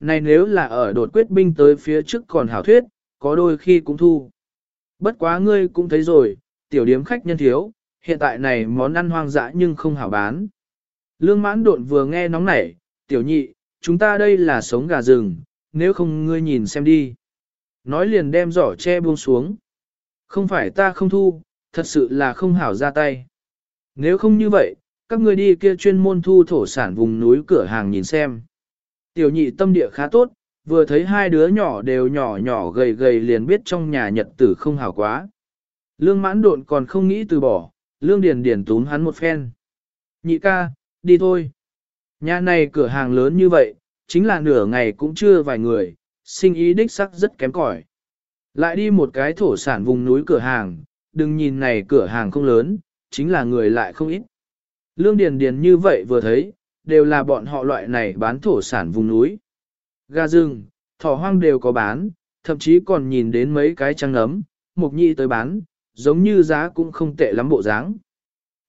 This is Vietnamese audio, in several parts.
Này nếu là ở đột quyết binh tới phía trước còn hảo thuyết, có đôi khi cũng thu. Bất quá ngươi cũng thấy rồi, tiểu điếm khách nhân thiếu, hiện tại này món ăn hoang dã nhưng không hảo bán. Lương mãn độn vừa nghe nóng nảy, tiểu nhị, chúng ta đây là sống gà rừng, nếu không ngươi nhìn xem đi. Nói liền đem giỏ che buông xuống. Không phải ta không thu, thật sự là không hảo ra tay. Nếu không như vậy, các ngươi đi kia chuyên môn thu thổ sản vùng núi cửa hàng nhìn xem. Tiểu nhị tâm địa khá tốt, vừa thấy hai đứa nhỏ đều nhỏ nhỏ gầy gầy liền biết trong nhà nhật tử không hảo quá. Lương mãn độn còn không nghĩ từ bỏ, lương điền điền túm hắn một phen. Nhị ca, đi thôi. Nhà này cửa hàng lớn như vậy, chính là nửa ngày cũng chưa vài người, sinh ý đích sắc rất kém cỏi. Lại đi một cái thổ sản vùng núi cửa hàng, đừng nhìn này cửa hàng không lớn, chính là người lại không ít. Lương Điền Điền như vậy vừa thấy, đều là bọn họ loại này bán thổ sản vùng núi. Gà rừng, thỏ hoang đều có bán, thậm chí còn nhìn đến mấy cái trăng nấm, mục nhị tới bán, giống như giá cũng không tệ lắm bộ dáng.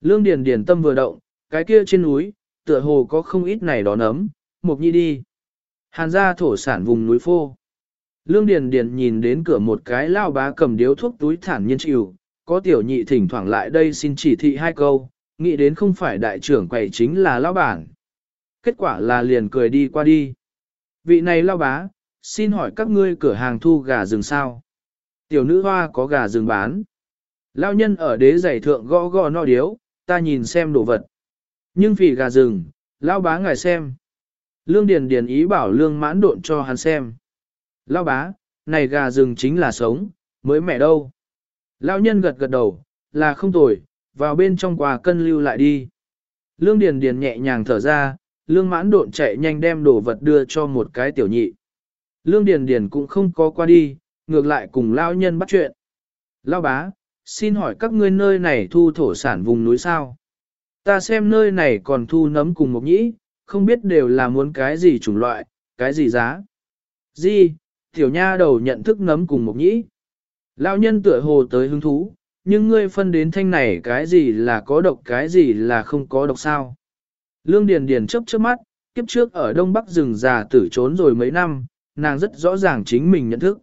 Lương Điền Điền tâm vừa động, cái kia trên núi, tựa hồ có không ít này đó nấm, mục nhị đi. Hàn gia thổ sản vùng núi phô. Lương Điền Điền nhìn đến cửa một cái lao bá cầm điếu thuốc túi thản nhiên chịu, có tiểu nhị thỉnh thoảng lại đây xin chỉ thị hai câu, nghĩ đến không phải đại trưởng quầy chính là lao bản. Kết quả là liền cười đi qua đi. Vị này lao bá, xin hỏi các ngươi cửa hàng thu gà rừng sao? Tiểu nữ hoa có gà rừng bán. Lao nhân ở đế giày thượng gõ gõ no điếu, ta nhìn xem đồ vật. Nhưng vì gà rừng, lao bá ngài xem. Lương Điền Điền ý bảo lương mãn độn cho hắn xem. Lao bá, này gà rừng chính là sống, mới mẹ đâu. Lao nhân gật gật đầu, là không tồi, vào bên trong quà cân lưu lại đi. Lương Điền Điền nhẹ nhàng thở ra, lương mãn độn chạy nhanh đem đồ vật đưa cho một cái tiểu nhị. Lương Điền Điền cũng không có qua đi, ngược lại cùng Lao nhân bắt chuyện. Lao bá, xin hỏi các ngươi nơi này thu thổ sản vùng núi sao? Ta xem nơi này còn thu nấm cùng một nhĩ, không biết đều là muốn cái gì chủng loại, cái gì giá. Gì, tiểu nha đầu nhận thức nấm cùng một nhĩ. Lão nhân tựa hồ tới hứng thú, nhưng ngươi phân đến thanh này cái gì là có độc cái gì là không có độc sao. Lương Điền Điền chớp chớp mắt, kiếp trước ở Đông Bắc rừng già tử trốn rồi mấy năm, nàng rất rõ ràng chính mình nhận thức.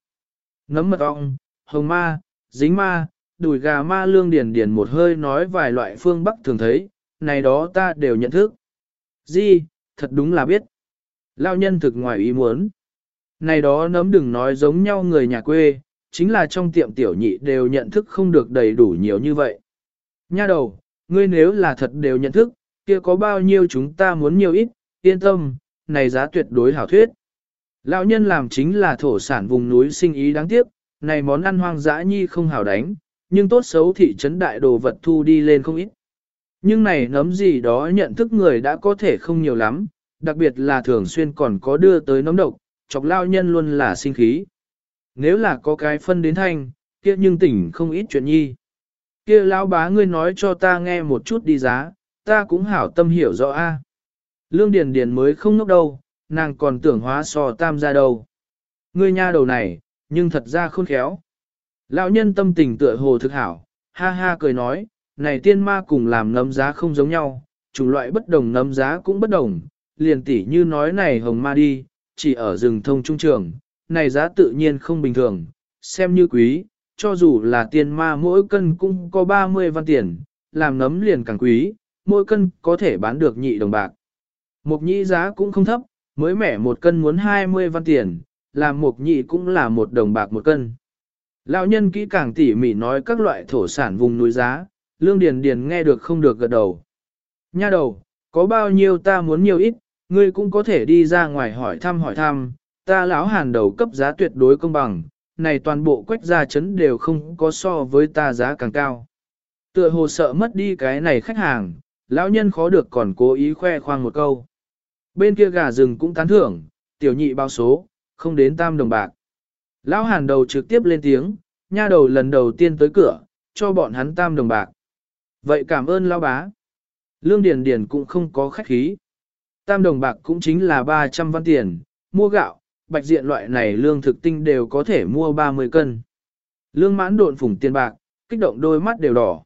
Nấm mật ong, hồng ma, dính ma, đùi gà ma lương điền điền một hơi nói vài loại phương Bắc thường thấy, này đó ta đều nhận thức. Di, thật đúng là biết. Lao nhân thực ngoài ý muốn. Này đó nấm đừng nói giống nhau người nhà quê, chính là trong tiệm tiểu nhị đều nhận thức không được đầy đủ nhiều như vậy. Nha đầu, ngươi nếu là thật đều nhận thức, kia có bao nhiêu chúng ta muốn nhiều ít, yên tâm, này giá tuyệt đối hảo thuyết. Lão nhân làm chính là thổ sản vùng núi sinh ý đáng tiếc, này món ăn hoang dã nhi không hảo đánh, nhưng tốt xấu thị trấn đại đồ vật thu đi lên không ít. Nhưng này nấm gì đó nhận thức người đã có thể không nhiều lắm, đặc biệt là thường xuyên còn có đưa tới nấm độc, chọc lao nhân luôn là sinh khí. Nếu là có cái phân đến thanh, kia nhưng tỉnh không ít chuyện nhi. Kia lão bá ngươi nói cho ta nghe một chút đi giá, ta cũng hảo tâm hiểu rõ a. Lương Điền Điền mới không ngốc đâu, nàng còn tưởng hóa sò tam ra đâu. Ngươi nha đầu này, nhưng thật ra khôn khéo. Lão nhân tâm tình tựa hồ thực hảo, ha ha cười nói, này tiên ma cùng làm nấm giá không giống nhau, chủng loại bất đồng nấm giá cũng bất đồng, liền tỉ như nói này hồng ma đi, chỉ ở rừng thông trung trường, này giá tự nhiên không bình thường, xem như quý, cho dù là tiên ma mỗi cân cũng có 30 văn tiền, làm nấm liền càng quý, mỗi cân có thể bán được nhị đồng bạc. mộc nhị giá cũng không thấp, mới mẻ một cân muốn 20 văn tiền, làm mộc nhị cũng là một đồng bạc một cân. Lão nhân kỹ càng tỉ mỉ nói các loại thổ sản vùng núi giá, lương điền điền nghe được không được gật đầu. Nha đầu, có bao nhiêu ta muốn nhiều ít, ngươi cũng có thể đi ra ngoài hỏi thăm hỏi thăm, ta lão hàn đầu cấp giá tuyệt đối công bằng, này toàn bộ quách gia chấn đều không có so với ta giá càng cao. Tựa hồ sợ mất đi cái này khách hàng, lão nhân khó được còn cố ý khoe khoang một câu. Bên kia gà rừng cũng tán thưởng, tiểu nhị bao số, không đến tam đồng bạc. Lão hàn đầu trực tiếp lên tiếng, nha đầu lần đầu tiên tới cửa, cho bọn hắn tam đồng bạc. Vậy cảm ơn lão bá. Lương Điền Điền cũng không có khách khí. Tam đồng bạc cũng chính là 300 văn tiền, mua gạo, bạch diện loại này lương thực tinh đều có thể mua 30 cân. Lương mãn độn phủng tiền bạc, kích động đôi mắt đều đỏ.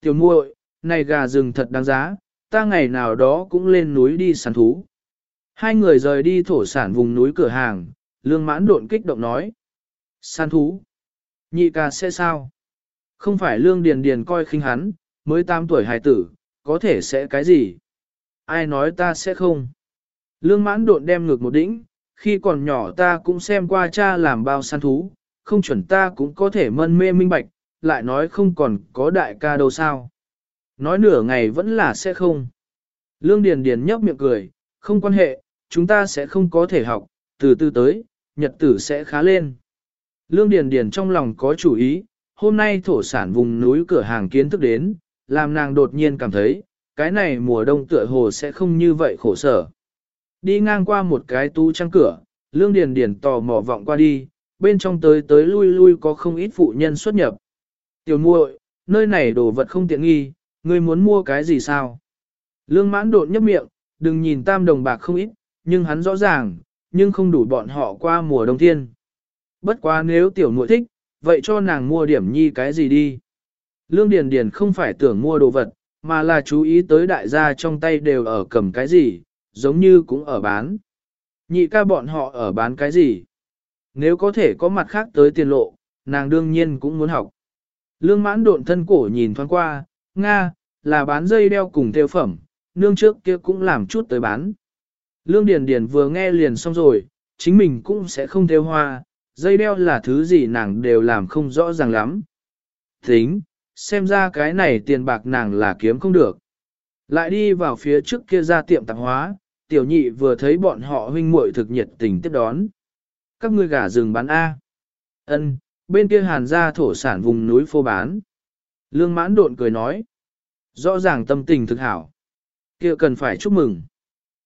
Tiểu muội, này gà rừng thật đáng giá, ta ngày nào đó cũng lên núi đi săn thú. Hai người rời đi thổ sản vùng núi cửa hàng, lương mãn độn kích động nói. săn thú. Nhị ca sẽ sao? Không phải lương điền điền coi khinh hắn, mới 8 tuổi hài tử, có thể sẽ cái gì? Ai nói ta sẽ không? Lương mãn độn đem ngược một đỉnh, khi còn nhỏ ta cũng xem qua cha làm bao săn thú, không chuẩn ta cũng có thể mân mê minh bạch, lại nói không còn có đại ca đâu sao. Nói nửa ngày vẫn là sẽ không. Lương Điền Điền nhấp miệng cười, không quan hệ, chúng ta sẽ không có thể học, từ từ tới, nhật tử sẽ khá lên. Lương Điền Điền trong lòng có chủ ý, hôm nay thổ sản vùng núi cửa hàng kiến thức đến, làm nàng đột nhiên cảm thấy, cái này mùa đông tựa hồ sẽ không như vậy khổ sở. Đi ngang qua một cái tu trang cửa, Lương Điền Điền tò mò vọng qua đi, bên trong tới tới lui lui có không ít phụ nhân xuất nhập. Tiểu muội, nơi này đồ vật không tiện nghi, ngươi muốn mua cái gì sao? Lương mãn đột nhấp miệng, đừng nhìn tam đồng bạc không ít, nhưng hắn rõ ràng, nhưng không đủ bọn họ qua mùa đông thiên. Bất quá nếu tiểu muội thích, vậy cho nàng mua điểm nhi cái gì đi. Lương Điền Điền không phải tưởng mua đồ vật, mà là chú ý tới đại gia trong tay đều ở cầm cái gì, giống như cũng ở bán. Nhị ca bọn họ ở bán cái gì? Nếu có thể có mặt khác tới tiền lộ, nàng đương nhiên cũng muốn học. Lương mãn độn thân cổ nhìn thoáng qua, Nga, là bán dây đeo cùng theo phẩm, nương trước kia cũng làm chút tới bán. Lương Điền Điền vừa nghe liền xong rồi, chính mình cũng sẽ không theo hoa, dây đeo là thứ gì nàng đều làm không rõ ràng lắm. Tính, xem ra cái này tiền bạc nàng là kiếm không được. Lại đi vào phía trước kia ra tiệm tạp hóa, tiểu nhị vừa thấy bọn họ huynh muội thực nhiệt tình tiếp đón. Các ngươi gà rừng bán A. ân bên kia hàn gia thổ sản vùng núi phô bán. Lương mãn độn cười nói. Rõ ràng tâm tình thực hảo. kia cần phải chúc mừng.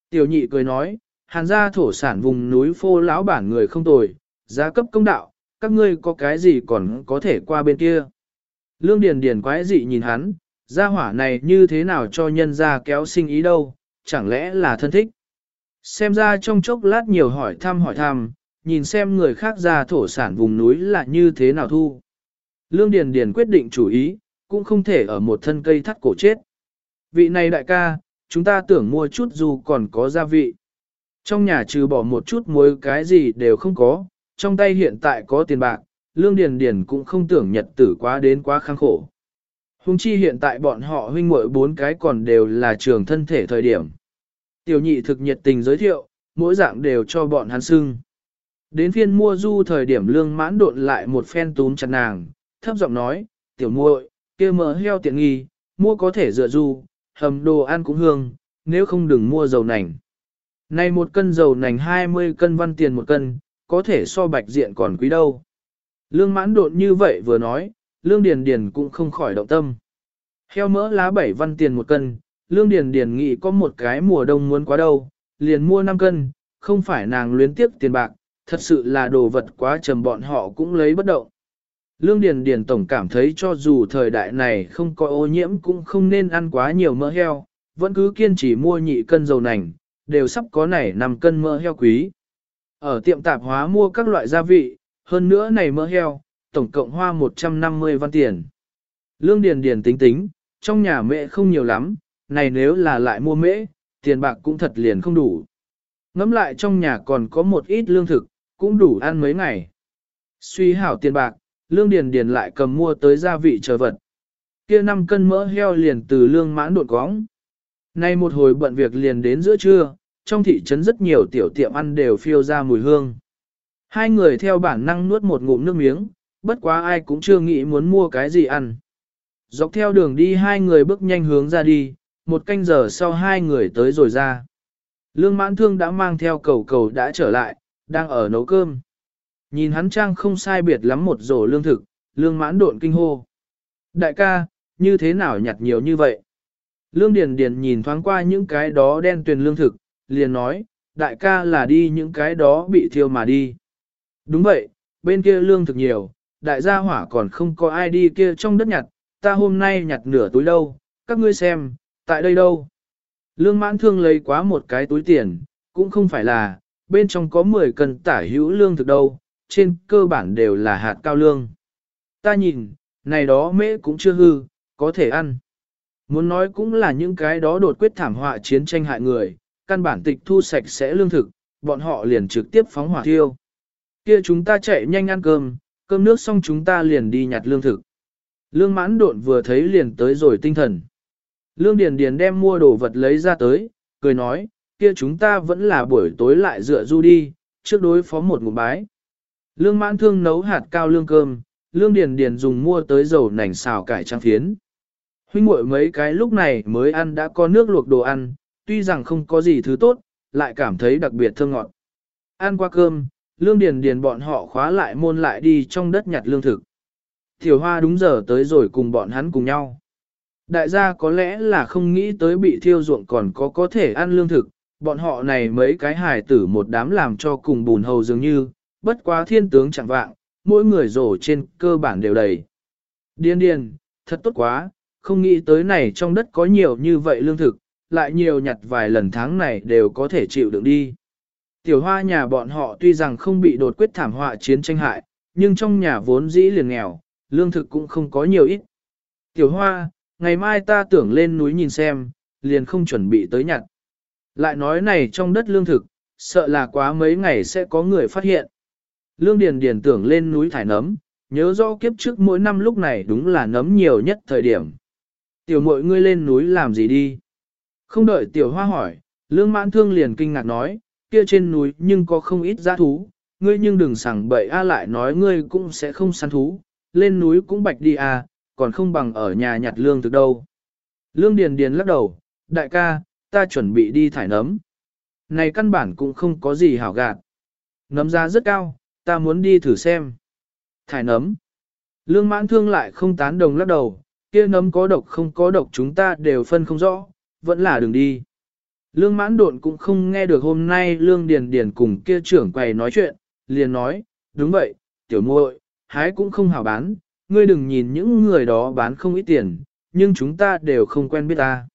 Tiểu nhị cười nói, hàn gia thổ sản vùng núi phô lão bản người không tồi, giá cấp công đạo, các ngươi có cái gì còn có thể qua bên kia. Lương Điền Điền quái dị nhìn hắn, gia hỏa này như thế nào cho nhân gia kéo sinh ý đâu, chẳng lẽ là thân thích. Xem ra trong chốc lát nhiều hỏi thăm hỏi thăm, nhìn xem người khác ra thổ sản vùng núi là như thế nào thu. Lương Điền Điền quyết định chủ ý, cũng không thể ở một thân cây thắt cổ chết. Vị này đại ca, chúng ta tưởng mua chút dù còn có gia vị. Trong nhà trừ bỏ một chút muối cái gì đều không có, trong tay hiện tại có tiền bạc, Lương Điền Điền cũng không tưởng nhật tử quá đến quá khăng khổ. Hùng chi hiện tại bọn họ huynh muội bốn cái còn đều là trường thân thể thời điểm. Tiểu nhị thực nhiệt tình giới thiệu, mỗi dạng đều cho bọn hắn xưng. Đến phiên mua du thời điểm lương mãn độn lại một phen túm chặt nàng, thấp giọng nói, tiểu muội, kia mỡ heo tiện nghi, mua có thể dựa du, hầm đồ ăn cũng hương, nếu không đừng mua dầu nành. Này một cân dầu nành 20 cân văn tiền một cân, có thể so bạch diện còn quý đâu. Lương mãn độn như vậy vừa nói, lương điền điền cũng không khỏi động tâm. Heo mỡ lá 7 văn tiền một cân, lương điền điền nghĩ có một cái mùa đông muốn quá đâu, liền mua 5 cân, không phải nàng luyến tiếp tiền bạc, thật sự là đồ vật quá trầm bọn họ cũng lấy bất động. Lương Điền Điền Tổng cảm thấy cho dù thời đại này không có ô nhiễm cũng không nên ăn quá nhiều mỡ heo, vẫn cứ kiên trì mua nhị cân dầu nành, đều sắp có nảy 5 cân mỡ heo quý. Ở tiệm tạp hóa mua các loại gia vị, hơn nữa này mỡ heo, tổng cộng hoa 150 văn tiền. Lương Điền Điền tính tính, trong nhà mẹ không nhiều lắm, này nếu là lại mua mễ, tiền bạc cũng thật liền không đủ. Ngắm lại trong nhà còn có một ít lương thực, cũng đủ ăn mấy ngày. Suy hảo tiền bạc, lương điền điền lại cầm mua tới gia vị chờ vật. Kia 5 cân mỡ heo liền từ lương mãn đột cóng. Nay một hồi bận việc liền đến giữa trưa, trong thị trấn rất nhiều tiểu tiệm ăn đều phiêu ra mùi hương. Hai người theo bản năng nuốt một ngụm nước miếng, bất quá ai cũng chưa nghĩ muốn mua cái gì ăn. Dọc theo đường đi hai người bước nhanh hướng ra đi, một canh giờ sau hai người tới rồi ra. Lương mãn thương đã mang theo cầu cầu đã trở lại, đang ở nấu cơm. Nhìn hắn trang không sai biệt lắm một rổ lương thực, lương mãn độn kinh hô. Đại ca, như thế nào nhặt nhiều như vậy? Lương Điền Điền nhìn thoáng qua những cái đó đen tuyền lương thực, liền nói, đại ca là đi những cái đó bị thiêu mà đi. Đúng vậy, bên kia lương thực nhiều, đại gia hỏa còn không có ai đi kia trong đất nhặt, ta hôm nay nhặt nửa túi đâu, các ngươi xem, tại đây đâu. Lương mãn thương lấy quá một cái túi tiền, cũng không phải là, bên trong có 10 cân tả hữu lương thực đâu, trên cơ bản đều là hạt cao lương. Ta nhìn, này đó mễ cũng chưa hư, có thể ăn. Muốn nói cũng là những cái đó đột quyết thảm họa chiến tranh hại người, căn bản tịch thu sạch sẽ lương thực, bọn họ liền trực tiếp phóng hỏa thiêu. Kia chúng ta chạy nhanh ăn cơm, cơm nước xong chúng ta liền đi nhặt lương thực. Lương mãn độn vừa thấy liền tới rồi tinh thần. Lương Điền Điền đem mua đồ vật lấy ra tới, cười nói, kia chúng ta vẫn là buổi tối lại dựa du đi, trước đối phó một ngụm bái. Lương mãn thương nấu hạt cao lương cơm, Lương Điền Điền dùng mua tới dầu nành xào cải trang phiến. Huynh muội mấy cái lúc này mới ăn đã có nước luộc đồ ăn, tuy rằng không có gì thứ tốt, lại cảm thấy đặc biệt thơm ngọt. Ăn qua cơm, Lương Điền Điền bọn họ khóa lại môn lại đi trong đất nhặt lương thực. Tiểu Hoa đúng giờ tới rồi cùng bọn hắn cùng nhau. Đại gia có lẽ là không nghĩ tới bị thiêu ruộng còn có có thể ăn lương thực, bọn họ này mấy cái hài tử một đám làm cho cùng bùn hầu dường như, bất quá thiên tướng chẳng vạng, mỗi người rổ trên cơ bản đều đầy. Điên điên, thật tốt quá, không nghĩ tới này trong đất có nhiều như vậy lương thực, lại nhiều nhặt vài lần tháng này đều có thể chịu đựng đi. Tiểu hoa nhà bọn họ tuy rằng không bị đột quyết thảm họa chiến tranh hại, nhưng trong nhà vốn dĩ liền nghèo, lương thực cũng không có nhiều ít. Tiểu hoa, ngày mai ta tưởng lên núi nhìn xem, liền không chuẩn bị tới nhặt. Lại nói này trong đất lương thực, sợ là quá mấy ngày sẽ có người phát hiện. Lương Điền Điền tưởng lên núi thải nấm, nhớ rõ kiếp trước mỗi năm lúc này đúng là nấm nhiều nhất thời điểm. Tiểu muội ngươi lên núi làm gì đi? Không đợi tiểu hoa hỏi, lương mãn thương liền kinh ngạc nói, kia trên núi nhưng có không ít giá thú, ngươi nhưng đừng sảng bậy a lại nói ngươi cũng sẽ không săn thú, lên núi cũng bạch đi à, còn không bằng ở nhà nhặt lương thực đâu. Lương Điền Điền lắc đầu, đại ca, ta chuẩn bị đi thải nấm. Này căn bản cũng không có gì hảo gạt. Nấm giá rất cao, ta muốn đi thử xem. Thải nấm. Lương mãn thương lại không tán đồng lắc đầu, kia nấm có độc không có độc chúng ta đều phân không rõ, vẫn là đừng đi. Lương mãn độn cũng không nghe được hôm nay Lương Điền Điền cùng kia trưởng quầy nói chuyện, liền nói, đúng vậy, tiểu muội, hái cũng không hảo bán, ngươi đừng nhìn những người đó bán không ít tiền, nhưng chúng ta đều không quen biết ta.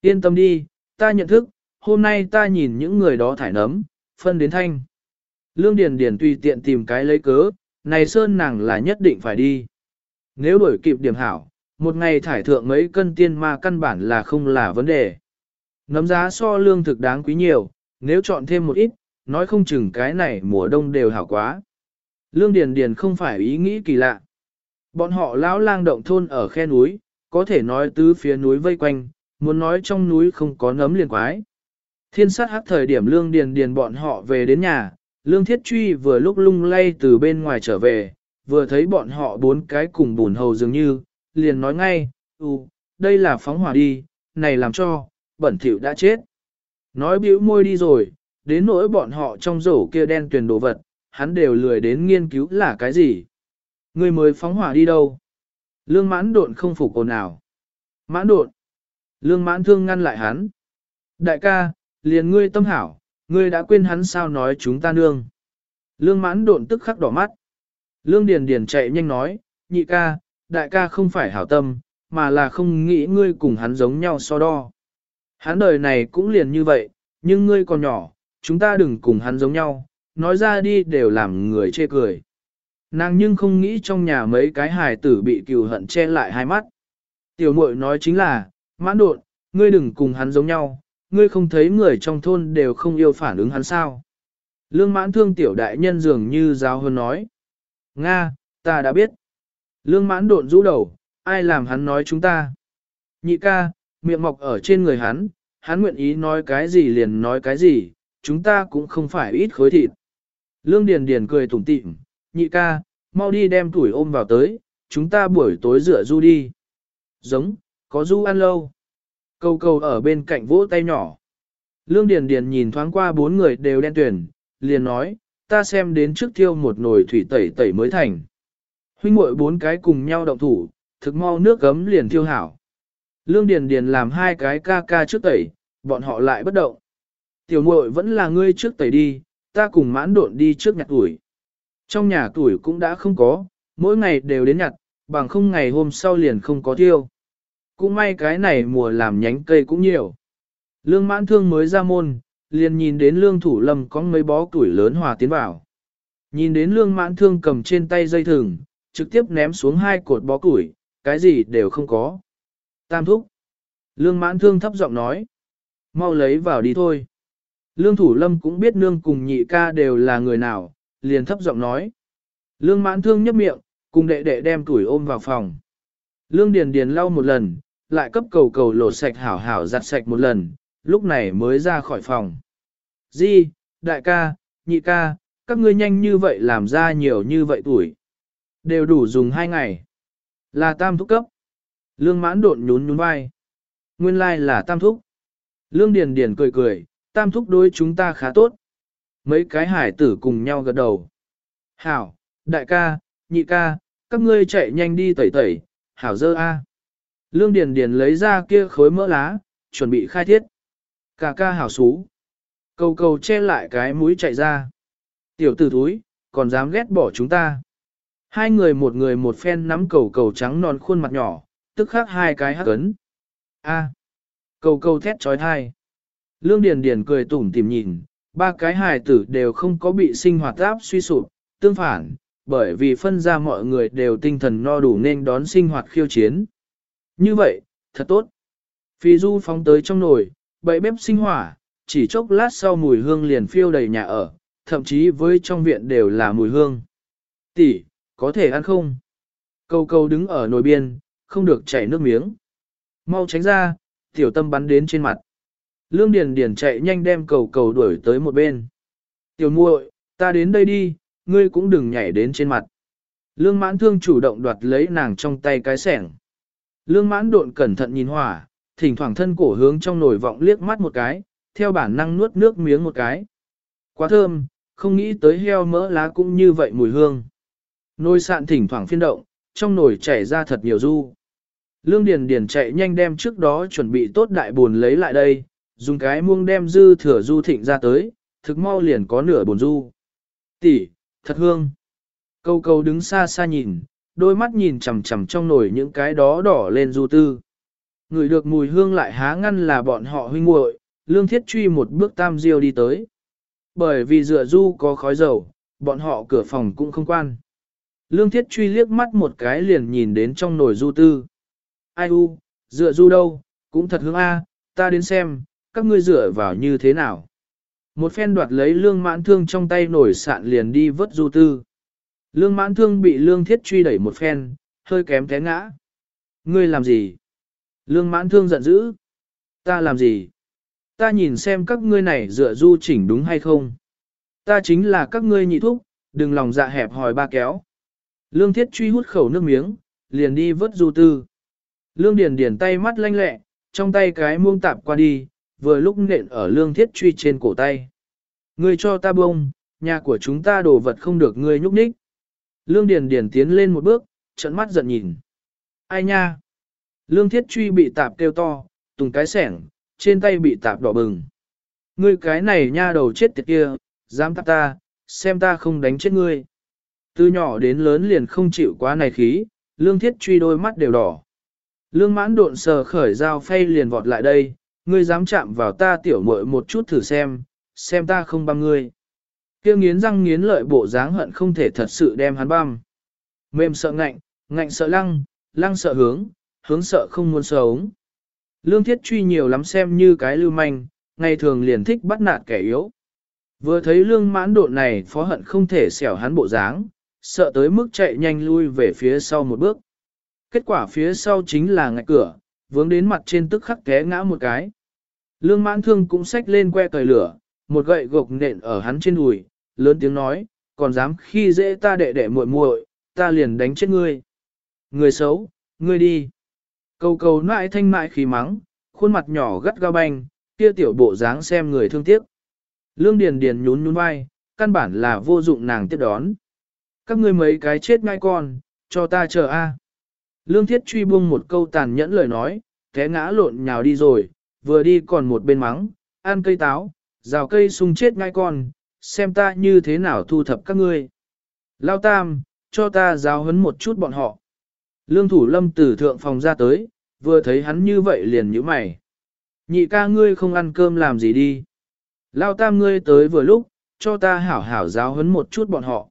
Yên tâm đi, ta nhận thức, hôm nay ta nhìn những người đó thải nấm, phân đến thanh. Lương Điền Điền tùy tiện tìm cái lấy cớ, này sơn nàng là nhất định phải đi. Nếu đổi kịp điểm hảo, một ngày thải thượng mấy cân tiên ma căn bản là không là vấn đề. Nấm giá so lương thực đáng quý nhiều, nếu chọn thêm một ít, nói không chừng cái này mùa đông đều hảo quá. Lương Điền Điền không phải ý nghĩ kỳ lạ. Bọn họ lão lang động thôn ở khe núi, có thể nói tứ phía núi vây quanh, muốn nói trong núi không có nấm liền quái. Thiên sát hắc thời điểm Lương Điền Điền bọn họ về đến nhà, Lương Thiết Truy vừa lúc lung lay từ bên ngoài trở về, vừa thấy bọn họ bốn cái cùng bùn hầu dường như, liền nói ngay, ừ, đây là phóng hỏa đi, này làm cho, bẩn thỉu đã chết. Nói bĩu môi đi rồi, đến nỗi bọn họ trong rổ kia đen tuyền đồ vật, hắn đều lười đến nghiên cứu là cái gì. Người mới phóng hỏa đi đâu? Lương mãn độn không phục ồn nào. Mãn độn. Lương mãn thương ngăn lại hắn. Đại ca, liền ngươi tâm hảo, ngươi đã quên hắn sao nói chúng ta nương. Lương mãn độn tức khắc đỏ mắt. Lương Điền Điền chạy nhanh nói, nhị ca, đại ca không phải hảo tâm, mà là không nghĩ ngươi cùng hắn giống nhau so đo. Hắn đời này cũng liền như vậy, nhưng ngươi còn nhỏ, chúng ta đừng cùng hắn giống nhau, nói ra đi đều làm người chê cười. Nàng nhưng không nghĩ trong nhà mấy cái hài tử bị cừu hận che lại hai mắt. Tiểu muội nói chính là, mãn độn, ngươi đừng cùng hắn giống nhau, ngươi không thấy người trong thôn đều không yêu phản ứng hắn sao. Lương mãn thương tiểu đại nhân dường như giáo hơn nói. Nga, ta đã biết. Lương mãn độn rũ đầu, ai làm hắn nói chúng ta. Nhị ca, miệng mọc ở trên người hắn, hắn nguyện ý nói cái gì liền nói cái gì, chúng ta cũng không phải ít khối thịt. Lương Điền Điền cười tủm tỉm, nhị ca, mau đi đem tuổi ôm vào tới, chúng ta buổi tối rửa du đi. Giống, có du ăn lâu. Câu câu ở bên cạnh vỗ tay nhỏ. Lương Điền Điền nhìn thoáng qua bốn người đều đen tuyển, liền nói, ta xem đến trước thiêu một nồi thủy tẩy tẩy mới thành. Huynh muội bốn cái cùng nhau động thủ, thực mau nước gấm liền thiêu hảo. Lương Điền Điền làm hai cái ca ca trước tẩy, bọn họ lại bất động. Tiểu muội vẫn là ngươi trước tẩy đi, ta cùng mãn độn đi trước nhặt tuổi. Trong nhà tuổi cũng đã không có, mỗi ngày đều đến nhặt, bằng không ngày hôm sau liền không có thiêu. Cũng may cái này mùa làm nhánh cây cũng nhiều. Lương mãn thương mới ra môn, liền nhìn đến lương thủ lâm có mấy bó tuổi lớn hòa tiến vào. Nhìn đến lương mãn thương cầm trên tay dây thừng, trực tiếp ném xuống hai cột bó củi, cái gì đều không có. Tam thúc. Lương mãn thương thấp giọng nói. Mau lấy vào đi thôi. Lương Thủ Lâm cũng biết nương cùng nhị ca đều là người nào, liền thấp giọng nói. Lương mãn thương nhấp miệng, cùng đệ đệ đem tuổi ôm vào phòng. Lương Điền Điền lau một lần, lại cấp cầu cầu lột sạch hảo hảo giặt sạch một lần, lúc này mới ra khỏi phòng. Di, đại ca, nhị ca, các ngươi nhanh như vậy làm ra nhiều như vậy tuổi. Đều đủ dùng hai ngày. Là tam thúc cấp. Lương mãn độn nhún nhún vai. Nguyên lai like là tam thúc. Lương Điền Điền cười cười, tam thúc đối chúng ta khá tốt. Mấy cái hải tử cùng nhau gật đầu. Hảo, đại ca, nhị ca, các ngươi chạy nhanh đi tẩy tẩy, hảo dơ a. Lương Điền Điền lấy ra kia khối mỡ lá, chuẩn bị khai thiết. Cả ca hảo xú. Cầu cầu che lại cái mũi chạy ra. Tiểu tử thúi, còn dám ghét bỏ chúng ta. Hai người một người một phen nắm cầu cầu trắng non khuôn mặt nhỏ, tức khắc hai cái hắc ấn. A. Cầu cầu thét trói thai. Lương Điền Điền cười tủm tỉm nhìn, ba cái hài tử đều không có bị sinh hoạt áp suy sụp, tương phản, bởi vì phân ra mọi người đều tinh thần no đủ nên đón sinh hoạt khiêu chiến. Như vậy, thật tốt. Phi du phóng tới trong nồi, bậy bếp sinh hỏa, chỉ chốc lát sau mùi hương liền phiêu đầy nhà ở, thậm chí với trong viện đều là mùi hương. Tỷ, có thể ăn không? Câu câu đứng ở nồi biên, không được chảy nước miếng. Mau tránh ra, tiểu tâm bắn đến trên mặt. Lương Điền Điền chạy nhanh đem cầu cầu đuổi tới một bên. Tiểu muội, ta đến đây đi, ngươi cũng đừng nhảy đến trên mặt. Lương mãn thương chủ động đoạt lấy nàng trong tay cái sẻng. Lương mãn độn cẩn thận nhìn hỏa, thỉnh thoảng thân cổ hướng trong nồi vọng liếc mắt một cái, theo bản năng nuốt nước miếng một cái. Quá thơm, không nghĩ tới heo mỡ lá cũng như vậy mùi hương. Nồi sạn thỉnh thoảng phiên động, trong nồi chảy ra thật nhiều du. Lương Điền Điền chạy nhanh đem trước đó chuẩn bị tốt đại buồn lấy lại đây, dùng cái muông đem dư thừa du thịnh ra tới, thực mau liền có nửa buồn du. Tỷ, thật hương. Câu câu đứng xa xa nhìn, đôi mắt nhìn chằm chằm trong nồi những cái đó đỏ lên du tư. Người được mùi hương lại há ngăn là bọn họ huynh muội, lương thiết truy một bước tam diêu đi tới. Bởi vì dựa du có khói dầu, bọn họ cửa phòng cũng không quan. Lương thiết truy liếc mắt một cái liền nhìn đến trong nồi du tư. Ai u, dựa du đâu, cũng thật hương a, ta đến xem, các ngươi dựa vào như thế nào. Một phen đoạt lấy lương mãn thương trong tay nổi sạn liền đi vớt du tư. Lương mãn thương bị lương thiết truy đẩy một phen, hơi kém té ngã. Ngươi làm gì? Lương mãn thương giận dữ. Ta làm gì? Ta nhìn xem các ngươi này dựa du chỉnh đúng hay không? Ta chính là các ngươi nhị thúc, đừng lòng dạ hẹp hòi ba kéo. Lương thiết truy hút khẩu nước miếng, liền đi vớt du tư. Lương điền điền tay mắt lanh lẹ, trong tay cái muông tạp qua đi, vừa lúc nện ở lương thiết truy trên cổ tay. Ngươi cho ta bông, nhà của chúng ta đồ vật không được ngươi nhúc nhích. Lương Điền Điền tiến lên một bước, trận mắt giận nhìn. Ai nha? Lương Thiết Truy bị tạp kêu to, tùng cái sẻng, trên tay bị tạp đỏ bừng. Ngươi cái này nha đầu chết tiệt kia, dám tạp ta, xem ta không đánh chết ngươi. Từ nhỏ đến lớn liền không chịu quá này khí, Lương Thiết Truy đôi mắt đều đỏ. Lương mãn độn sờ khởi dao phay liền vọt lại đây, ngươi dám chạm vào ta tiểu muội một chút thử xem, xem ta không băm ngươi. Kia nghiến răng nghiến lợi bộ dáng hận không thể thật sự đem hắn băm. Mềm sợ ngạnh, ngạnh sợ lăng, lăng sợ hướng, hướng sợ không muốn sống. Lương thiết truy nhiều lắm xem như cái lưu manh, ngày thường liền thích bắt nạt kẻ yếu. Vừa thấy lương mãn độn này phó hận không thể xẻo hắn bộ dáng, sợ tới mức chạy nhanh lui về phía sau một bước. Kết quả phía sau chính là ngạch cửa, vướng đến mặt trên tức khắc té ngã một cái. Lương mãn thương cũng xách lên que cởi lửa, một gậy gộc nện ở hắn trên đùi, lớn tiếng nói, còn dám khi dễ ta đệ đệ muội muội, ta liền đánh chết ngươi. Người xấu, ngươi đi. Cầu cầu nại thanh mại khí mắng, khuôn mặt nhỏ gắt ga banh, kia tiểu bộ dáng xem người thương tiếc. Lương Điền Điền nhún nhún vai, căn bản là vô dụng nàng tiếp đón. Các ngươi mấy cái chết ngay con, cho ta chờ a. Lương Thiết truy buông một câu tàn nhẫn lời nói, té ngã lộn nhào đi rồi, vừa đi còn một bên mắng, ăn cây táo, rào cây sung chết ngay con, xem ta như thế nào thu thập các ngươi. Lao tam, cho ta giáo huấn một chút bọn họ. Lương thủ lâm từ thượng phòng ra tới, vừa thấy hắn như vậy liền nhíu mày. Nhị ca ngươi không ăn cơm làm gì đi. Lao tam ngươi tới vừa lúc, cho ta hảo hảo giáo huấn một chút bọn họ.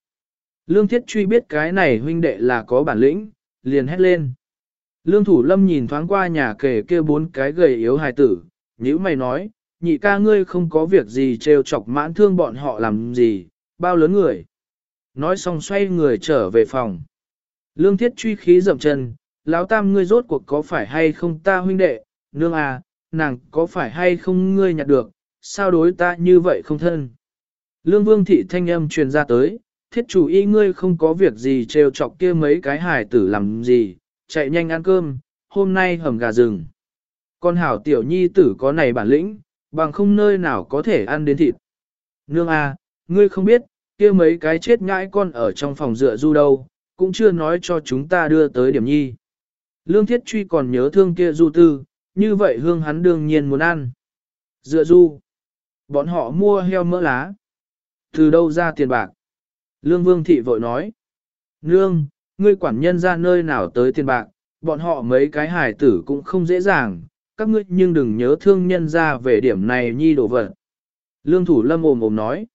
Lương thiết truy biết cái này huynh đệ là có bản lĩnh, liền hét lên. Lương thủ lâm nhìn thoáng qua nhà kề kia bốn cái gầy yếu hài tử, nhíu mày nói, nhị ca ngươi không có việc gì trêu chọc mãn thương bọn họ làm gì, bao lớn người. Nói xong xoay người trở về phòng. Lương thiết truy khí dậm chân, lão tam ngươi rốt cuộc có phải hay không ta huynh đệ, nương à, nàng có phải hay không ngươi nhặt được, sao đối ta như vậy không thân. Lương vương thị thanh âm truyền ra tới, thiết chủ y ngươi không có việc gì trêu chọc kia mấy cái hải tử làm gì, chạy nhanh ăn cơm, hôm nay hầm gà rừng. Con hảo tiểu nhi tử có này bản lĩnh, bằng không nơi nào có thể ăn đến thịt. Nương à, ngươi không biết, kia mấy cái chết ngãi con ở trong phòng dựa du đâu, cũng chưa nói cho chúng ta đưa tới điểm nhi. Lương thiết truy còn nhớ thương kia du tư, như vậy hương hắn đương nhiên muốn ăn. Dựa du, bọn họ mua heo mỡ lá. Từ đâu ra tiền bạc? Lương vương thị vội nói. Nương, ngươi quản nhân ra nơi nào tới tiền bạc, bọn họ mấy cái hải tử cũng không dễ dàng, các ngươi nhưng đừng nhớ thương nhân ra về điểm này nhi đổ vật. Lương thủ lâm ồm ồm nói.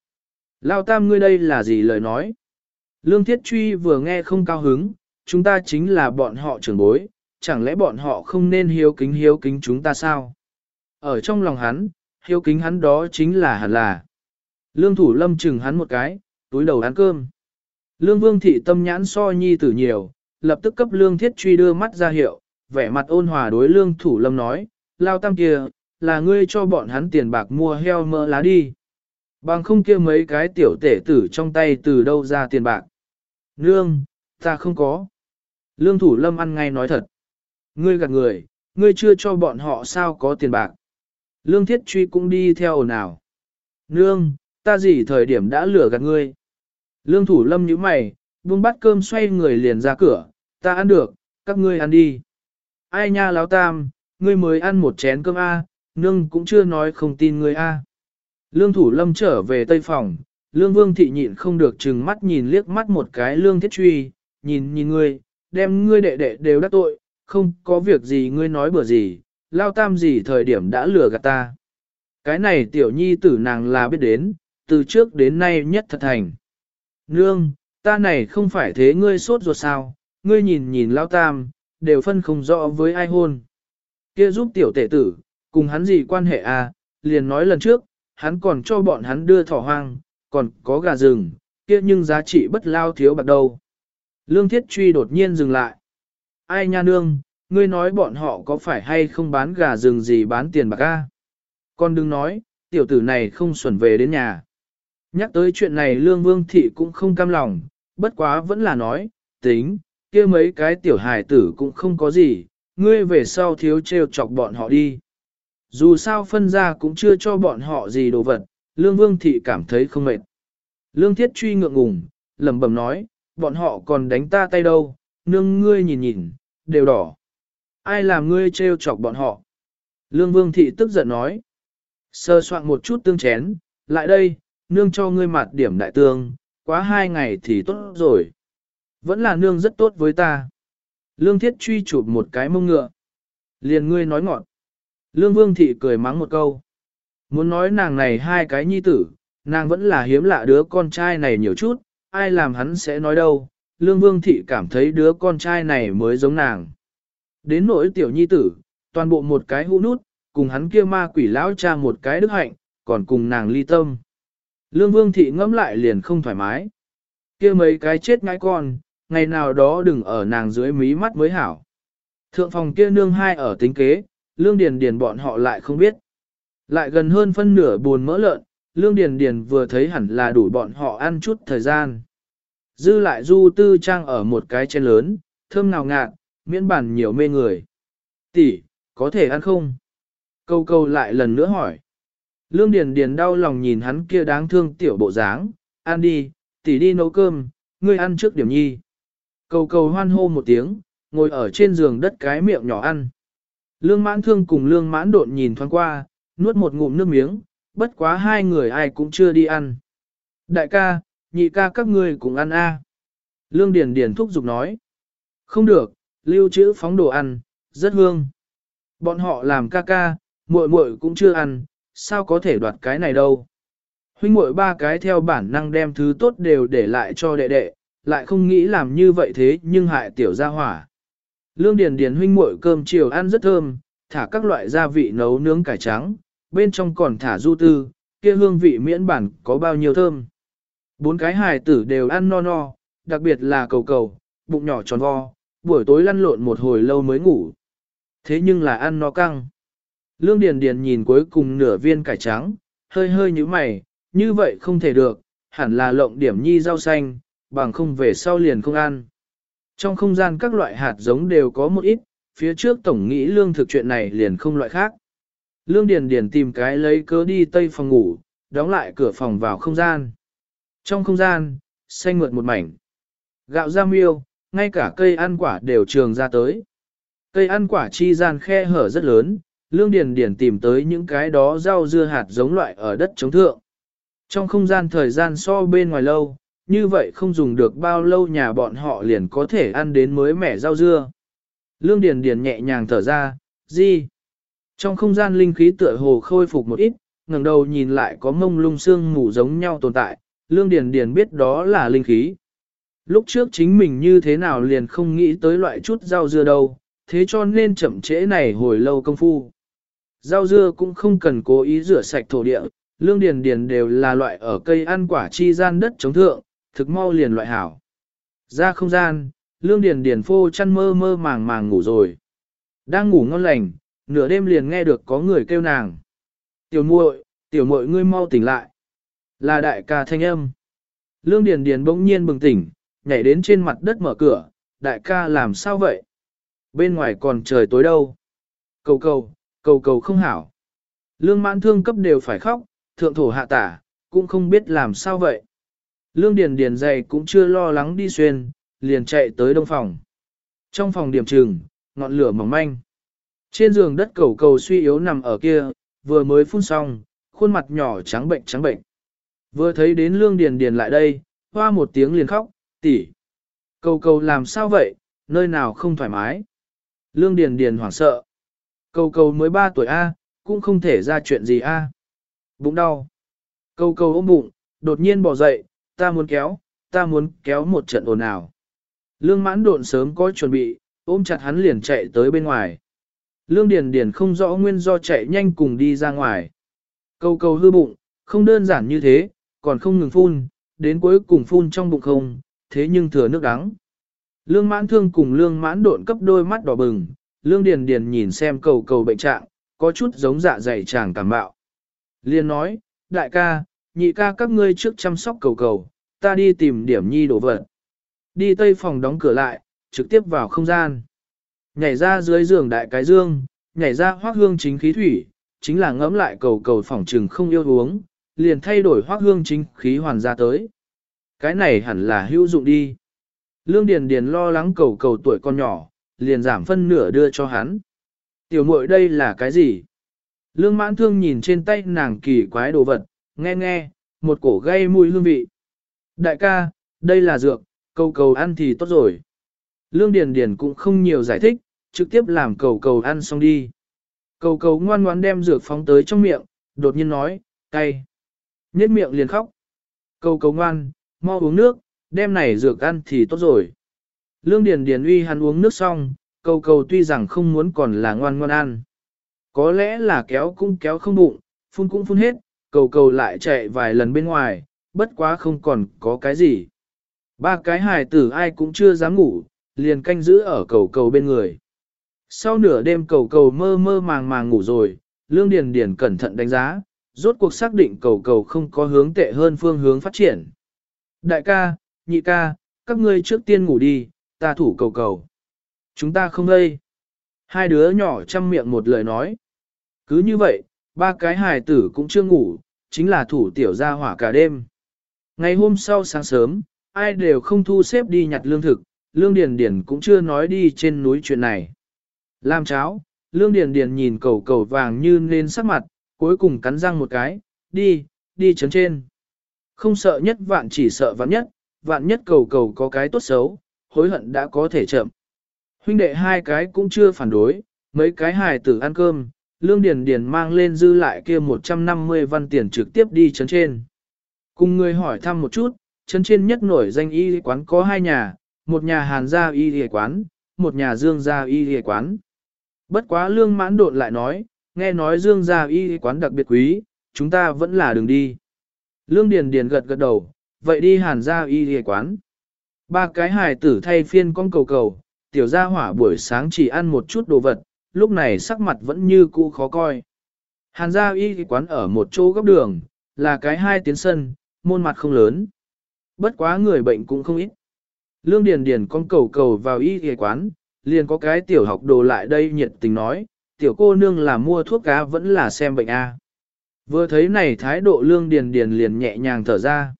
Lao tam ngươi đây là gì lời nói? Lương thiết truy vừa nghe không cao hứng, chúng ta chính là bọn họ trưởng bối, chẳng lẽ bọn họ không nên hiếu kính hiếu kính chúng ta sao? Ở trong lòng hắn, hiếu kính hắn đó chính là hẳn là. Lương thủ lâm chừng hắn một cái, túi đầu ăn cơm. Lương vương thị tâm nhãn so nhi tử nhiều, lập tức cấp lương thiết truy đưa mắt ra hiệu, vẻ mặt ôn hòa đối lương thủ lâm nói, lao tam kia, là ngươi cho bọn hắn tiền bạc mua heo mỡ lá đi. Bằng không kia mấy cái tiểu tể tử trong tay từ đâu ra tiền bạc. Nương, ta không có. Lương thủ lâm ăn ngay nói thật. Ngươi gạt người, ngươi chưa cho bọn họ sao có tiền bạc. Lương thiết truy cũng đi theo ồn ào. Nương, ta gì thời điểm đã lừa gạt ngươi. Lương thủ lâm nhíu mày, buông bát cơm xoay người liền ra cửa, ta ăn được, các ngươi ăn đi. Ai nha láo tam, ngươi mới ăn một chén cơm A, nương cũng chưa nói không tin ngươi A. Lương thủ lâm trở về tây phòng, lương vương thị nhịn không được chừng mắt nhìn liếc mắt một cái lương thiết truy, nhìn nhìn ngươi, đem ngươi đệ đệ đều đắc tội, không có việc gì ngươi nói bừa gì, lao tam gì thời điểm đã lừa gạt ta. Cái này tiểu nhi tử nàng là biết đến, từ trước đến nay nhất thật thành. Nương, ta này không phải thế ngươi sốt ruột sao, ngươi nhìn nhìn lao tam, đều phân không rõ với ai hôn. Kia giúp tiểu tể tử, cùng hắn gì quan hệ à, liền nói lần trước, hắn còn cho bọn hắn đưa thỏ hoang, còn có gà rừng, kia nhưng giá trị bất lao thiếu bạc đâu. Lương thiết truy đột nhiên dừng lại. Ai nha nương, ngươi nói bọn họ có phải hay không bán gà rừng gì bán tiền bạc a? Con đừng nói, tiểu tử này không xuẩn về đến nhà. Nhắc tới chuyện này lương vương thị cũng không cam lòng, bất quá vẫn là nói, tính, kia mấy cái tiểu hài tử cũng không có gì, ngươi về sau thiếu trêu chọc bọn họ đi. Dù sao phân ra cũng chưa cho bọn họ gì đồ vật, lương vương thị cảm thấy không mệt. Lương thiết truy ngượng ngùng, lẩm bẩm nói, bọn họ còn đánh ta tay đâu, nương ngươi nhìn nhìn, đều đỏ. Ai làm ngươi trêu chọc bọn họ? Lương vương thị tức giận nói. Sơ soạn một chút tương chén, lại đây, nương cho ngươi mặt điểm đại tương, quá hai ngày thì tốt rồi. Vẫn là nương rất tốt với ta. Lương thiết truy chụp một cái mông ngựa. Liền ngươi nói ngọn. Lương vương thị cười mắng một câu. Muốn nói nàng này hai cái nhi tử, nàng vẫn là hiếm lạ đứa con trai này nhiều chút, ai làm hắn sẽ nói đâu. Lương vương thị cảm thấy đứa con trai này mới giống nàng. Đến nỗi tiểu nhi tử, toàn bộ một cái hũ nút, cùng hắn kia ma quỷ lão cha một cái đức hạnh, còn cùng nàng ly tâm. Lương vương thị ngẫm lại liền không thoải mái. kia mấy cái chết ngãi con, ngày nào đó đừng ở nàng dưới mí mắt mới hảo. Thượng phòng kia nương hai ở tính kế, lương điền điền bọn họ lại không biết. Lại gần hơn phân nửa buồn mỡ lợn, lương điền điền vừa thấy hẳn là đủ bọn họ ăn chút thời gian. Dư lại du tư trang ở một cái chén lớn, thơm nào ngạt, miễn bản nhiều mê người. Tỷ, có thể ăn không? Câu câu lại lần nữa hỏi. Lương Điền Điền đau lòng nhìn hắn kia đáng thương tiểu bộ dáng, ăn đi, tỷ đi nấu cơm, ngươi ăn trước điểm nhi. Cầu cầu hoan hô một tiếng, ngồi ở trên giường đất cái miệng nhỏ ăn. Lương mãn thương cùng lương mãn độn nhìn thoáng qua, nuốt một ngụm nước miếng, bất quá hai người ai cũng chưa đi ăn. Đại ca, nhị ca các ngươi cùng ăn a. Lương Điền Điền thúc giục nói. Không được, lưu trữ phóng đồ ăn, rất hương. Bọn họ làm ca ca, muội muội cũng chưa ăn, sao có thể đoạt cái này đâu. Huynh muội ba cái theo bản năng đem thứ tốt đều để lại cho đệ đệ, lại không nghĩ làm như vậy thế nhưng hại tiểu gia hỏa. Lương Điền Điền huynh muội cơm chiều ăn rất thơm, thả các loại gia vị nấu nướng cải trắng, bên trong còn thả du tư, kia hương vị miễn bản có bao nhiêu thơm. Bốn cái hài tử đều ăn no no, đặc biệt là cầu cầu, bụng nhỏ tròn vo, buổi tối lăn lộn một hồi lâu mới ngủ. Thế nhưng là ăn no căng. Lương Điền Điền nhìn cuối cùng nửa viên cải trắng, hơi hơi như mày, như vậy không thể được, hẳn là lộng điểm nhi rau xanh, bằng không về sau liền không ăn. Trong không gian các loại hạt giống đều có một ít, phía trước tổng nghĩ lương thực chuyện này liền không loại khác. Lương Điền Điền tìm cái lấy cớ đi tây phòng ngủ, đóng lại cửa phòng vào không gian. Trong không gian, xanh mượt một mảnh. Gạo ra miêu, ngay cả cây ăn quả đều trường ra tới. Cây ăn quả chi gian khe hở rất lớn, Lương Điền Điền tìm tới những cái đó rau dưa hạt giống loại ở đất chống thượng. Trong không gian thời gian so bên ngoài lâu, như vậy không dùng được bao lâu nhà bọn họ liền có thể ăn đến mới mẻ rau dưa. Lương Điền Điền nhẹ nhàng thở ra, gì? Trong không gian linh khí tựa hồ khôi phục một ít, ngẩng đầu nhìn lại có mông lung xương mù giống nhau tồn tại, Lương Điền Điền biết đó là linh khí. Lúc trước chính mình như thế nào liền không nghĩ tới loại chút rau dưa đâu, thế cho nên chậm trễ này hồi lâu công phu. Rau dưa cũng không cần cố ý rửa sạch thổ địa, lương điền điền đều là loại ở cây ăn quả chi gian đất chống thượng, thực mau liền loại hảo. Ra không gian, lương điền điền phô chăn mơ mơ màng màng ngủ rồi. Đang ngủ ngon lành, nửa đêm liền nghe được có người kêu nàng. Tiểu muội, tiểu muội ngươi mau tỉnh lại. Là đại ca thanh âm. Lương điền điền bỗng nhiên bừng tỉnh, nhảy đến trên mặt đất mở cửa, đại ca làm sao vậy? Bên ngoài còn trời tối đâu? Cầu cầu, cầu cầu không hảo. Lương mãn thương cấp đều phải khóc, thượng thổ hạ tả, cũng không biết làm sao vậy. Lương Điền Điền dày cũng chưa lo lắng đi xuyên, liền chạy tới đông phòng. Trong phòng điểm trừng, ngọn lửa mỏng manh. Trên giường đất cầu cầu suy yếu nằm ở kia, vừa mới phun xong, khuôn mặt nhỏ trắng bệnh trắng bệnh. Vừa thấy đến Lương Điền Điền lại đây, hoa một tiếng liền khóc, tỷ. Cầu cầu làm sao vậy, nơi nào không thoải mái. Lương Điền Điền hoảng sợ. Cầu cầu mới 3 tuổi A, cũng không thể ra chuyện gì A. Bụng đau. Cầu cầu ôm bụng, đột nhiên bỏ dậy, ta muốn kéo, ta muốn kéo một trận ồn ào. Lương mãn độn sớm có chuẩn bị, ôm chặt hắn liền chạy tới bên ngoài. Lương Điền Điền không rõ nguyên do chạy nhanh cùng đi ra ngoài. Cầu cầu hư bụng, không đơn giản như thế, còn không ngừng phun, đến cuối cùng phun trong bụng không, thế nhưng thừa nước đắng. Lương mãn thương cùng lương mãn độn cấp đôi mắt đỏ bừng, lương điền điền nhìn xem cầu cầu bệnh trạng, có chút giống dạ dày chàng cảm bạo. Liên nói, đại ca, nhị ca các ngươi trước chăm sóc cầu cầu, ta đi tìm điểm nhi đồ vật. Đi tây phòng đóng cửa lại, trực tiếp vào không gian. Nhảy ra dưới giường đại cái dương, nhảy ra hoác hương chính khí thủy, chính là ngẫm lại cầu cầu phòng trừng không yêu uống, liền thay đổi hoác hương chính khí hoàn ra tới. Cái này hẳn là hữu dụng đi. Lương Điền Điền lo lắng cầu cầu tuổi con nhỏ, liền giảm phân nửa đưa cho hắn. Tiểu muội đây là cái gì? Lương mãn thương nhìn trên tay nàng kỳ quái đồ vật, nghe nghe, một cổ gây mùi hương vị. Đại ca, đây là dược, cầu cầu ăn thì tốt rồi. Lương Điền Điền cũng không nhiều giải thích, trực tiếp làm cầu cầu ăn xong đi. Cầu cầu ngoan ngoãn đem dược phóng tới trong miệng, đột nhiên nói, cay. Nhết miệng liền khóc. Cầu cầu ngoan, mau uống nước, đem này dược ăn thì tốt rồi. Lương Điền Điền uy hắn uống nước xong, cầu cầu tuy rằng không muốn còn là ngoan ngoan ăn. Có lẽ là kéo cũng kéo không bụng, phun cũng phun hết, cầu cầu lại chạy vài lần bên ngoài, bất quá không còn có cái gì. Ba cái hài tử ai cũng chưa dám ngủ, liền canh giữ ở cầu cầu bên người. Sau nửa đêm cầu cầu mơ mơ màng màng ngủ rồi, Lương Điền Điền cẩn thận đánh giá, rốt cuộc xác định cầu cầu không có hướng tệ hơn phương hướng phát triển. Đại ca, nhị ca, các ngươi trước tiên ngủ đi, ta thủ cầu cầu. Chúng ta không đây. Hai đứa nhỏ chăm miệng một lời nói. Cứ như vậy, ba cái hài tử cũng chưa ngủ, chính là thủ tiểu gia hỏa cả đêm. Ngày hôm sau sáng sớm, ai đều không thu xếp đi nhặt lương thực, lương điền điền cũng chưa nói đi trên núi chuyện này. Làm cháo, lương điền điền nhìn cầu cầu vàng như lên sắc mặt, cuối cùng cắn răng một cái, đi, đi chấn trên. Không sợ nhất vạn chỉ sợ vạn nhất, vạn nhất cầu cầu có cái tốt xấu, hối hận đã có thể chậm. Huynh đệ hai cái cũng chưa phản đối, mấy cái hài tử ăn cơm, Lương Điền Điền mang lên dư lại kia 150 văn tiền trực tiếp đi chấn trên. Cùng người hỏi thăm một chút, chấn trên nhất nổi danh y quán có hai nhà, một nhà Hàn gia y y quán, một nhà Dương gia y y quán. Bất quá Lương Mãn Độn lại nói, nghe nói dương gia y quán đặc biệt quý, chúng ta vẫn là đường đi. Lương Điền Điền gật gật đầu, vậy đi hàn gia y quán. Ba cái hài tử thay phiên con cầu cầu, tiểu gia hỏa buổi sáng chỉ ăn một chút đồ vật, lúc này sắc mặt vẫn như cũ khó coi. Hàn gia y quán ở một chỗ góc đường, là cái hai tiến sân, môn mặt không lớn. Bất quá người bệnh cũng không ít. Lương Điền Điền con cầu cầu vào y y quán, liền có cái tiểu học đồ lại đây nhiệt tình nói, tiểu cô nương là mua thuốc cá vẫn là xem bệnh a. Vừa thấy này thái độ Lương Điền Điền liền nhẹ nhàng thở ra.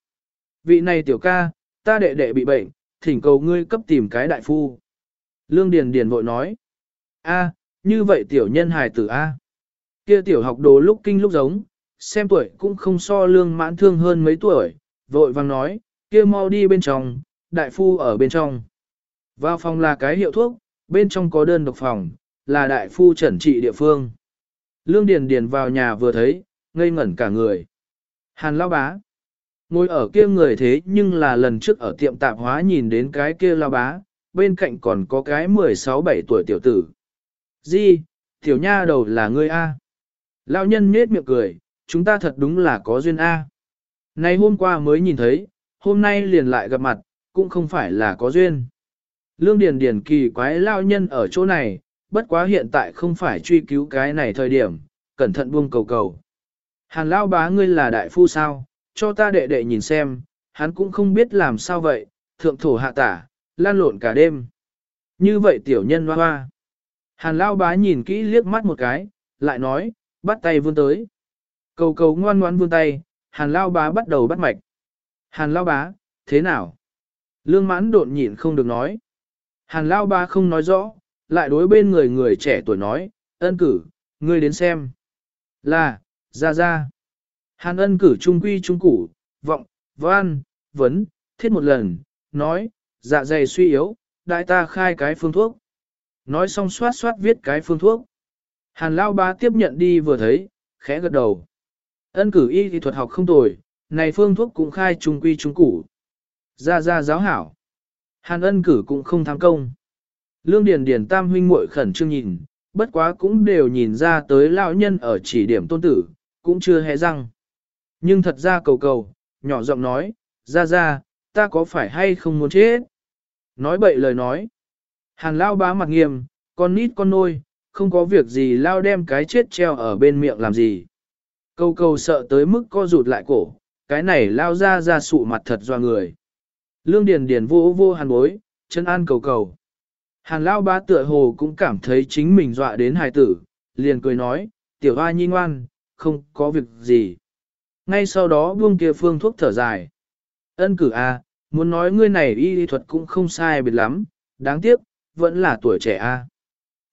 Vị này tiểu ca, ta đệ đệ bị bệnh, thỉnh cầu ngươi cấp tìm cái đại phu. Lương Điền Điền vội nói, a, như vậy tiểu nhân hài tử a. Kia tiểu học đồ lúc kinh lúc giống, xem tuổi cũng không so lương mãn thương hơn mấy tuổi, vội vàng nói, kia mau đi bên trong, đại phu ở bên trong. Vào phòng là cái hiệu thuốc, bên trong có đơn độc phòng, là đại phu trần trị địa phương. Lương Điền Điền vào nhà vừa thấy, ngây ngẩn cả người. Hàn lao bá. Ngồi ở kia người thế nhưng là lần trước ở tiệm tạp hóa nhìn đến cái kia lao bá, bên cạnh còn có cái 16-17 tuổi tiểu tử. Di, tiểu nha đầu là ngươi A. Lão nhân nhết miệng cười, chúng ta thật đúng là có duyên A. Nay hôm qua mới nhìn thấy, hôm nay liền lại gặp mặt, cũng không phải là có duyên. Lương Điền Điền kỳ quái lao nhân ở chỗ này, bất quá hiện tại không phải truy cứu cái này thời điểm, cẩn thận buông cầu cầu. Hàn lao bá ngươi là đại phu sao, cho ta đệ đệ nhìn xem, hắn cũng không biết làm sao vậy, thượng thổ hạ tả, lan lộn cả đêm. Như vậy tiểu nhân hoa hoa. Hàn lao bá nhìn kỹ liếc mắt một cái, lại nói, bắt tay vươn tới. Cầu cầu ngoan ngoan vươn tay, hàn lao bá bắt đầu bắt mạch. Hàn lao bá, thế nào? Lương mãn đột nhịn không được nói. Hàn lao bá không nói rõ, lại đối bên người người trẻ tuổi nói, ân cử, ngươi đến xem. Là, ra ra. Hàn ân cử trung quy trung củ, vọng, văn, vấn, thiết một lần, nói, dạ dày suy yếu, đại ta khai cái phương thuốc. Nói xong soát soát viết cái phương thuốc. Hàn lao ba tiếp nhận đi vừa thấy, khẽ gật đầu. Ân cử y thì thuật học không tồi, này phương thuốc cũng khai trung quy trung củ. Ra ra giáo hảo. Hàn ân cử cũng không tham công. Lương Điền Điền tam huynh muội khẩn trương nhìn, bất quá cũng đều nhìn ra tới lão nhân ở chỉ điểm tôn tử, cũng chưa hé răng. Nhưng thật ra cầu cầu, nhỏ giọng nói, ra ra, ta có phải hay không muốn chết? Nói bậy lời nói. Hàn lao bá mặt nghiêm, con nít con nôi, không có việc gì lao đem cái chết treo ở bên miệng làm gì. Cầu cầu sợ tới mức co rụt lại cổ, cái này lao ra ra sụ mặt thật doa người. Lương Điền Điền vô vô hàn bối, chân an cầu cầu. Hàn lao bá tựa hồ cũng cảm thấy chính mình dọa đến hài tử, liền cười nói, tiểu hoa nhi ngoan, không có việc gì. Ngay sau đó buông kia phương thuốc thở dài. Ân cử a, à, muốn nói ngươi này y lý thuật cũng không sai biệt lắm, đáng tiếc, vẫn là tuổi trẻ a. À.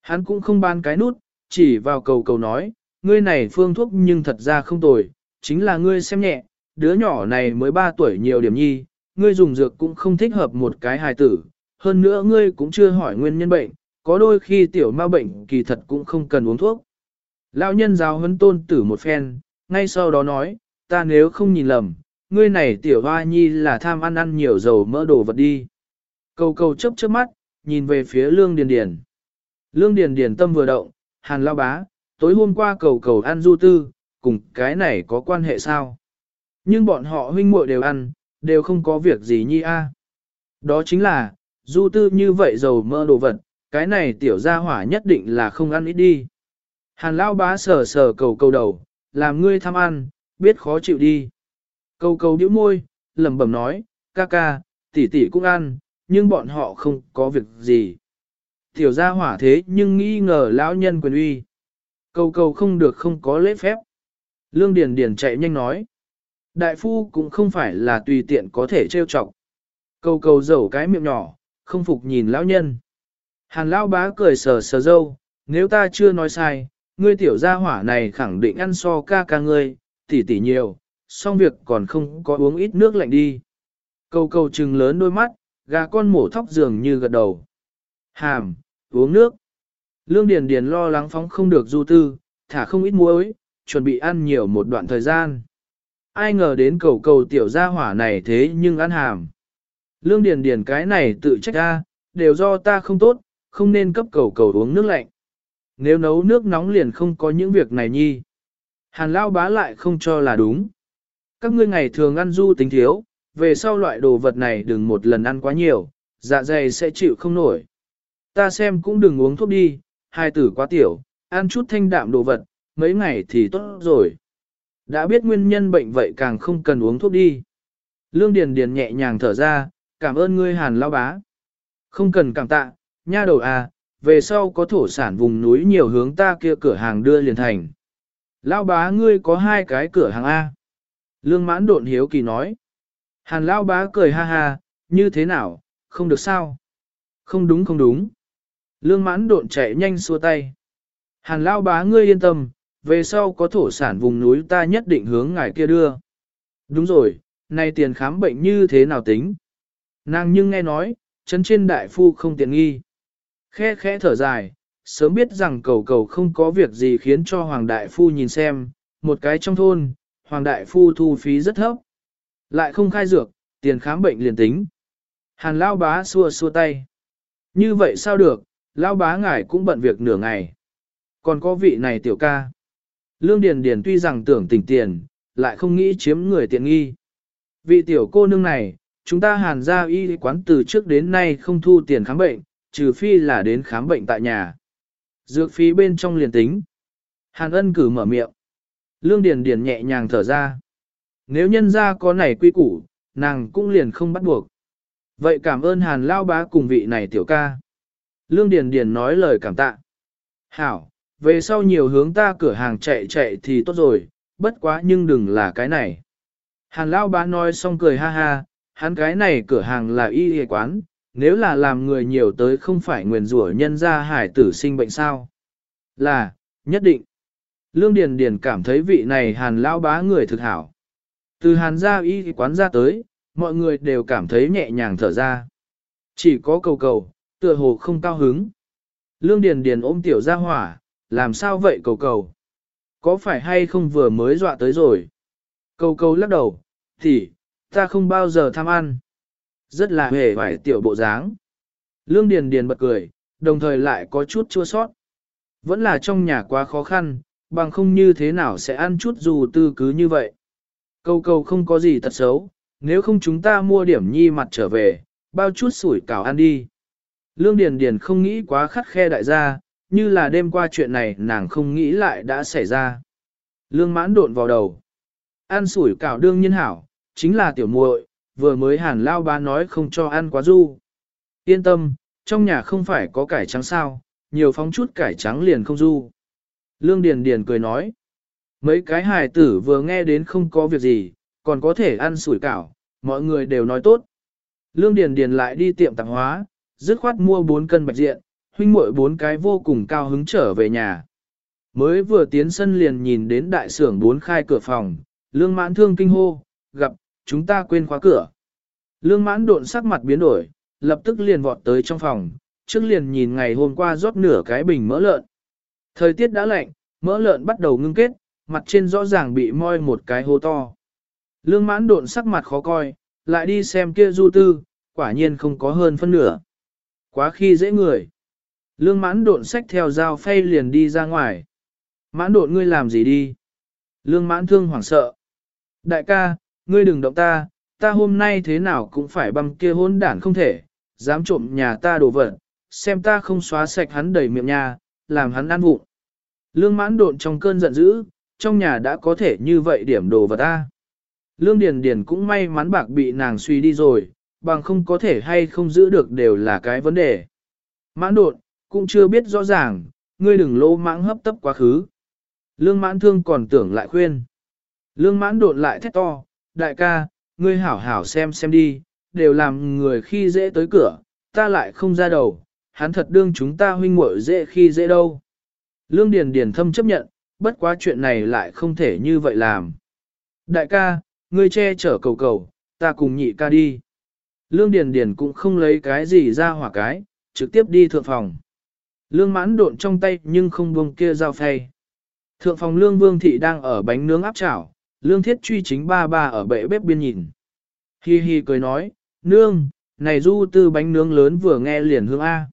Hắn cũng không ban cái nút, chỉ vào cầu cầu nói, ngươi này phương thuốc nhưng thật ra không tồi, chính là ngươi xem nhẹ, đứa nhỏ này mới 3 tuổi nhiều điểm nhi, ngươi dùng dược cũng không thích hợp một cái hài tử, hơn nữa ngươi cũng chưa hỏi nguyên nhân bệnh, có đôi khi tiểu ma bệnh kỳ thật cũng không cần uống thuốc. Lão nhân giáo huấn tôn tử một phen, ngay sau đó nói, ta nếu không nhìn lầm, ngươi này tiểu hoa nhi là tham ăn ăn nhiều dầu mỡ đồ vật đi. Cầu cầu chớp chớp mắt, nhìn về phía lương điền điền. Lương điền điền tâm vừa động, hàn lao bá, tối hôm qua cầu cầu ăn du tư, cùng cái này có quan hệ sao? Nhưng bọn họ huynh muội đều ăn, đều không có việc gì nhi a. Đó chính là, du tư như vậy dầu mơ đồ vật, cái này tiểu gia hỏa nhất định là không ăn ít đi. Hàn lao bá sờ sờ cầu cầu đầu, làm ngươi tham ăn, biết khó chịu đi. Cầu cầu điếu môi, lẩm bẩm nói, ca ca, tỷ tỷ cũng ăn, nhưng bọn họ không có việc gì. Tiểu gia hỏa thế nhưng nghi ngờ lão nhân quyền uy. Cầu cầu không được không có lễ phép. Lương Điền Điền chạy nhanh nói. Đại phu cũng không phải là tùy tiện có thể trêu chọc. Cầu cầu dẩu cái miệng nhỏ, không phục nhìn lão nhân. Hàn lão bá cười sờ sờ dâu, nếu ta chưa nói sai, ngươi tiểu gia hỏa này khẳng định ăn so ca ca ngươi, tỷ tỷ nhiều, xong việc còn không có uống ít nước lạnh đi. Cầu cầu trừng lớn đôi mắt, gà con mổ thóc dường như gật đầu. Hàm, uống nước. Lương Điền Điền lo lắng phóng không được du tư, thả không ít muối, chuẩn bị ăn nhiều một đoạn thời gian. Ai ngờ đến cầu cầu tiểu gia hỏa này thế nhưng ăn hàm. Lương Điền Điền cái này tự trách ra, đều do ta không tốt, không nên cấp cầu cầu uống nước lạnh. nếu nấu nước nóng liền không có những việc này nhi. Hàn lao bá lại không cho là đúng. Các ngươi ngày thường ăn du tính thiếu, về sau loại đồ vật này đừng một lần ăn quá nhiều, dạ dày sẽ chịu không nổi. Ta xem cũng đừng uống thuốc đi, hai tử quá tiểu, ăn chút thanh đạm đồ vật, mấy ngày thì tốt rồi. Đã biết nguyên nhân bệnh vậy càng không cần uống thuốc đi. Lương Điền Điền nhẹ nhàng thở ra, cảm ơn ngươi hàn lao bá. Không cần cảm tạ, nha đầu à, về sau có thổ sản vùng núi nhiều hướng ta kia cửa hàng đưa liền thành. Lao bá ngươi có hai cái cửa hàng A. Lương mãn độn hiếu kỳ nói. Hàn Lão bá cười ha ha, như thế nào, không được sao? Không đúng không đúng. Lương mãn độn chạy nhanh xua tay. Hàn Lão bá ngươi yên tâm, về sau có thổ sản vùng núi ta nhất định hướng ngài kia đưa. Đúng rồi, nay tiền khám bệnh như thế nào tính? Nàng nhưng nghe nói, chân trên đại phu không tiện nghi. Khẽ khẽ thở dài, sớm biết rằng cầu cầu không có việc gì khiến cho Hoàng Đại Phu nhìn xem, một cái trong thôn, Hoàng Đại Phu thu phí rất thấp. Lại không khai dược, tiền khám bệnh liền tính. Hàn Lao Bá xua xua tay. Như vậy sao được, Lao Bá ngài cũng bận việc nửa ngày. Còn có vị này tiểu ca. Lương Điền Điền tuy rằng tưởng tỉnh tiền, lại không nghĩ chiếm người tiện nghi. Vị tiểu cô nương này, chúng ta hàn gia y quán từ trước đến nay không thu tiền khám bệnh, trừ phi là đến khám bệnh tại nhà. Dược phí bên trong liền tính. Hàn ân cử mở miệng. Lương Điền Điền nhẹ nhàng thở ra. Nếu nhân gia có này quy củ, nàng cũng liền không bắt buộc. Vậy cảm ơn Hàn Lao Bá cùng vị này tiểu ca. Lương Điền Điền nói lời cảm tạ. Hảo, về sau nhiều hướng ta cửa hàng chạy chạy thì tốt rồi, bất quá nhưng đừng là cái này. Hàn Lao Bá nói xong cười ha ha, hắn cái này cửa hàng là y y quán, nếu là làm người nhiều tới không phải nguyền rủa nhân ra hải tử sinh bệnh sao? Là, nhất định. Lương Điền Điền cảm thấy vị này hàn lao bá người thực hảo. Từ hàn gia y quán ra tới, mọi người đều cảm thấy nhẹ nhàng thở ra. Chỉ có cầu cầu, tựa hồ không cao hứng. Lương Điền Điền ôm tiểu ra hỏa, làm sao vậy cầu cầu? Có phải hay không vừa mới dọa tới rồi? Cầu cầu lắc đầu, thì, ta không bao giờ tham ăn. Rất là hề vải tiểu bộ dáng. Lương Điền Điền bật cười, đồng thời lại có chút chua sót. Vẫn là trong nhà quá khó khăn, bằng không như thế nào sẽ ăn chút dù tư cứ như vậy. Câu câu không có gì thật xấu, nếu không chúng ta mua điểm nhi mặt trở về, bao chút sủi cảo ăn đi. Lương Điền Điền không nghĩ quá khắt khe đại gia, như là đêm qua chuyện này nàng không nghĩ lại đã xảy ra. Lương mãn độn vào đầu. Ăn sủi cảo đương nhiên hảo, chính là tiểu muội, vừa mới hàn lao ba nói không cho ăn quá du. Yên tâm, trong nhà không phải có cải trắng sao, nhiều phóng chút cải trắng liền không du. Lương Điền Điền cười nói, mấy cái hài tử vừa nghe đến không có việc gì, còn có thể ăn sủi cảo, mọi người đều nói tốt. Lương Điền Điền lại đi tiệm tạp hóa, dứt khoát mua 4 cân bạch diện, huynh muội bốn cái vô cùng cao hứng trở về nhà. Mới vừa tiến sân liền nhìn đến đại sưởng bốn khai cửa phòng, lương mãn thương kinh hô, gặp, chúng ta quên khóa cửa. Lương mãn độn sắc mặt biến đổi, lập tức liền vọt tới trong phòng, trước liền nhìn ngày hôm qua rót nửa cái bình mỡ lợn. Thời tiết đã lạnh, mỡ lợn bắt đầu ngưng kết, mặt trên rõ ràng bị moi một cái hố to. Lương mãn độn sắc mặt khó coi, lại đi xem kia du tư, quả nhiên không có hơn phân nửa. Quá khi dễ người. Lương mãn độn sách theo dao phay liền đi ra ngoài. Mãn độn ngươi làm gì đi? Lương mãn thương hoảng sợ. Đại ca, ngươi đừng động ta, ta hôm nay thế nào cũng phải băm kia hôn đản không thể, dám trộm nhà ta đồ vật, xem ta không xóa sạch hắn đầy miệng nhà, làm hắn ăn vụng. Lương mãn độn trong cơn giận dữ, trong nhà đã có thể như vậy điểm đồ vật ta. Lương Điền Điền cũng may mắn bạc bị nàng suy đi rồi, bằng không có thể hay không giữ được đều là cái vấn đề. Mãn đột cũng chưa biết rõ ràng, ngươi đừng lỗ mãng hấp tấp quá khứ. Lương mãn thương còn tưởng lại khuyên. Lương mãn đột lại thét to, đại ca, ngươi hảo hảo xem xem đi, đều làm người khi dễ tới cửa, ta lại không ra đầu, hắn thật đương chúng ta huynh muội dễ khi dễ đâu. Lương Điền Điền thâm chấp nhận, bất quá chuyện này lại không thể như vậy làm. Đại ca, ngươi che chở cầu cầu, ta cùng nhị ca đi. Lương Điền Điền cũng không lấy cái gì ra hỏa cái, trực tiếp đi thượng phòng. Lương mãn độn trong tay nhưng không buông kia dao phay. Thượng phòng lương vương thị đang ở bánh nướng áp chảo, lương thiết truy chính ba ba ở bệ bếp biên nhìn. Hi hi cười nói, nương, này du tư bánh nướng lớn vừa nghe liền hương A.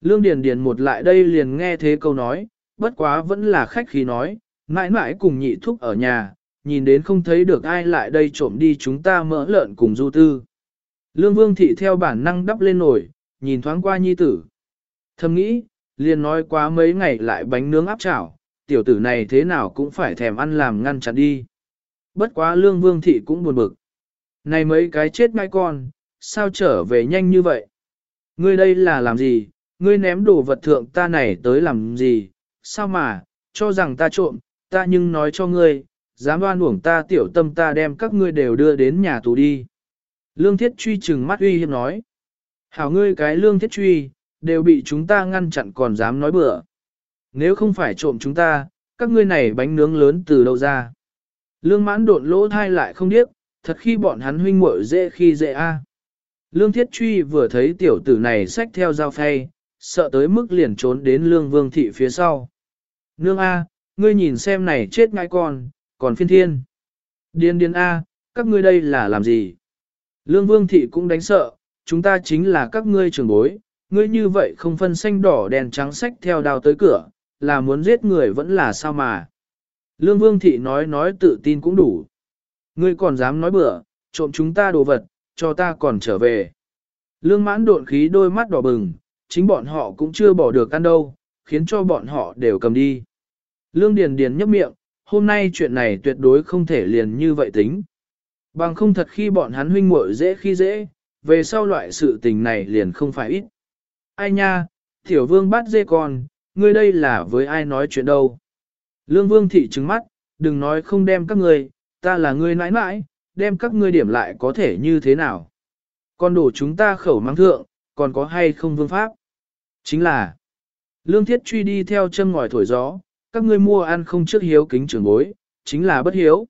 Lương Điền Điền một lại đây liền nghe thế câu nói, bất quá vẫn là khách khí nói, mãi mãi cùng nhị thúc ở nhà, nhìn đến không thấy được ai lại đây trộm đi chúng ta mỡ lợn cùng du tư. Lương Vương Thị theo bản năng đắp lên nổi, nhìn thoáng qua nhi tử. Thầm nghĩ, liền nói quá mấy ngày lại bánh nướng áp chảo, tiểu tử này thế nào cũng phải thèm ăn làm ngăn chặn đi. Bất quá Lương Vương Thị cũng buồn bực. Này mấy cái chết ngay con, sao trở về nhanh như vậy? Ngươi đây là làm gì? Ngươi ném đồ vật thượng ta này tới làm gì? Sao mà, cho rằng ta trộm, ta nhưng nói cho ngươi, dám đoan uổng ta tiểu tâm ta đem các ngươi đều đưa đến nhà tù đi. Lương Thiết Truy chừng mắt uy hiếp nói. Hảo ngươi cái Lương Thiết Truy, đều bị chúng ta ngăn chặn còn dám nói bừa. Nếu không phải trộm chúng ta, các ngươi này bánh nướng lớn từ đâu ra. Lương mãn độn lỗ thai lại không điếc, thật khi bọn hắn huynh muội dễ khi dễ a. Lương Thiết Truy vừa thấy tiểu tử này xách theo dao phay, sợ tới mức liền trốn đến Lương Vương Thị phía sau. Nương A, ngươi nhìn xem này chết ngay con, còn phiên thiên. Điên điên A, các ngươi đây là làm gì? Lương Vương Thị cũng đánh sợ, chúng ta chính là các ngươi trưởng bối, ngươi như vậy không phân xanh đỏ đèn trắng sách theo đào tới cửa, là muốn giết người vẫn là sao mà. Lương Vương Thị nói nói tự tin cũng đủ. Ngươi còn dám nói bừa, trộm chúng ta đồ vật, cho ta còn trở về. Lương mãn độn khí đôi mắt đỏ bừng, chính bọn họ cũng chưa bỏ được ăn đâu, khiến cho bọn họ đều cầm đi. Lương Điền Điền nhấp miệng, hôm nay chuyện này tuyệt đối không thể liền như vậy tính. Bằng không thật khi bọn hắn huynh muội dễ khi dễ, về sau loại sự tình này liền không phải ít. Ai nha, tiểu vương bắt dê con, ngươi đây là với ai nói chuyện đâu. Lương vương thị trừng mắt, đừng nói không đem các ngươi, ta là ngươi nãi nãi, đem các ngươi điểm lại có thể như thế nào. Con đổ chúng ta khẩu mang thượng, còn có hay không vương pháp? Chính là, lương thiết truy đi theo chân ngòi thổi gió, các ngươi mua ăn không trước hiếu kính trưởng bối, chính là bất hiếu.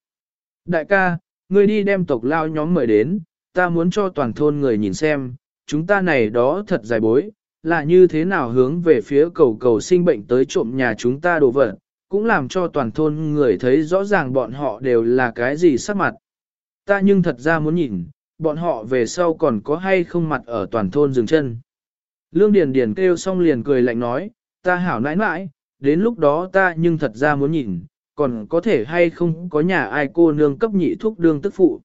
Đại ca, ngươi đi đem tộc lao nhóm mời đến, ta muốn cho toàn thôn người nhìn xem, chúng ta này đó thật dài bối, là như thế nào hướng về phía cầu cầu sinh bệnh tới trộm nhà chúng ta đồ vật, cũng làm cho toàn thôn người thấy rõ ràng bọn họ đều là cái gì sắc mặt. Ta nhưng thật ra muốn nhìn, bọn họ về sau còn có hay không mặt ở toàn thôn dừng chân. Lương Điền Điền kêu xong liền cười lạnh nói, ta hảo nãi nãi, đến lúc đó ta nhưng thật ra muốn nhìn, còn có thể hay không có nhà ai cô nương cấp nhị thuốc đương tức phụ.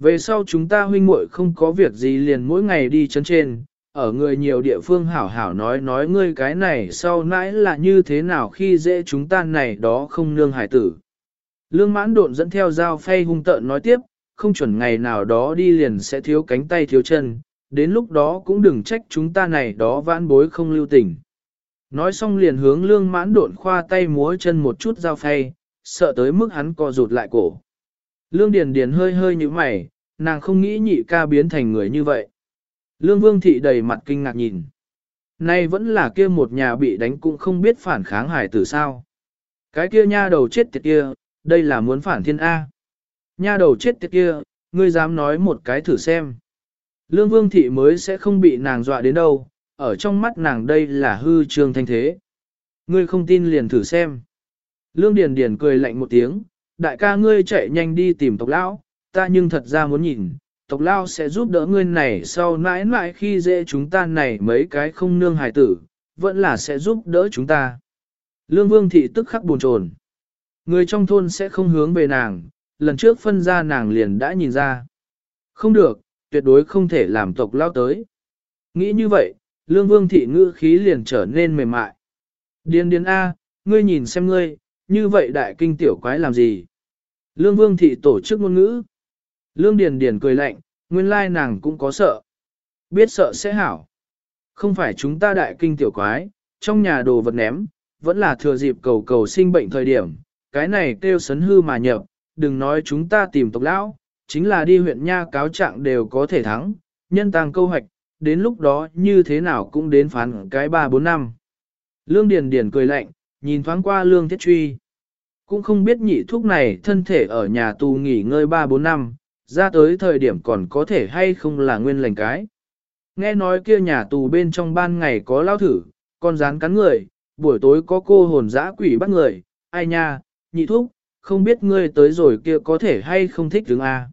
Về sau chúng ta huynh muội không có việc gì liền mỗi ngày đi chấn trên, ở người nhiều địa phương hảo hảo nói nói ngươi cái này sau nãi là như thế nào khi dễ chúng ta này đó không nương hải tử. Lương mãn độn dẫn theo dao phay hung tợn nói tiếp, không chuẩn ngày nào đó đi liền sẽ thiếu cánh tay thiếu chân, đến lúc đó cũng đừng trách chúng ta này đó vãn bối không lưu tình. Nói xong liền hướng lương mãn độn khoa tay múa chân một chút dao phay, sợ tới mức hắn co rụt lại cổ. Lương Điền Điền hơi hơi như mày, nàng không nghĩ nhị ca biến thành người như vậy. Lương Vương Thị đầy mặt kinh ngạc nhìn. Nay vẫn là kia một nhà bị đánh cũng không biết phản kháng hải tử sao. Cái kia nha đầu chết tiệt kia, đây là muốn phản thiên A. Nha đầu chết tiệt kia, ngươi dám nói một cái thử xem. Lương Vương Thị mới sẽ không bị nàng dọa đến đâu, ở trong mắt nàng đây là hư trương thanh thế. Ngươi không tin liền thử xem. Lương Điền Điền cười lạnh một tiếng, đại ca ngươi chạy nhanh đi tìm tộc lão, ta nhưng thật ra muốn nhìn, tộc lão sẽ giúp đỡ ngươi này sau mãi mãi khi dễ chúng ta này mấy cái không nương hài tử, vẫn là sẽ giúp đỡ chúng ta. Lương Vương Thị tức khắc buồn chồn. Người trong thôn sẽ không hướng về nàng, lần trước phân ra nàng liền đã nhìn ra. Không được, tuyệt đối không thể làm tộc lão tới. Nghĩ như vậy, Lương Vương Thị ngữ khí liền trở nên mềm mại. Điên điên A, ngươi nhìn xem ngươi, như vậy đại kinh tiểu quái làm gì? Lương Vương Thị tổ chức ngôn ngữ. Lương Điền Điền cười lạnh, nguyên lai nàng cũng có sợ. Biết sợ sẽ hảo. Không phải chúng ta đại kinh tiểu quái, trong nhà đồ vật ném, vẫn là thừa dịp cầu cầu sinh bệnh thời điểm. Cái này kêu sấn hư mà nhập, đừng nói chúng ta tìm tộc lão, chính là đi huyện nha cáo trạng đều có thể thắng, nhân tàng câu hoạch, đến lúc đó như thế nào cũng đến phán cái 3-4 năm. Lương Điền Điền cười lạnh, nhìn thoáng qua Lương Thiết Truy. Cũng không biết nhị thuốc này thân thể ở nhà tù nghỉ ngơi 3-4 năm, ra tới thời điểm còn có thể hay không là nguyên lành cái. Nghe nói kia nhà tù bên trong ban ngày có lao thử, con rán cắn người, buổi tối có cô hồn dã quỷ bắt người, ai nha, nhị thuốc, không biết ngươi tới rồi kia có thể hay không thích đứng A.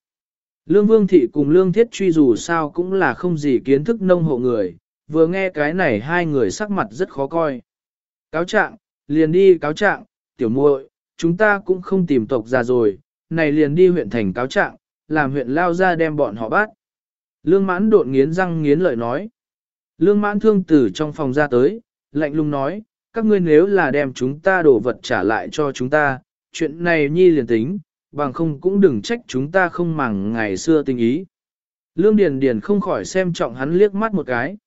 Lương Vương Thị cùng Lương Thiết Truy dù sao cũng là không gì kiến thức nông hộ người, vừa nghe cái này hai người sắc mặt rất khó coi. Cáo trạng, liền đi cáo trạng, tiểu muội, chúng ta cũng không tìm tộc ra rồi, này liền đi huyện thành cáo trạng, làm huyện lao ra đem bọn họ bắt. Lương mãn đột nghiến răng nghiến lợi nói. Lương mãn thương tử trong phòng ra tới, lạnh lùng nói, các ngươi nếu là đem chúng ta đổ vật trả lại cho chúng ta, chuyện này nhi liền tính, bằng không cũng đừng trách chúng ta không màng ngày xưa tình ý. Lương Điền Điền không khỏi xem trọng hắn liếc mắt một cái.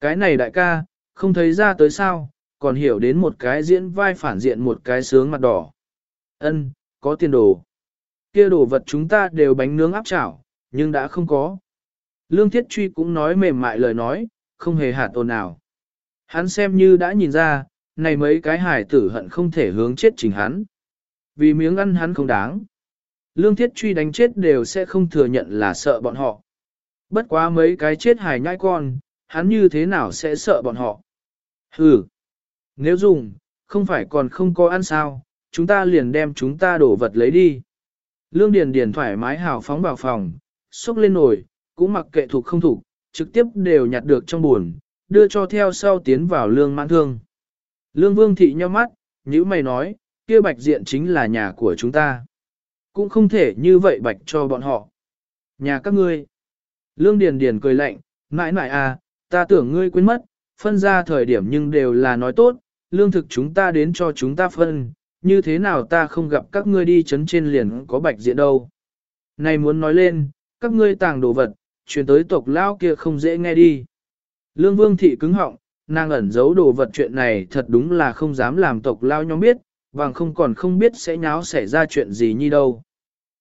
Cái này đại ca, không thấy ra tới sao, còn hiểu đến một cái diễn vai phản diện một cái sướng mặt đỏ. Ân, có tiền đồ. Kia đồ vật chúng ta đều bánh nướng áp chảo, nhưng đã không có. Lương Thiết Truy cũng nói mềm mại lời nói, không hề hạt ồn nào. Hắn xem như đã nhìn ra, này mấy cái hải tử hận không thể hướng chết chính hắn. Vì miếng ăn hắn không đáng. Lương Thiết Truy đánh chết đều sẽ không thừa nhận là sợ bọn họ. Bất quá mấy cái chết hài nhai con, hắn như thế nào sẽ sợ bọn họ. Hừ, nếu dùng, không phải còn không có ăn sao, chúng ta liền đem chúng ta đổ vật lấy đi. Lương Điền Điền thoải mái hào phóng vào phòng, xúc lên nồi, cũng mặc kệ thuộc không thuộc, trực tiếp đều nhặt được trong buồn, đưa cho theo sau tiến vào lương mãn thương. Lương Vương Thị nhíu mắt, nhíu mày nói, kia bạch diện chính là nhà của chúng ta. Cũng không thể như vậy bạch cho bọn họ. Nhà các ngươi. Lương Điền Điền cười lạnh, mãi mãi à, ta tưởng ngươi quên mất, phân ra thời điểm nhưng đều là nói tốt, lương thực chúng ta đến cho chúng ta phân, như thế nào ta không gặp các ngươi đi chấn trên liền có bạch diện đâu. Này muốn nói lên, các ngươi tàng đồ vật, chuyển tới tộc lao kia không dễ nghe đi. Lương Vương Thị cứng họng, nàng ẩn giấu đồ vật chuyện này thật đúng là không dám làm tộc lao nhóm biết, bằng không còn không biết sẽ nháo xảy ra chuyện gì như đâu.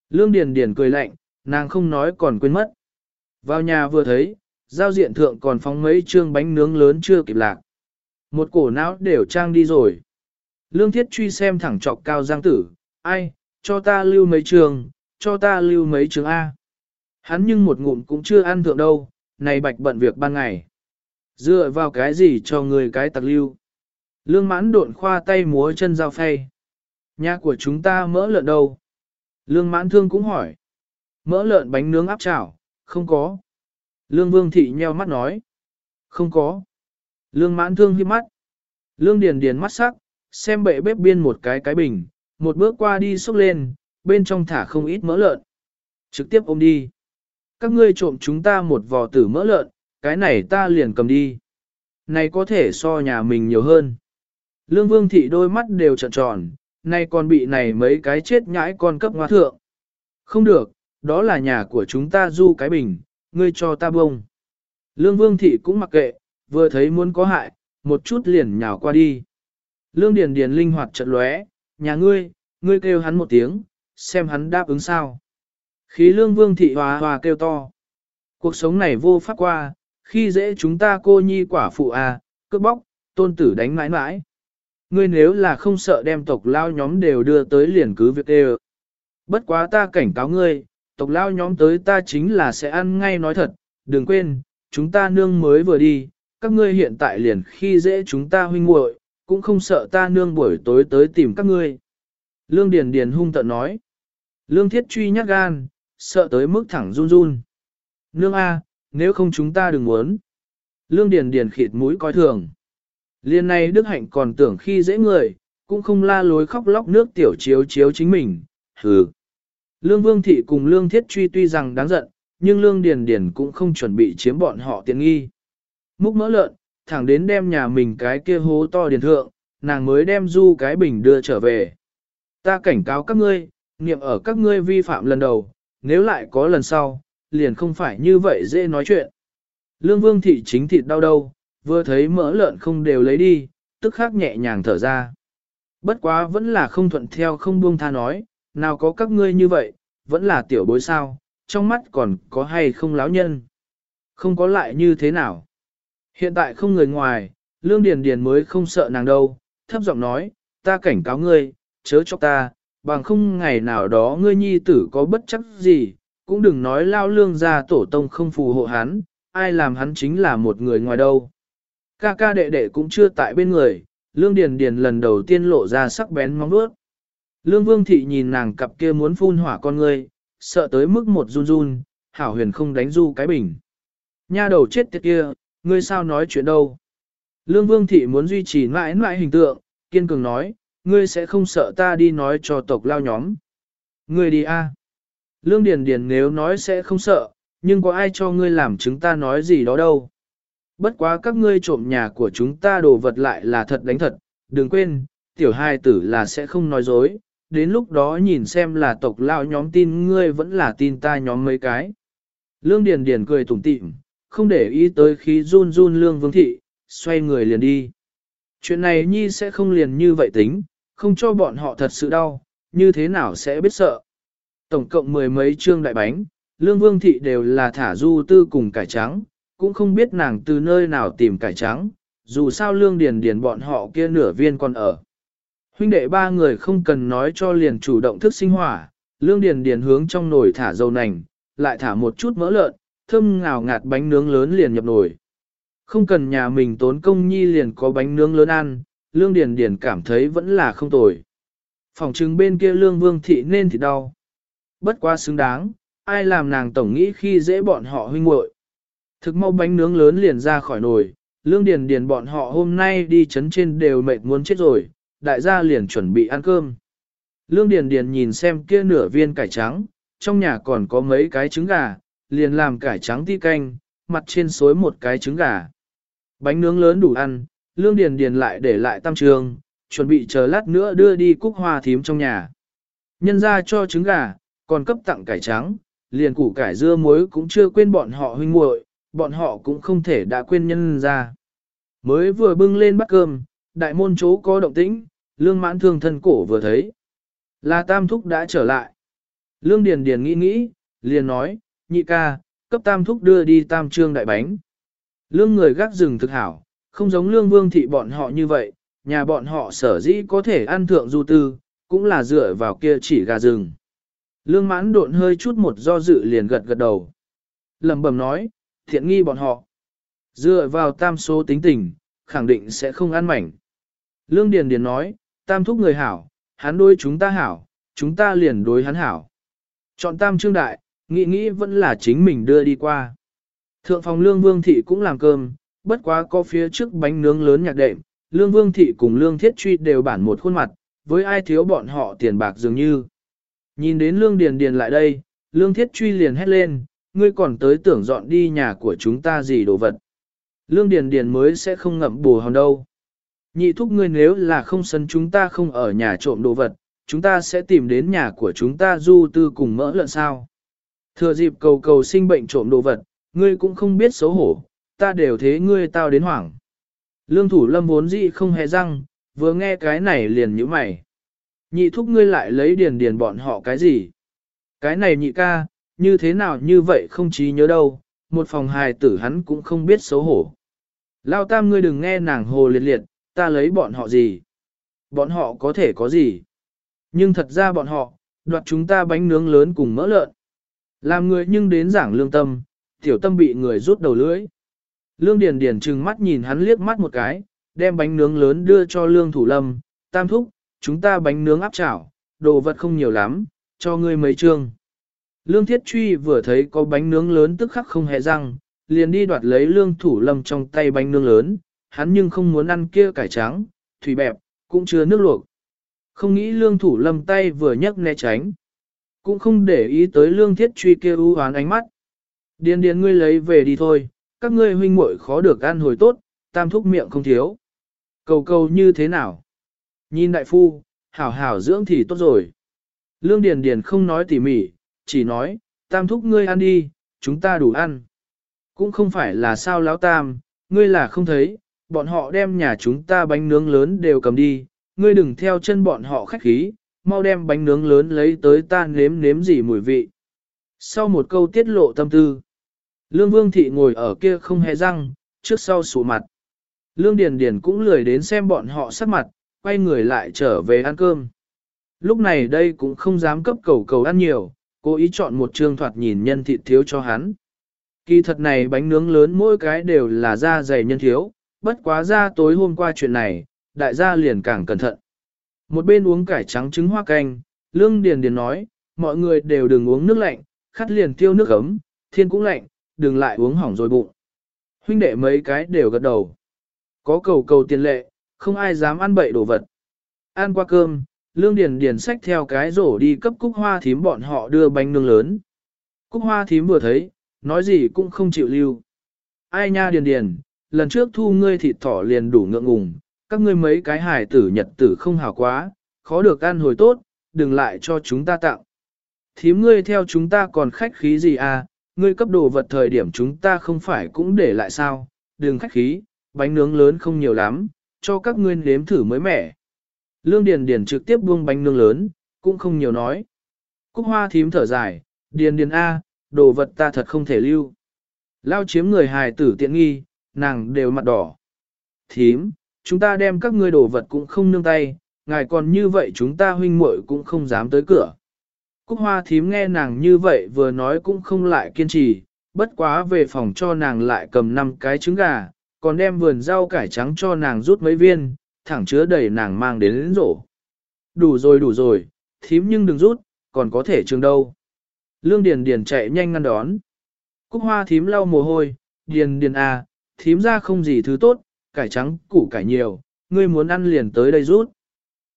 Lương Điền Điền cười lạnh, nàng không nói còn quên mất. Vào nhà vừa thấy, giao diện thượng còn phóng mấy trương bánh nướng lớn chưa kịp lạc. Một cổ não đều trang đi rồi. Lương thiết truy xem thẳng trọc cao giang tử, ai, cho ta lưu mấy trường, cho ta lưu mấy trường A. Hắn nhưng một ngụm cũng chưa ăn thượng đâu, này bạch bận việc ban ngày. Dựa vào cái gì cho người cái tặc lưu. Lương mãn độn khoa tay múa chân dao phay. Nhà của chúng ta mỡ lợn đâu? Lương mãn thương cũng hỏi. Mỡ lợn bánh nướng áp chảo, không có. Lương vương thị nheo mắt nói. Không có. Lương mãn thương hiếp mắt. Lương điền điền mắt sắc, xem bệ bếp biên một cái cái bình, một bước qua đi xúc lên, bên trong thả không ít mỡ lợn. Trực tiếp ôm đi. Các ngươi trộm chúng ta một vò tử mỡ lợn, cái này ta liền cầm đi. Này có thể so nhà mình nhiều hơn. Lương vương thị đôi mắt đều trợn tròn, nay còn bị này mấy cái chết nhãi con cấp ngoa thượng. Không được, đó là nhà của chúng ta du cái bình, ngươi cho ta bông. Lương vương thị cũng mặc kệ, vừa thấy muốn có hại, một chút liền nhào qua đi. Lương Điền Điền linh hoạt trận lóe, nhà ngươi, ngươi kêu hắn một tiếng, xem hắn đáp ứng sao. Khí lương vương thị hòa hòa kêu to. Cuộc sống này vô pháp qua, khi dễ chúng ta cô nhi quả phụ à, cướp bóc, tôn tử đánh mãi mãi. Ngươi nếu là không sợ đem tộc lao nhóm đều đưa tới liền cứ việc đều. Bất quá ta cảnh cáo ngươi, tộc lao nhóm tới ta chính là sẽ ăn ngay nói thật, đừng quên, chúng ta nương mới vừa đi, các ngươi hiện tại liền khi dễ chúng ta huynh muội, cũng không sợ ta nương buổi tối tới tìm các ngươi. Lương Điền Điền hung tợn nói. Lương Thiết truy nhát gan, sợ tới mức thẳng run run. Nương A, nếu không chúng ta đừng muốn. Lương Điền Điền khịt mũi coi thường. Liên này Đức Hạnh còn tưởng khi dễ người, cũng không la lối khóc lóc nước tiểu chiếu chiếu chính mình, hừ. Lương Vương Thị cùng Lương Thiết Truy tuy rằng đáng giận, nhưng Lương Điền Điền cũng không chuẩn bị chiếm bọn họ tiện nghi. Múc mỡ lợn, thẳng đến đem nhà mình cái kia hố to điền thượng, nàng mới đem du cái bình đưa trở về. Ta cảnh cáo các ngươi, niệm ở các ngươi vi phạm lần đầu, nếu lại có lần sau, liền không phải như vậy dễ nói chuyện. Lương Vương Thị chính thịt đau đâu, vừa thấy mỡ lợn không đều lấy đi, tức khắc nhẹ nhàng thở ra. Bất quá vẫn là không thuận theo không buông tha nói, nào có các ngươi như vậy, vẫn là tiểu bối sao, trong mắt còn có hay không láo nhân. Không có lại như thế nào. Hiện tại không người ngoài, Lương Điền Điền mới không sợ nàng đâu, thấp giọng nói, ta cảnh cáo ngươi, chớ cho ta, bằng không ngày nào đó ngươi nhi tử có bất chấp gì, cũng đừng nói lao lương ra tổ tông không phù hộ hắn, ai làm hắn chính là một người ngoài đâu. Ca ca đệ đệ cũng chưa tại bên người, Lương Điền Điền lần đầu tiên lộ ra sắc bén móng vuốt. Lương Vương Thị nhìn nàng cặp kia muốn phun hỏa con ngươi, sợ tới mức một run run, hảo huyền không đánh du cái bình. Nha đầu chết tiệt kia, ngươi sao nói chuyện đâu? Lương Vương Thị muốn duy trì mãi mãi hình tượng, kiên cường nói, ngươi sẽ không sợ ta đi nói cho tộc lao nhóm. Ngươi đi a. Lương Điền Điền nếu nói sẽ không sợ, nhưng có ai cho ngươi làm chứng ta nói gì đó đâu. Bất quá các ngươi trộm nhà của chúng ta đồ vật lại là thật đánh thật, đừng quên, tiểu hai tử là sẽ không nói dối, đến lúc đó nhìn xem là tộc lao nhóm tin ngươi vẫn là tin ta nhóm mấy cái. Lương Điền Điền cười tủm tỉm, không để ý tới khí run run Lương Vương Thị, xoay người liền đi. Chuyện này Nhi sẽ không liền như vậy tính, không cho bọn họ thật sự đau, như thế nào sẽ biết sợ. Tổng cộng mười mấy trương đại bánh, Lương Vương Thị đều là thả du tư cùng cải trắng, cũng không biết nàng từ nơi nào tìm cải trắng, dù sao Lương Điền Điền bọn họ kia nửa viên còn ở. Huynh đệ ba người không cần nói cho liền chủ động thức sinh hỏa, Lương Điền Điền hướng trong nồi thả dầu nành, lại thả một chút mỡ lợn, thơm ngào ngạt bánh nướng lớn liền nhập nồi. Không cần nhà mình tốn công nhi liền có bánh nướng lớn ăn, Lương Điền Điền cảm thấy vẫn là không tồi. Phòng trưng bên kia Lương Vương Thị nên thì đau. Bất quá xứng đáng, ai làm nàng tổng nghĩ khi dễ bọn họ huynh muội. Thực mau bánh nướng lớn liền ra khỏi nồi, Lương Điền Điền bọn họ hôm nay đi chấn trên đều mệt muốn chết rồi, đại gia liền chuẩn bị ăn cơm. Lương Điền Điền nhìn xem kia nửa viên cải trắng, trong nhà còn có mấy cái trứng gà, liền làm cải trắng ti canh, mặt trên xối một cái trứng gà. Bánh nướng lớn đủ ăn, Lương Điền Điền lại để lại tam trường, chuẩn bị chờ lát nữa đưa đi cúc hoa thím trong nhà. Nhân ra cho trứng gà, còn cấp tặng cải trắng, liền củ cải dưa muối cũng chưa quên bọn họ huynh muội, bọn họ cũng không thể đã quên nhân ra. Mới vừa bưng lên bát cơm, đại môn chỗ có động tĩnh, lương mãn thương thân cổ vừa thấy. Là tam thúc đã trở lại. Lương Điền Điền nghĩ nghĩ, liền nói, nhị ca, cấp tam thúc đưa đi tam trương đại bánh. Lương người gác rừng thực hảo, không giống lương vương thị bọn họ như vậy, nhà bọn họ sở dĩ có thể ăn thượng du tư, cũng là dựa vào kia chỉ gà rừng. Lương mãn độn hơi chút một do dự liền gật gật đầu. lẩm bẩm nói, thiện nghi bọn họ. Dựa vào tam số tính tình, khẳng định sẽ không ăn mảnh. Lương Điền Điền nói, tam thúc người hảo, hắn đối chúng ta hảo, chúng ta liền đối hắn hảo. Chọn tam trương đại, nghĩ nghĩ vẫn là chính mình đưa đi qua. Thượng phòng Lương Vương Thị cũng làm cơm, bất quá có phía trước bánh nướng lớn nhạc đệm, Lương Vương Thị cùng Lương Thiết Truy đều bản một khuôn mặt, với ai thiếu bọn họ tiền bạc dường như. Nhìn đến Lương Điền Điền lại đây, Lương Thiết Truy liền hét lên, ngươi còn tới tưởng dọn đi nhà của chúng ta gì đồ vật. Lương Điền Điền mới sẽ không ngậm bù hòn đâu. Nhị thúc ngươi nếu là không sân chúng ta không ở nhà trộm đồ vật, chúng ta sẽ tìm đến nhà của chúng ta du tư cùng mỡ lợn sao. Thừa dịp cầu cầu sinh bệnh trộm đồ vật, ngươi cũng không biết xấu hổ, ta đều thế ngươi tao đến hoảng. Lương thủ lâm vốn dĩ không hề răng, vừa nghe cái này liền nhíu mày. Nhị thúc ngươi lại lấy điền điền bọn họ cái gì? Cái này nhị ca, như thế nào như vậy không trí nhớ đâu, một phòng hài tử hắn cũng không biết xấu hổ. Lao tam ngươi đừng nghe nàng hồ liệt liệt, ta lấy bọn họ gì? Bọn họ có thể có gì? Nhưng thật ra bọn họ, đoạt chúng ta bánh nướng lớn cùng mỡ lợn. Làm người nhưng đến giảng lương tâm, tiểu tâm bị người rút đầu lưỡi. Lương Điền Điền trừng mắt nhìn hắn liếc mắt một cái, đem bánh nướng lớn đưa cho Lương Thủ Lâm, tam thúc, chúng ta bánh nướng áp chảo, đồ vật không nhiều lắm, cho ngươi mấy trương. Lương Thiết Truy vừa thấy có bánh nướng lớn tức khắc không hề răng, liền đi đoạt lấy Lương Thủ Lâm trong tay bánh nướng lớn, hắn nhưng không muốn ăn kia cải trắng, thủy bẹp, cũng chưa nước luộc. Không nghĩ Lương Thủ Lâm tay vừa nhấc né tránh, cũng không để ý tới Lương Thiết Truy kia u hoán ánh mắt. Điền điền ngươi lấy về đi thôi, các ngươi huynh muội khó được ăn hồi tốt, tam thúc miệng không thiếu. Cầu cầu như thế nào? Nhìn đại phu, hảo hảo dưỡng thì tốt rồi. Lương Điền Điền không nói tỉ mỉ, chỉ nói, tam thúc ngươi ăn đi, chúng ta đủ ăn. Cũng không phải là sao lão tam, ngươi là không thấy, bọn họ đem nhà chúng ta bánh nướng lớn đều cầm đi, ngươi đừng theo chân bọn họ khách khí, mau đem bánh nướng lớn lấy tới ta nếm nếm gì mùi vị. Sau một câu tiết lộ tâm tư, Lương Vương Thị ngồi ở kia không hề răng, trước sau sụ mặt. Lương Điền Điền cũng lười đến xem bọn họ sắc mặt, quay người lại trở về ăn cơm. Lúc này đây cũng không dám cấp cầu cầu ăn nhiều, cố ý chọn một trương thoạt nhìn nhân thịt thiếu cho hắn. Kỳ thật này bánh nướng lớn mỗi cái đều là da dày nhân thiếu, bất quá ra tối hôm qua chuyện này, đại gia liền càng cẩn thận. Một bên uống cải trắng trứng hoa canh, Lương Điền Điền nói, mọi người đều đừng uống nước lạnh, khát liền tiêu nước ấm, thiên cũng lạnh, đừng lại uống hỏng rồi bụng. Huynh đệ mấy cái đều gật đầu. Có cầu cầu tiền lệ, không ai dám ăn bậy đồ vật. Ăn qua cơm, Lương Điền Điền xách theo cái rổ đi cấp Cúc Hoa thím bọn họ đưa bánh nướng lớn. Cúc Hoa thím vừa thấy, nói gì cũng không chịu lưu. Ai nha Điền Điền, lần trước thu ngươi thịt thỏ liền đủ ngượng ngùng, các ngươi mấy cái hải tử nhật tử không hảo quá, khó được ăn hồi tốt, đừng lại cho chúng ta tặng. Thím ngươi theo chúng ta còn khách khí gì à, ngươi cấp đồ vật thời điểm chúng ta không phải cũng để lại sao, đừng khách khí, bánh nướng lớn không nhiều lắm, cho các ngươi nếm thử mới mẻ. Lương Điền Điền trực tiếp buông bánh nương lớn, cũng không nhiều nói. Cúc hoa thím thở dài, Điền Điền A, đồ vật ta thật không thể lưu. Lao chiếm người hài tử tiện nghi, nàng đều mặt đỏ. Thím, chúng ta đem các ngươi đồ vật cũng không nương tay, ngài còn như vậy chúng ta huynh muội cũng không dám tới cửa. Cúc hoa thím nghe nàng như vậy vừa nói cũng không lại kiên trì, bất quá về phòng cho nàng lại cầm 5 cái trứng gà, còn đem vườn rau cải trắng cho nàng rút mấy viên, thẳng chứa đầy nàng mang đến lĩnh rổ. Đủ rồi đủ rồi, thím nhưng đừng rút, còn có thể trường đâu. Lương Điền Điền chạy nhanh ngăn đón. Cúc hoa thím lau mồ hôi, Điền Điền à, thím ra không gì thứ tốt, cải trắng, củ cải nhiều, ngươi muốn ăn liền tới đây rút.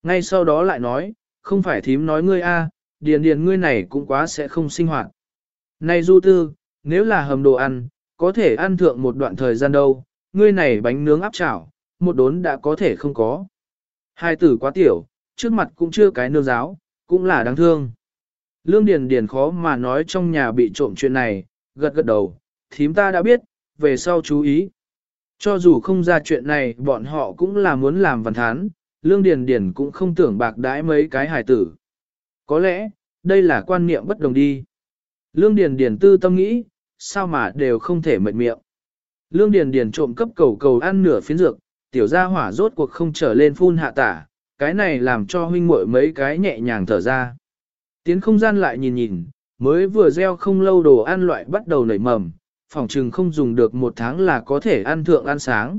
Ngay sau đó lại nói, không phải thím nói ngươi a, Điền Điền ngươi này cũng quá sẽ không sinh hoạt. Này Du Tư, nếu là hầm đồ ăn, có thể ăn thượng một đoạn thời gian đâu, ngươi này bánh nướng áp chảo, một đốn đã có thể không có. Hai tử quá tiểu, trước mặt cũng chưa cái nương giáo, cũng là đáng thương. Lương Điền Điền khó mà nói trong nhà bị trộm chuyện này, gật gật đầu, thím ta đã biết, về sau chú ý. Cho dù không ra chuyện này bọn họ cũng là muốn làm văn thán, Lương Điền Điền cũng không tưởng bạc đãi mấy cái hài tử. Có lẽ, đây là quan niệm bất đồng đi. Lương Điền Điền tư tâm nghĩ, sao mà đều không thể mệt miệng. Lương Điền Điền trộm cấp cầu cầu ăn nửa phiến dược, tiểu gia hỏa rốt cuộc không trở lên phun hạ tả, cái này làm cho huynh muội mấy cái nhẹ nhàng thở ra. Tiến không gian lại nhìn nhìn, mới vừa gieo không lâu đồ ăn loại bắt đầu nảy mầm, phòng trừng không dùng được một tháng là có thể ăn thượng ăn sáng.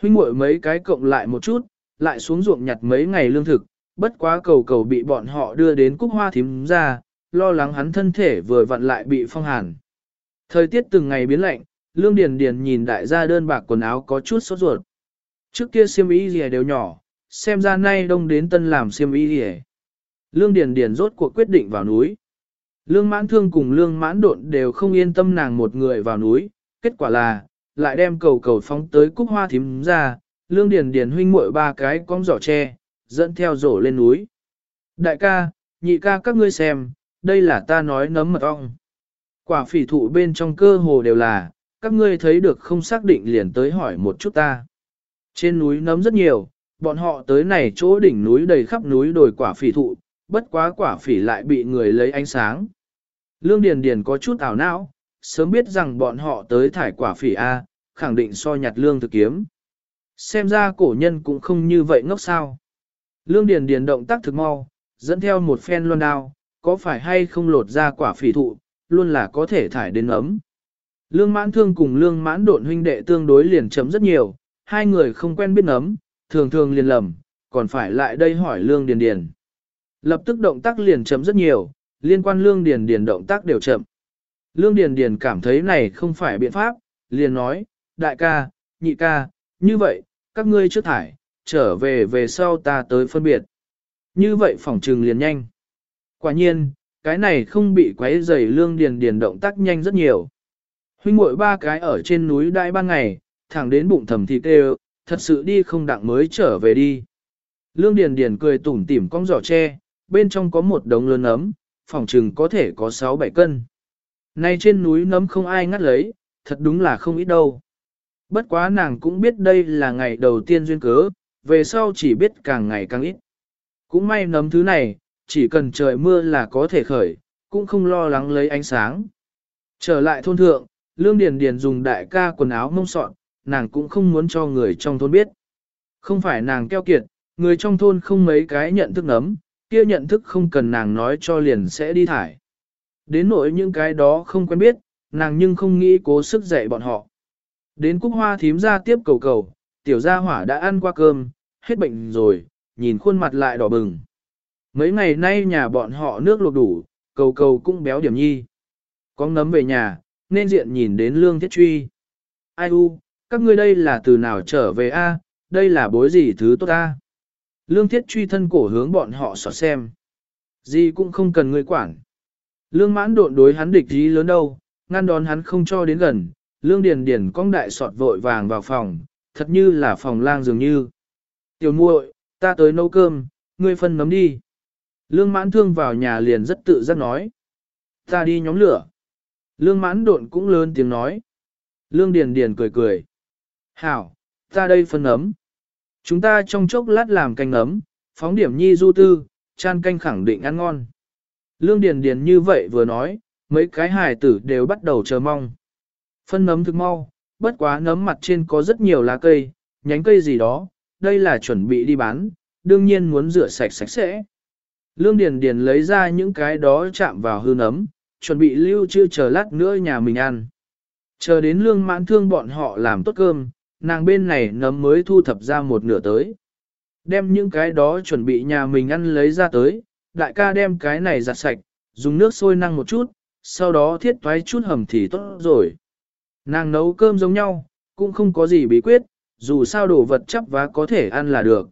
Huynh muội mấy cái cộng lại một chút, lại xuống ruộng nhặt mấy ngày lương thực, bất quá cầu cầu bị bọn họ đưa đến cúc hoa thím ra, lo lắng hắn thân thể vừa vặn lại bị phong hàn. Thời tiết từng ngày biến lạnh, Lương Điền Điền nhìn đại gia đơn bạc quần áo có chút sốt ruột. Trước kia xiêm y gì đều nhỏ, xem ra nay đông đến tân làm xiêm y gì. Lương Điền Điền rốt cuộc quyết định vào núi. Lương mãn thương cùng lương mãn độn đều không yên tâm nàng một người vào núi, kết quả là, lại đem cầu cầu phóng tới cúc hoa thím ra, lương điền điền huynh muội ba cái con giỏ tre, dẫn theo rổ lên núi. Đại ca, nhị ca các ngươi xem, đây là ta nói nấm mật ong. Quả phỉ thụ bên trong cơ hồ đều là, các ngươi thấy được không xác định liền tới hỏi một chút ta. Trên núi nấm rất nhiều, bọn họ tới này chỗ đỉnh núi đầy khắp núi đồi quả phỉ thụ, bất quá quả phỉ lại bị người lấy ánh sáng. Lương Điền Điền có chút ảo não, sớm biết rằng bọn họ tới thải quả phỉ A, khẳng định so nhặt lương thực kiếm. Xem ra cổ nhân cũng không như vậy ngốc sao. Lương Điền Điền động tác thực mau, dẫn theo một phen luân đao, có phải hay không lột ra quả phỉ thụ, luôn là có thể thải đến ấm. Lương mãn thương cùng lương mãn độn huynh đệ tương đối liền chấm rất nhiều, hai người không quen biết nấm, thường thường liền lầm, còn phải lại đây hỏi lương điền điền. Lập tức động tác liền chậm rất nhiều, liên quan lương điền điền động tác đều chậm. Lương điền điền cảm thấy này không phải biện pháp, liền nói, đại ca, nhị ca, như vậy, các ngươi trước thải, trở về về sau ta tới phân biệt. Như vậy phỏng trừng liền nhanh. Quả nhiên, cái này không bị quấy rầy lương điền điền động tác nhanh rất nhiều. Huynh muội ba cái ở trên núi đại ban ngày, thẳng đến bụng thầm thịt đều, thật sự đi không đặng mới trở về đi. Lương điền điền cười tủm tỉm cong giỏ tre, bên trong có một đống lớn nấm, phòng trừng có thể có 6-7 cân. Nay trên núi nấm không ai ngắt lấy, thật đúng là không ít đâu. Bất quá nàng cũng biết đây là ngày đầu tiên duyên cớ, về sau chỉ biết càng ngày càng ít. Cũng may nấm thứ này, chỉ cần trời mưa là có thể khởi, cũng không lo lắng lấy ánh sáng. Trở lại thôn thượng, Lương Điền Điền dùng đại ca quần áo mông sọn, nàng cũng không muốn cho người trong thôn biết. Không phải nàng keo kiệt, người trong thôn không mấy cái nhận thức nấm, kia nhận thức không cần nàng nói cho liền sẽ đi thải. Đến nỗi những cái đó không quen biết, nàng nhưng không nghĩ cố sức dạy bọn họ. Đến cúc hoa thím ra tiếp cầu cầu, tiểu gia hỏa đã ăn qua cơm, hết bệnh rồi, nhìn khuôn mặt lại đỏ bừng. Mấy ngày nay nhà bọn họ nước luộc đủ, cầu cầu cũng béo điểm nhi. Có nấm về nhà, nên diện nhìn đến lương thiết truy. ai u, các ngươi đây là từ nào trở về a? đây là bối gì thứ tốt a? Lương thiết truy thân cổ hướng bọn họ sọt xem. Gì cũng không cần ngươi quản. Lương mãn độn đối hắn địch ý lớn đâu, ngăn đón hắn không cho đến gần, lương điền điền cong đại sọt vội vàng vào phòng, thật như là phòng lang dường như. Tiểu muội, ta tới nấu cơm, ngươi phân nấm đi. Lương mãn thương vào nhà liền rất tự giác nói. Ta đi nhóm lửa. Lương mãn độn cũng lớn tiếng nói. Lương điền điền cười cười. Hảo, ta đây phân nấm. Chúng ta trong chốc lát làm canh nấm, phóng điểm nhi du tư, chan canh khẳng định ăn ngon. Lương điền điền như vậy vừa nói, mấy cái hài tử đều bắt đầu chờ mong. Phân nấm thực mau, bất quá nấm mặt trên có rất nhiều lá cây, nhánh cây gì đó, đây là chuẩn bị đi bán, đương nhiên muốn rửa sạch sạch sẽ. Lương Điền Điền lấy ra những cái đó chạm vào hư nấm, chuẩn bị lưu chưa chờ lát nữa nhà mình ăn. Chờ đến lương mãn thương bọn họ làm tốt cơm, nàng bên này nấm mới thu thập ra một nửa tới. Đem những cái đó chuẩn bị nhà mình ăn lấy ra tới, đại ca đem cái này giặt sạch, dùng nước sôi năng một chút, sau đó thiết toái chút hầm thì tốt rồi. Nàng nấu cơm giống nhau, cũng không có gì bí quyết, dù sao đồ vật chấp và có thể ăn là được.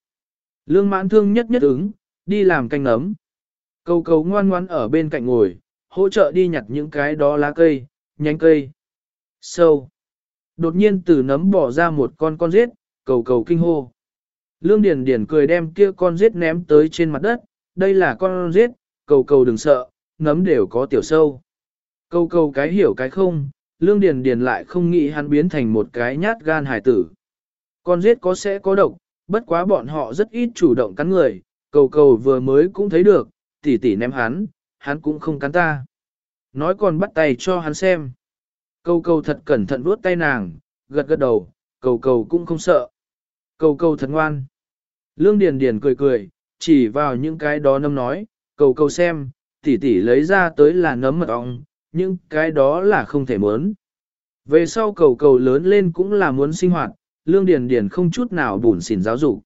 Lương mãn thương nhất nhất ứng, đi làm canh nấm. Cầu cầu ngoan ngoan ở bên cạnh ngồi, hỗ trợ đi nhặt những cái đó lá cây, nhánh cây. Sâu. Đột nhiên từ nấm bỏ ra một con con rết, cầu cầu kinh hô. Lương Điền Điền cười đem kia con rết ném tới trên mặt đất, đây là con rết, cầu cầu đừng sợ, nấm đều có tiểu sâu. Cầu cầu cái hiểu cái không, Lương Điền Điền lại không nghĩ hắn biến thành một cái nhát gan hải tử. Con rết có sẽ có độc, bất quá bọn họ rất ít chủ động cắn người, cầu cầu vừa mới cũng thấy được, tỷ tỷ ném hắn, hắn cũng không cắn ta. Nói còn bắt tay cho hắn xem. Cầu cầu thật cẩn thận vuốt tay nàng, gật gật đầu, cầu cầu cũng không sợ. Cầu cầu thật ngoan. Lương Điền Điền cười cười, chỉ vào những cái đó nấm nói, cầu cầu xem, tỷ tỷ lấy ra tới là nấm mật ong, nhưng cái đó là không thể muốn. Về sau cầu cầu lớn lên cũng là muốn sinh hoạt, Lương Điền Điền không chút nào bùn xỉn giáo dục.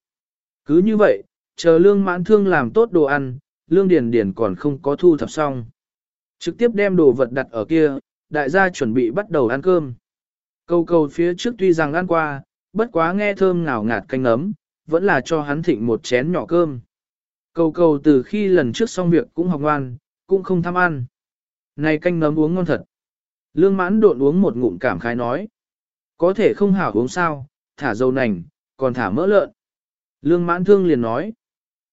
Cứ như vậy, chờ Lương Mãn Thương làm tốt đồ ăn, Lương Điền Điền còn không có thu thập xong. Trực tiếp đem đồ vật đặt ở kia, đại gia chuẩn bị bắt đầu ăn cơm. Cầu cầu phía trước tuy rằng ăn qua, bất quá nghe thơm ngào ngạt canh ấm, vẫn là cho hắn thịnh một chén nhỏ cơm. Cầu cầu từ khi lần trước xong việc cũng học ngoan, cũng không tham ăn. Này canh nấm uống ngon thật. Lương mãn độn uống một ngụm cảm khái nói. Có thể không hảo uống sao, thả dầu nành, còn thả mỡ lợn. Lương mãn thương liền nói.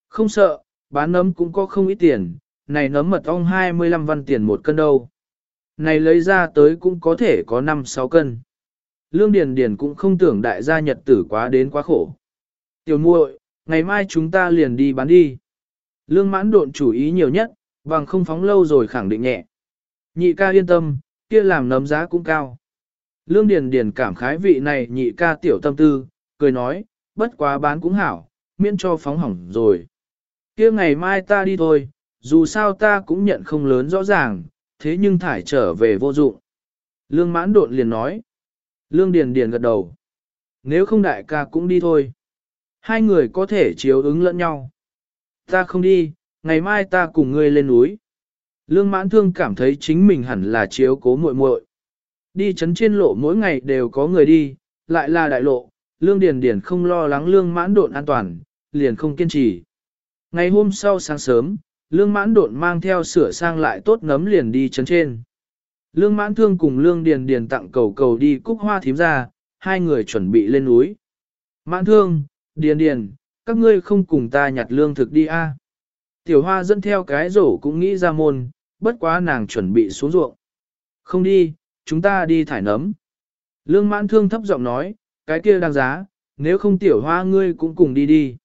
Không sợ, bán nấm cũng có không ít tiền, này nấm mật ong 25 văn tiền một cân đâu. Này lấy ra tới cũng có thể có 5-6 cân. Lương Điền Điền cũng không tưởng đại gia nhật tử quá đến quá khổ. Tiểu muội, ngày mai chúng ta liền đi bán đi. Lương mãn độn chủ ý nhiều nhất, bằng không phóng lâu rồi khẳng định nhẹ. Nhị ca yên tâm, kia làm nấm giá cũng cao. Lương Điền Điền cảm khái vị này nhị ca tiểu tâm tư, cười nói, bất quá bán cũng hảo, miễn cho phóng hỏng rồi. Kia ngày mai ta đi thôi, dù sao ta cũng nhận không lớn rõ ràng, thế nhưng thải trở về vô dụng. Lương mãn độn liền nói. Lương Điền Điền gật đầu. Nếu không đại ca cũng đi thôi. Hai người có thể chiếu ứng lẫn nhau. Ta không đi, ngày mai ta cùng ngươi lên núi. Lương mãn thương cảm thấy chính mình hẳn là chiếu cố muội muội. Đi chấn trên lộ mỗi ngày đều có người đi, lại là đại lộ, lương điền điền không lo lắng lương mãn độn an toàn, liền không kiên trì. Ngày hôm sau sáng sớm, lương mãn độn mang theo sửa sang lại tốt nấm liền đi chấn trên. Lương mãn thương cùng lương điền điền tặng cầu cầu đi cúc hoa thím ra, hai người chuẩn bị lên núi. Mãn thương, điền điền, các ngươi không cùng ta nhặt lương thực đi a? Tiểu hoa dẫn theo cái rổ cũng nghĩ ra môn, bất quá nàng chuẩn bị xuống ruộng. Không đi, chúng ta đi thải nấm. Lương mãn thương thấp giọng nói, cái kia đáng giá, nếu không tiểu hoa ngươi cũng cùng đi đi.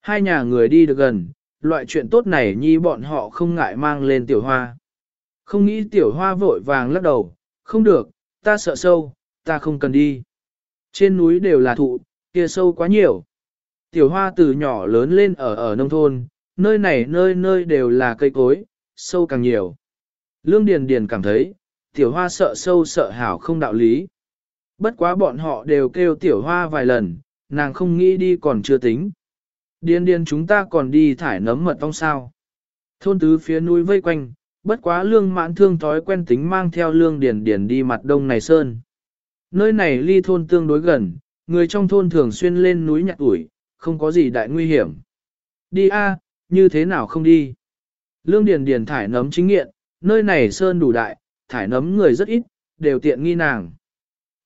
Hai nhà người đi được gần, loại chuyện tốt này nhi bọn họ không ngại mang lên tiểu hoa. Không nghĩ tiểu hoa vội vàng lắc đầu, không được, ta sợ sâu, ta không cần đi. Trên núi đều là thụ, kia sâu quá nhiều. Tiểu hoa từ nhỏ lớn lên ở ở nông thôn, nơi này nơi nơi đều là cây cối, sâu càng nhiều. Lương Điền Điền cảm thấy, tiểu hoa sợ sâu sợ hảo không đạo lý. Bất quá bọn họ đều kêu tiểu hoa vài lần, nàng không nghĩ đi còn chưa tính. Điền điền chúng ta còn đi thải nấm mật ong sao. Thôn tứ phía núi vây quanh, bất quá lương mãn thương thói quen tính mang theo lương điền điền đi mặt đông này sơn. Nơi này ly thôn tương đối gần, người trong thôn thường xuyên lên núi nhặt ủi, không có gì đại nguy hiểm. Đi a, như thế nào không đi? Lương Điền Điền thải nấm chính nghiện, nơi này sơn đủ đại, thải nấm người rất ít, đều tiện nghi nàng.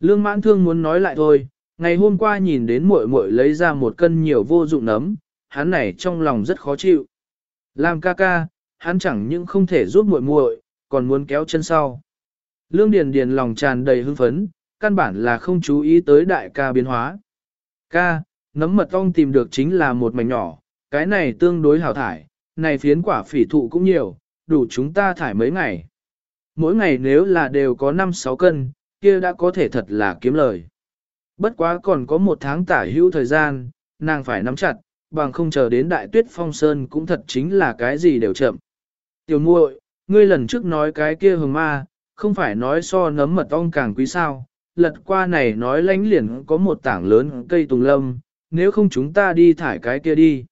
Lương mãn thương muốn nói lại thôi, ngày hôm qua nhìn đến muội muội lấy ra một cân nhiều vô dụng nấm, hắn này trong lòng rất khó chịu. Làm ca ca, hắn chẳng những không thể giúp muội muội, còn muốn kéo chân sau. Lương Điền Điền lòng tràn đầy hưng phấn, căn bản là không chú ý tới đại ca biến hóa. Ca, nấm mật ong tìm được chính là một mảnh nhỏ, cái này tương đối hảo thải, này phiến quả phỉ thụ cũng nhiều, đủ chúng ta thải mấy ngày. Mỗi ngày nếu là đều có 5-6 cân, kia đã có thể thật là kiếm lời. Bất quá còn có một tháng tả hữu thời gian, nàng phải nắm chặt, bằng không chờ đến đại tuyết phong sơn cũng thật chính là cái gì đều chậm. Tiểu muội, ngươi lần trước nói cái kia hừng ma, không phải nói so nấm mật ong càng quý sao, lật qua này nói lánh liền có một tảng lớn cây tùng lâm, nếu không chúng ta đi thải cái kia đi.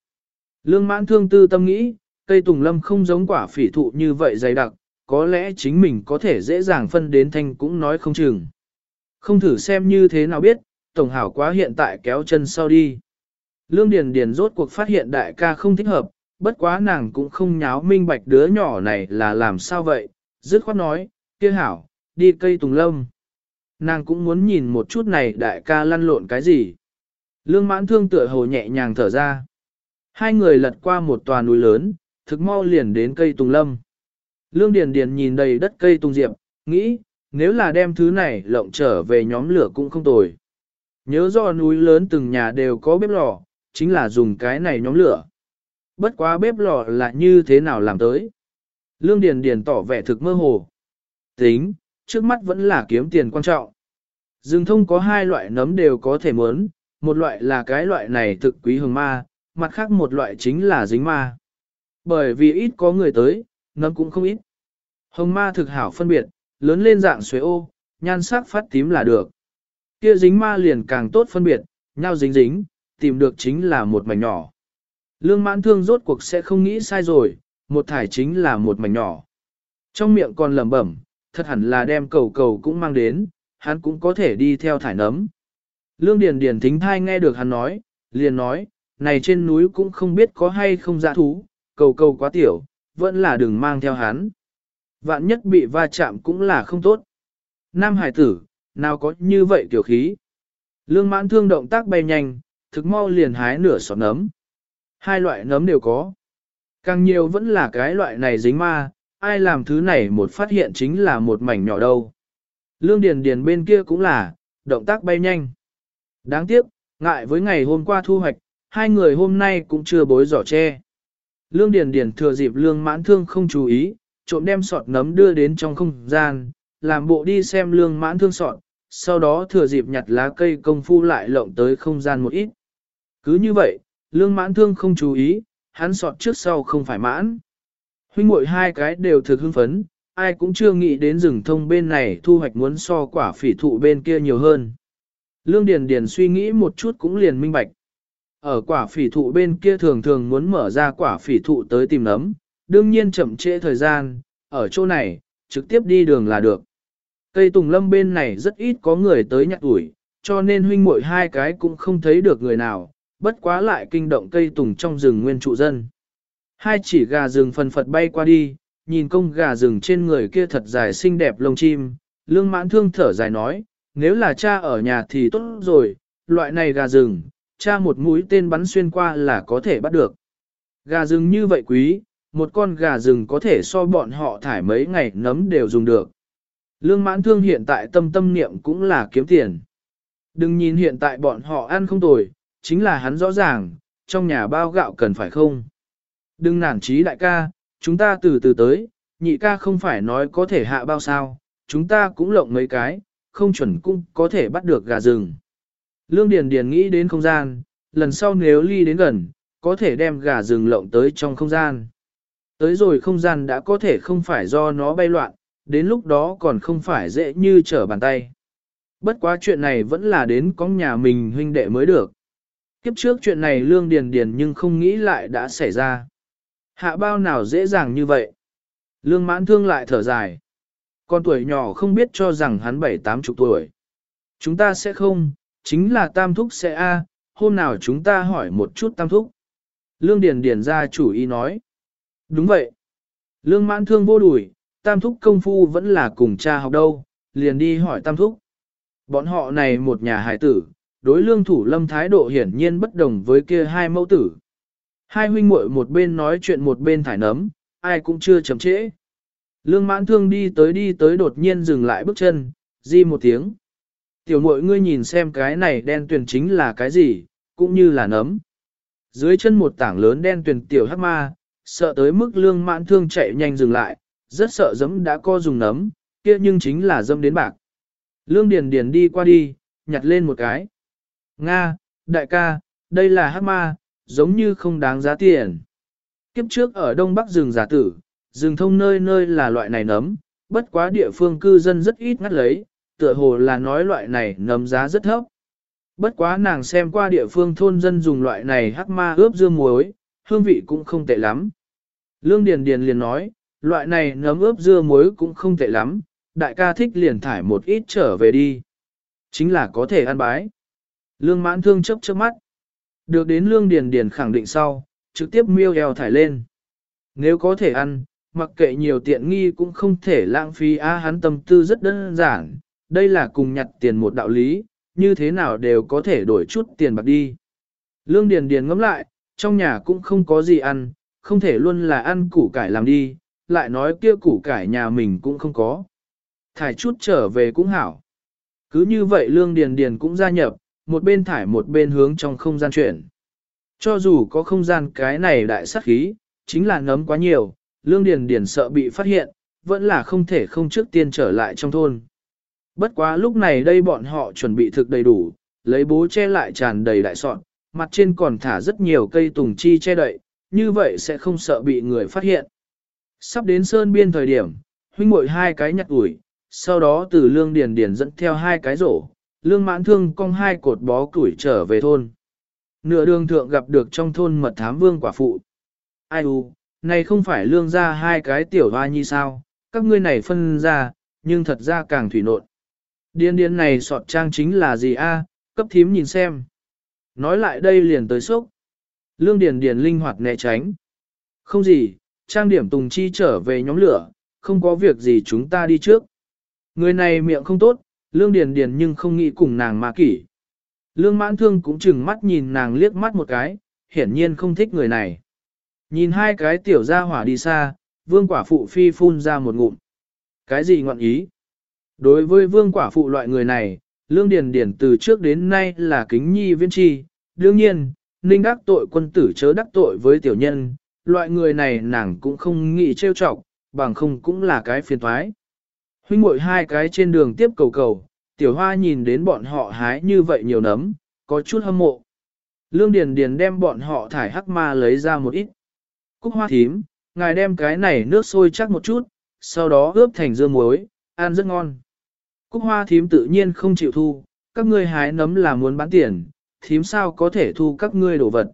Lương mãn thương tư tâm nghĩ, cây tùng lâm không giống quả phỉ thụ như vậy dày đặc, có lẽ chính mình có thể dễ dàng phân đến thanh cũng nói không chừng. Không thử xem như thế nào biết, tổng hảo quá hiện tại kéo chân sau đi. Lương Điền Điền rốt cuộc phát hiện đại ca không thích hợp, bất quá nàng cũng không nháo minh bạch đứa nhỏ này là làm sao vậy, dứt khoát nói, kia hảo, đi cây tùng lâm. Nàng cũng muốn nhìn một chút này đại ca lăn lộn cái gì. Lương mãn thương tựa hồ nhẹ nhàng thở ra. Hai người lật qua một tòa núi lớn, thực mau liền đến cây tùng lâm. Lương Điền Điền nhìn đầy đất cây tùng diệp, nghĩ, nếu là đem thứ này lộng trở về nhóm lửa cũng không tồi. Nhớ do núi lớn từng nhà đều có bếp lò, chính là dùng cái này nhóm lửa. Bất quá bếp lò là như thế nào làm tới. Lương Điền Điền tỏ vẻ thực mơ hồ. Tính, trước mắt vẫn là kiếm tiền quan trọng. Dương thông có hai loại nấm đều có thể muốn, một loại là cái loại này thực quý hồng ma, mặt khác một loại chính là dính ma. Bởi vì ít có người tới, nấm cũng không ít. Hồng ma thực hảo phân biệt, lớn lên dạng xuế ô, nhan sắc phát tím là được. Kia dính ma liền càng tốt phân biệt, nhau dính dính, tìm được chính là một mảnh nhỏ. Lương mãn thương rốt cuộc sẽ không nghĩ sai rồi, một thải chính là một mảnh nhỏ. Trong miệng còn lẩm bẩm, thật hẳn là đem cầu cầu cũng mang đến, hắn cũng có thể đi theo thải nấm. Lương Điền Điền thính thai nghe được hắn nói, liền nói, này trên núi cũng không biết có hay không dã thú, cầu cầu quá tiểu, vẫn là đừng mang theo hắn. Vạn nhất bị va chạm cũng là không tốt. Nam hải tử, nào có như vậy tiểu khí. Lương mãn thương động tác bay nhanh, thực mau liền hái nửa sọt nấm. Hai loại nấm đều có. Càng nhiều vẫn là cái loại này dính ma, ai làm thứ này một phát hiện chính là một mảnh nhỏ đâu. Lương Điền Điền bên kia cũng là, động tác bay nhanh. Đáng tiếc, ngại với ngày hôm qua thu hoạch, hai người hôm nay cũng chưa bối giỏ che. Lương Điền Điền thừa dịp lương mãn thương không chú ý, trộm đem sọt nấm đưa đến trong không gian, làm bộ đi xem lương mãn thương sọt, sau đó thừa dịp nhặt lá cây công phu lại lộng tới không gian một ít. Cứ như vậy, lương mãn thương không chú ý, hắn sọt trước sau không phải mãn. Huynh muội hai cái đều thực hưng phấn, ai cũng chưa nghĩ đến rừng thông bên này thu hoạch muốn so quả phỉ thụ bên kia nhiều hơn. Lương Điền Điền suy nghĩ một chút cũng liền minh bạch. Ở quả phỉ thụ bên kia thường thường muốn mở ra quả phỉ thụ tới tìm nấm, đương nhiên chậm trễ thời gian, ở chỗ này, trực tiếp đi đường là được. Cây tùng lâm bên này rất ít có người tới nhặt ủi, cho nên huynh muội hai cái cũng không thấy được người nào, bất quá lại kinh động cây tùng trong rừng nguyên trụ dân. Hai chỉ gà rừng phần phật bay qua đi, nhìn công gà rừng trên người kia thật dài xinh đẹp lông chim, lương mãn thương thở dài nói, nếu là cha ở nhà thì tốt rồi, loại này gà rừng, cha một mũi tên bắn xuyên qua là có thể bắt được. Gà rừng như vậy quý, một con gà rừng có thể so bọn họ thải mấy ngày nấm đều dùng được. Lương mãn thương hiện tại tâm tâm niệm cũng là kiếm tiền. Đừng nhìn hiện tại bọn họ ăn không tồi, chính là hắn rõ ràng, trong nhà bao gạo cần phải không. Đừng nản trí đại ca, chúng ta từ từ tới, nhị ca không phải nói có thể hạ bao sao, chúng ta cũng lộng mấy cái, không chuẩn cũng có thể bắt được gà rừng. Lương Điền Điền nghĩ đến không gian, lần sau nếu ly đến gần, có thể đem gà rừng lộng tới trong không gian. Tới rồi không gian đã có thể không phải do nó bay loạn, đến lúc đó còn không phải dễ như trở bàn tay. Bất quá chuyện này vẫn là đến có nhà mình huynh đệ mới được. Kiếp trước chuyện này lương điền điền nhưng không nghĩ lại đã xảy ra. Hạ bao nào dễ dàng như vậy. Lương mãn thương lại thở dài. Con tuổi nhỏ không biết cho rằng hắn bảy tám chục tuổi. Chúng ta sẽ không, chính là tam thúc sẽ a. hôm nào chúng ta hỏi một chút tam thúc. Lương Điền Điền ra chủ ý nói. Đúng vậy. Lương mãn thương vô đuổi, tam thúc công phu vẫn là cùng cha học đâu, liền đi hỏi tam thúc. Bọn họ này một nhà hải tử, đối lương thủ lâm thái độ hiển nhiên bất đồng với kia hai mẫu tử. Hai huynh muội một bên nói chuyện một bên thải nấm, ai cũng chưa chậm trễ. Lương mãn thương đi tới đi tới đột nhiên dừng lại bước chân, di một tiếng. Tiểu muội ngươi nhìn xem cái này đen tuyền chính là cái gì, cũng như là nấm. Dưới chân một tảng lớn đen tuyền tiểu hắc ma, sợ tới mức lương mãn thương chạy nhanh dừng lại, rất sợ dấm đã co dùng nấm, kia nhưng chính là dâm đến bạc. Lương Điền Điền đi qua đi, nhặt lên một cái. Nga, đại ca, đây là hắc ma, giống như không đáng giá tiền. Kiếp trước ở Đông Bắc rừng giả tử, rừng thông nơi nơi là loại này nấm, bất quá địa phương cư dân rất ít ngắt lấy, tựa hồ là nói loại này nấm giá rất thấp. Bất quá nàng xem qua địa phương thôn dân dùng loại này hắc ma ướp dưa muối, hương vị cũng không tệ lắm. Lương Điền Điền liền nói, loại này nấm ướp dưa muối cũng không tệ lắm, đại ca thích liền thải một ít trở về đi. Chính là có thể ăn bái. Lương mãn thương chấp chớp mắt. Được đến lương điền điền khẳng định sau, trực tiếp miêu eo thải lên. Nếu có thể ăn, mặc kệ nhiều tiện nghi cũng không thể lãng phí á hắn tâm tư rất đơn giản. Đây là cùng nhặt tiền một đạo lý, như thế nào đều có thể đổi chút tiền bạc đi. Lương điền điền ngẫm lại, trong nhà cũng không có gì ăn, không thể luôn là ăn củ cải làm đi, lại nói kia củ cải nhà mình cũng không có. Thải chút trở về cũng hảo. Cứ như vậy Lương Điền Điền cũng gia nhập, một bên thải một bên hướng trong không gian chuyển. Cho dù có không gian cái này đại sát khí, chính là ngấm quá nhiều, Lương Điền Điền sợ bị phát hiện, vẫn là không thể không trước tiên trở lại trong thôn. Bất quá lúc này đây bọn họ chuẩn bị thực đầy đủ, lấy bố che lại tràn đầy đại sọn, mặt trên còn thả rất nhiều cây tùng chi che đậy, như vậy sẽ không sợ bị người phát hiện. Sắp đến sơn biên thời điểm, huynh muội hai cái nhặt ủi, sau đó từ lương điền điền dẫn theo hai cái rổ, lương mãn thương cong hai cột bó củi trở về thôn. Nửa đường thượng gặp được trong thôn mật thám vương quả phụ. Ai u, này không phải lương ra hai cái tiểu hoa nhi sao, các ngươi này phân ra, nhưng thật ra càng thủy nộn. Điên điên này sọt trang chính là gì a? cấp thím nhìn xem. Nói lại đây liền tới sốc. Lương điền điền linh hoạt né tránh. Không gì, trang điểm tùng chi trở về nhóm lửa, không có việc gì chúng ta đi trước. Người này miệng không tốt, lương điền điền nhưng không nghĩ cùng nàng mà kỷ. Lương mãn thương cũng chừng mắt nhìn nàng liếc mắt một cái, hiển nhiên không thích người này. Nhìn hai cái tiểu gia hỏa đi xa, vương quả phụ phi phun ra một ngụm. Cái gì ngọn ý? Đối với vương quả phụ loại người này, lương điền điền từ trước đến nay là kính nhi viên tri. Đương nhiên, ninh đắc tội quân tử chớ đắc tội với tiểu nhân, loại người này nàng cũng không nghĩ trêu chọc, bằng không cũng là cái phiền toái. Huynh muội hai cái trên đường tiếp cầu cầu, tiểu hoa nhìn đến bọn họ hái như vậy nhiều nấm, có chút hâm mộ. Lương Điền Điền đem bọn họ thải hắc ma lấy ra một ít. Cúc hoa thím, ngài đem cái này nước sôi chắc một chút, sau đó ướp thành dưa muối, ăn rất ngon. Cúc hoa thím tự nhiên không chịu thu, các ngươi hái nấm là muốn bán tiền, thím sao có thể thu các ngươi đồ vật.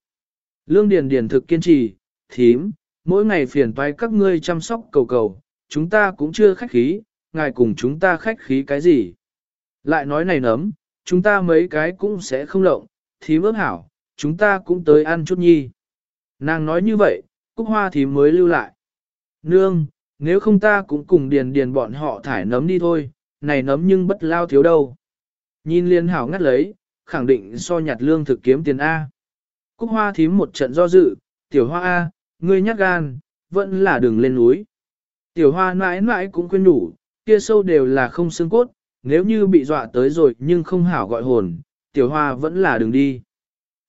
Lương Điền Điền thực kiên trì, thím, mỗi ngày phiền toái các ngươi chăm sóc cầu cầu, chúng ta cũng chưa khách khí, ngài cùng chúng ta khách khí cái gì. Lại nói này nấm, chúng ta mấy cái cũng sẽ không lộng, thím ước hảo, chúng ta cũng tới ăn chút nhi. Nàng nói như vậy, cúc hoa thím mới lưu lại. Nương, nếu không ta cũng cùng điền điền bọn họ thải nấm đi thôi, này nấm nhưng bất lao thiếu đâu. Nhìn liên hảo ngắt lấy, khẳng định so nhặt lương thực kiếm tiền A. Cúc hoa thím một trận do dự, tiểu hoa A, ngươi nhát gan, vẫn là đường lên núi. Tiểu hoa mãi mãi cũng quên đủ, kia sâu đều là không xương cốt, nếu như bị dọa tới rồi nhưng không hảo gọi hồn, tiểu hoa vẫn là đường đi.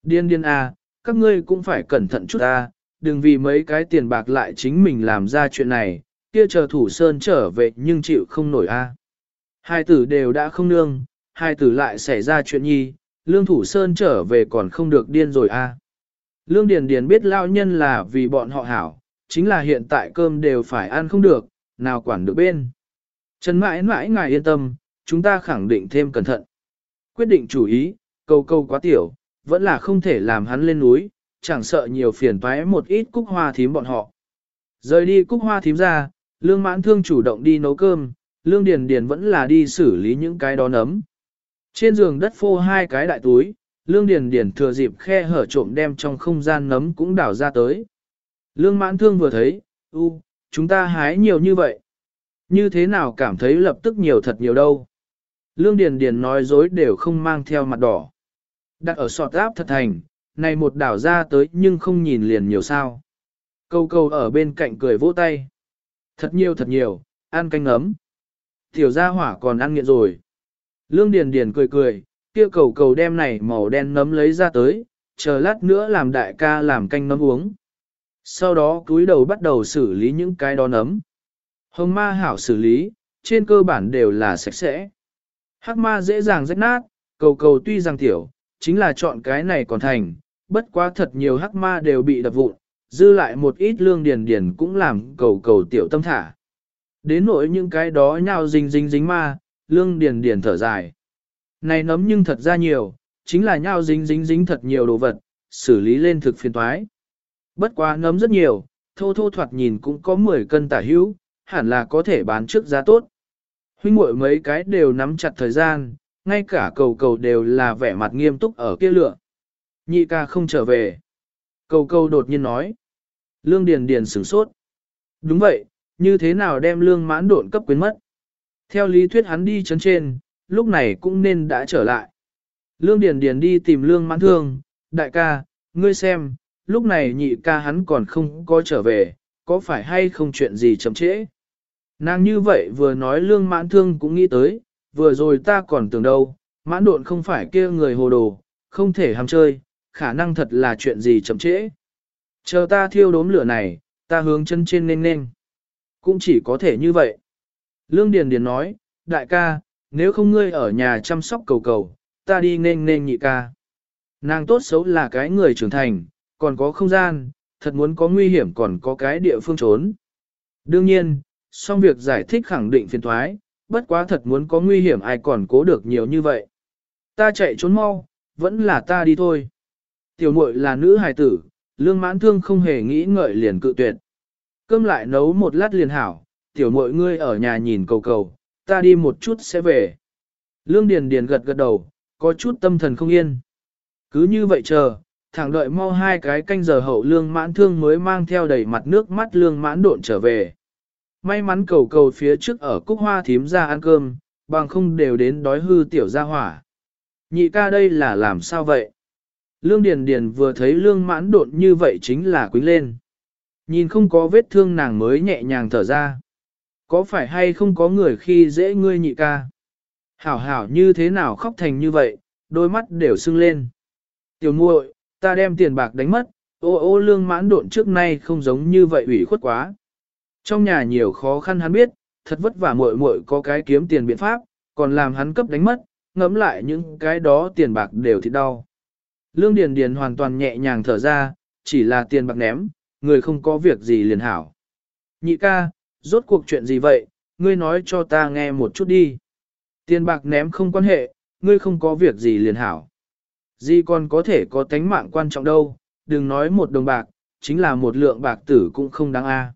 Điên điên A, các ngươi cũng phải cẩn thận chút à, đừng vì mấy cái tiền bạc lại chính mình làm ra chuyện này, kia chờ thủ sơn trở về nhưng chịu không nổi A. Hai tử đều đã không nương, hai tử lại xảy ra chuyện nhi, lương thủ sơn trở về còn không được điên rồi A. Lương Điền Điền biết lao nhân là vì bọn họ hảo, chính là hiện tại cơm đều phải ăn không được, nào quản được bên. Trần mãi mãi ngài yên tâm, chúng ta khẳng định thêm cẩn thận. Quyết định chủ ý, câu câu quá tiểu, vẫn là không thể làm hắn lên núi, chẳng sợ nhiều phiền toái một ít cúc hoa thím bọn họ. Rời đi cúc hoa thím ra, lương mãn thương chủ động đi nấu cơm, lương điền điền vẫn là đi xử lý những cái đó nấm. Trên giường đất phô hai cái đại túi, lương điền điền thừa dịp khe hở trộm đem trong không gian nấm cũng đảo ra tới. Lương mãn thương vừa thấy, u, chúng ta hái nhiều như vậy. Như thế nào cảm thấy lập tức nhiều thật nhiều đâu. Lương Điền Điền nói dối đều không mang theo mặt đỏ. Đặt ở sọt áp thật thành, này một đảo ra tới nhưng không nhìn liền nhiều sao. Câu câu ở bên cạnh cười vỗ tay. Thật nhiều thật nhiều, ăn canh ấm. Tiểu gia hỏa còn ăn nghiện rồi. Lương Điền Điền cười cười, kia cầu cầu đem này màu đen nấm lấy ra tới, chờ lát nữa làm đại ca làm canh nấm uống. Sau đó cúi đầu bắt đầu xử lý những cái đó nấm. Hồng ma hảo xử lý, trên cơ bản đều là sạch sẽ. Hắc ma dễ dàng rách nát, cầu cầu tuy rằng tiểu, chính là chọn cái này còn thành, bất quá thật nhiều hắc ma đều bị đập vụn, dư lại một ít lương điền điền cũng làm cầu cầu tiểu tâm thả. Đến nỗi những cái đó nhào dính dính dính ma, lương điền điền thở dài. Này nấm nhưng thật ra nhiều, chính là nhào dính dính dính thật nhiều đồ vật, xử lý lên thực phiền toái. Bất quá nấm rất nhiều, thô thô thoạt nhìn cũng có 10 cân tả hữu, hẳn là có thể bán trước giá tốt. Huynh muội mấy cái đều nắm chặt thời gian, ngay cả cầu cầu đều là vẻ mặt nghiêm túc ở kia lựa. Nhị ca không trở về. Cầu cầu đột nhiên nói. Lương Điền Điền sửng sốt. Đúng vậy, như thế nào đem lương mãn độn cấp quyến mất. Theo lý thuyết hắn đi chấn trên, lúc này cũng nên đã trở lại. Lương Điền Điền đi tìm lương mãn thương, đại ca, ngươi xem, lúc này nhị ca hắn còn không có trở về, có phải hay không chuyện gì chậm trễ. Nàng như vậy vừa nói lương mãn thương cũng nghĩ tới, vừa rồi ta còn tưởng đâu, mãn độn không phải kia người hồ đồ, không thể ham chơi, khả năng thật là chuyện gì chậm trễ. Chờ ta thiêu đốm lửa này, ta hướng chân trên nên nên. Cũng chỉ có thể như vậy. Lương Điền Điền nói, đại ca, nếu không ngươi ở nhà chăm sóc cầu cầu, ta đi nên nên nhị ca. Nàng tốt xấu là cái người trưởng thành, còn có không gian, thật muốn có nguy hiểm còn có cái địa phương trốn. Đương nhiên, song việc giải thích khẳng định phiền thoái, bất quá thật muốn có nguy hiểm ai còn cố được nhiều như vậy. Ta chạy trốn mau, vẫn là ta đi thôi. Tiểu muội là nữ hài tử, lương mãn thương không hề nghĩ ngợi liền cự tuyệt. Cơm lại nấu một lát liền hảo, tiểu muội ngươi ở nhà nhìn cầu cầu, ta đi một chút sẽ về. Lương Điền Điền gật gật đầu, có chút tâm thần không yên. Cứ như vậy chờ, thẳng đợi mau hai cái canh giờ hậu lương mãn thương mới mang theo đầy mặt nước mắt lương mãn độn trở về. May mắn cầu cầu phía trước ở cúc hoa thím ra ăn cơm, bằng không đều đến đói hư tiểu gia hỏa. Nhị ca đây là làm sao vậy? Lương Điền Điền vừa thấy lương mãn độn như vậy chính là quính lên. Nhìn không có vết thương nàng mới nhẹ nhàng thở ra. Có phải hay không có người khi dễ ngươi nhị ca? Hảo hảo như thế nào khóc thành như vậy, đôi mắt đều sưng lên. Tiểu muội, ta đem tiền bạc đánh mất, ô ô lương mãn độn trước nay không giống như vậy ủy khuất quá. Trong nhà nhiều khó khăn hắn biết, thật vất vả muội muội có cái kiếm tiền biện pháp, còn làm hắn cấp đánh mất, ngẫm lại những cái đó tiền bạc đều thì đau. Lương Điền Điền hoàn toàn nhẹ nhàng thở ra, chỉ là tiền bạc ném, người không có việc gì liền hảo. Nhị ca, rốt cuộc chuyện gì vậy, ngươi nói cho ta nghe một chút đi. Tiền bạc ném không quan hệ, ngươi không có việc gì liền hảo. Gì còn có thể có tánh mạng quan trọng đâu, đừng nói một đồng bạc, chính là một lượng bạc tử cũng không đáng a.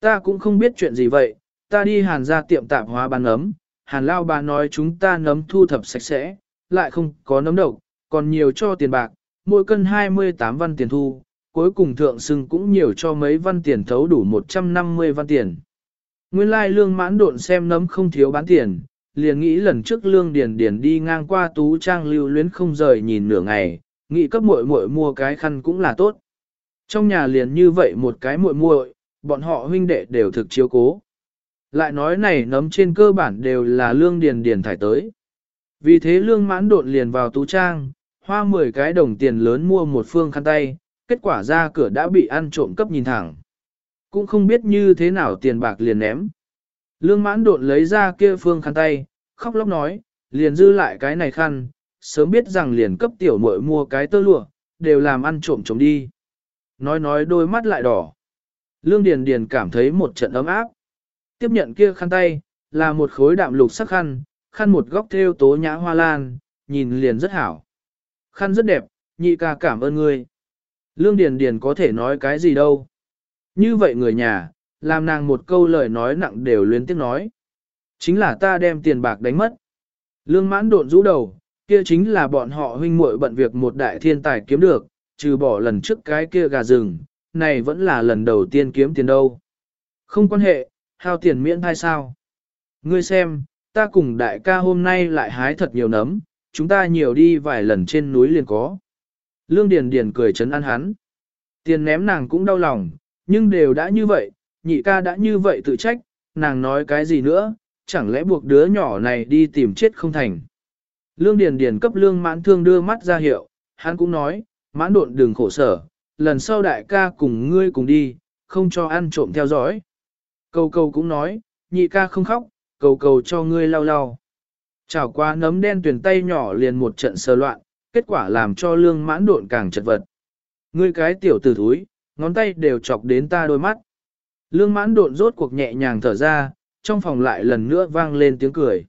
Ta cũng không biết chuyện gì vậy, ta đi hàn ra tiệm tạp hóa bán nấm, hàn lao bà nói chúng ta nấm thu thập sạch sẽ, lại không có nấm độc, còn nhiều cho tiền bạc, mỗi cân 28 văn tiền thu, cuối cùng thượng sưng cũng nhiều cho mấy văn tiền thấu đủ 150 văn tiền. Nguyên lai lương mãn độn xem nấm không thiếu bán tiền, liền nghĩ lần trước lương điền điền đi ngang qua tú trang lưu luyến không rời nhìn nửa ngày, nghĩ cấp muội muội mua cái khăn cũng là tốt. Trong nhà liền như vậy một cái muội muội, bọn họ huynh đệ đều thực chiếu cố. Lại nói này nấm trên cơ bản đều là lương điền điền thải tới. Vì thế lương mãn độn liền vào tú trang, hoa 10 cái đồng tiền lớn mua một phương khăn tay, kết quả ra cửa đã bị ăn trộm cấp nhìn thẳng. Cũng không biết như thế nào tiền bạc liền ném. Lương mãn độn lấy ra kia phương khăn tay, khóc lóc nói, liền dư lại cái này khăn, sớm biết rằng liền cấp tiểu muội mua cái tơ lụa, đều làm ăn trộm trộm đi. Nói nói đôi mắt lại đỏ. Lương Điền Điền cảm thấy một trận ấm áp. Tiếp nhận kia khăn tay, là một khối đạm lục sắc khăn, khăn một góc thêu tố nhã hoa lan, nhìn liền rất hảo. Khăn rất đẹp, nhị ca cảm ơn ngươi. Lương Điền Điền có thể nói cái gì đâu. Như vậy người nhà, làm nàng một câu lời nói nặng đều luyến tiếc nói. Chính là ta đem tiền bạc đánh mất. Lương mãn độn rũ đầu, kia chính là bọn họ huynh muội bận việc một đại thiên tài kiếm được, trừ bỏ lần trước cái kia gà rừng, này vẫn là lần đầu tiên kiếm tiền đâu. Không quan hệ, hao tiền miễn hay sao? Ngươi xem, ta cùng đại ca hôm nay lại hái thật nhiều nấm, chúng ta nhiều đi vài lần trên núi liền có. Lương Điền Điền cười chấn an hắn. Tiền ném nàng cũng đau lòng, nhưng đều đã như vậy, nhị ca đã như vậy tự trách, nàng nói cái gì nữa, chẳng lẽ buộc đứa nhỏ này đi tìm chết không thành. Lương Điền Điền cấp lương mãn thương đưa mắt ra hiệu, hắn cũng nói, mãn độn đừng khổ sở, lần sau đại ca cùng ngươi cùng đi, không cho ăn trộm theo dõi. Cầu cầu cũng nói, nhị ca không khóc, cầu cầu cho ngươi lau lau. Chảo qua nấm đen tuyển tay nhỏ liền một trận sờ loạn, kết quả làm cho lương mãn độn càng chật vật. Ngươi cái tiểu tử thúi, ngón tay đều chọc đến ta đôi mắt. Lương mãn độn rốt cuộc nhẹ nhàng thở ra, trong phòng lại lần nữa vang lên tiếng cười.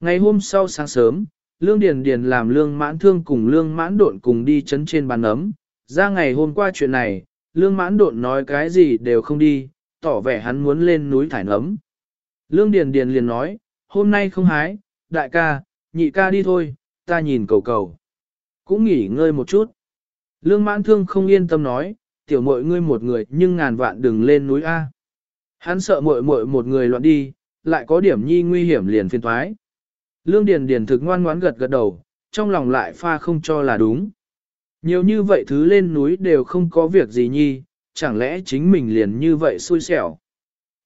Ngày hôm sau sáng sớm, Lương Điền Điền làm Lương Mãn Thương cùng Lương Mãn Độn cùng đi chấn trên bàn ấm. Ra ngày hôm qua chuyện này, Lương Mãn Độn nói cái gì đều không đi, tỏ vẻ hắn muốn lên núi thải nấm. Lương Điền Điền liền nói, hôm nay không hái, đại ca, nhị ca đi thôi, ta nhìn cầu cầu. Cũng nghỉ ngơi một chút. Lương Mãn Thương không yên tâm nói, tiểu mội ngươi một người nhưng ngàn vạn đừng lên núi A. Hắn sợ mội mội một người loạn đi, lại có điểm nhi nguy hiểm liền phiên thoái. Lương Điền Điền thực ngoan ngoãn gật gật đầu, trong lòng lại pha không cho là đúng. Nhiều như vậy thứ lên núi đều không có việc gì nhi, chẳng lẽ chính mình liền như vậy xui xẻo.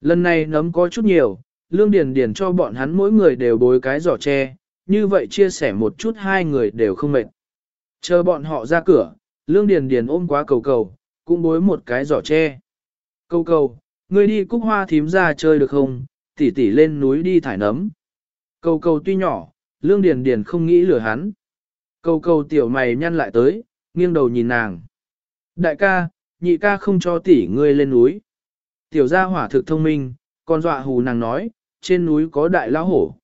Lần này nấm có chút nhiều, Lương Điền Điền cho bọn hắn mỗi người đều bối cái giỏ tre, như vậy chia sẻ một chút hai người đều không mệt. Chờ bọn họ ra cửa, Lương Điền Điền ôm quá cầu cầu, cũng bối một cái giỏ tre. câu cầu, ngươi đi cúc hoa thím ra chơi được không, tỷ tỷ lên núi đi thải nấm. câu cầu tuy nhỏ, lương điền điền không nghĩ lừa hắn. câu cầu tiểu mày nhăn lại tới, nghiêng đầu nhìn nàng. Đại ca, nhị ca không cho tỷ ngươi lên núi. Tiểu gia hỏa thực thông minh, còn dọa hù nàng nói, trên núi có đại lão hổ.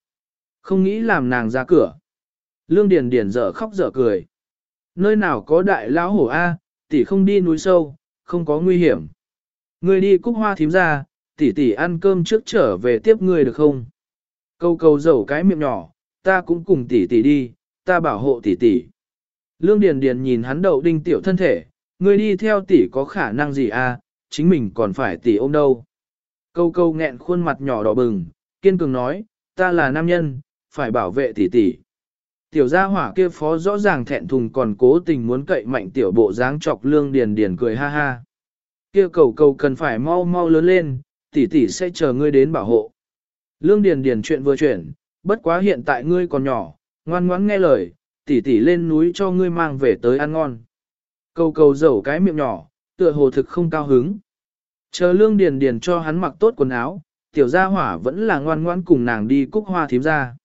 Không nghĩ làm nàng ra cửa. Lương Điền Điền dở khóc dở cười. Nơi nào có đại lão hổ A, tỷ không đi núi sâu, không có nguy hiểm. Ngươi đi cúc hoa thím ra, tỷ tỷ ăn cơm trước trở về tiếp ngươi được không? Câu câu dầu cái miệng nhỏ, ta cũng cùng tỷ tỷ đi, ta bảo hộ tỷ tỷ. Lương Điền Điền nhìn hắn đậu đinh tiểu thân thể, ngươi đi theo tỷ có khả năng gì à, chính mình còn phải tỷ ôm đâu. Câu câu nghẹn khuôn mặt nhỏ đỏ bừng, kiên cường nói, ta là nam nhân, phải bảo vệ tỷ tỷ. Tiểu gia hỏa kia phó rõ ràng thẹn thùng còn cố tình muốn cậy mạnh tiểu bộ dáng chọc lương điền điền cười ha ha. Kia cầu cầu cần phải mau mau lớn lên, tỷ tỷ sẽ chờ ngươi đến bảo hộ. Lương Điền Điền chuyện vừa chuyển, bất quá hiện tại ngươi còn nhỏ, ngoan ngoãn nghe lời, tỷ tỷ lên núi cho ngươi mang về tới ăn ngon. Cầu cầu dẩu cái miệng nhỏ, tựa hồ thực không cao hứng. Chờ Lương Điền Điền cho hắn mặc tốt quần áo, tiểu gia hỏa vẫn là ngoan ngoãn cùng nàng đi cúc hoa thím ra.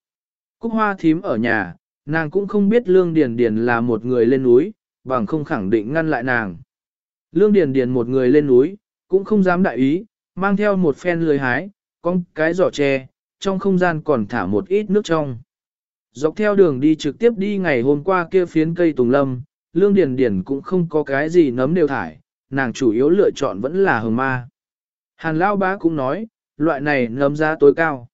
Cúc hoa thím ở nhà, nàng cũng không biết Lương Điền Điền là một người lên núi, bằng không khẳng định ngăn lại nàng. Lương Điền Điền một người lên núi, cũng không dám đại ý, mang theo một phen lười hái, con cái giỏ tre, trong không gian còn thả một ít nước trong. Dọc theo đường đi trực tiếp đi ngày hôm qua kia phiến cây tùng lâm, lương điền điền cũng không có cái gì nấm đều thải, nàng chủ yếu lựa chọn vẫn là hồng ma. Hàn lão bá cũng nói, loại này nấm giá tối cao.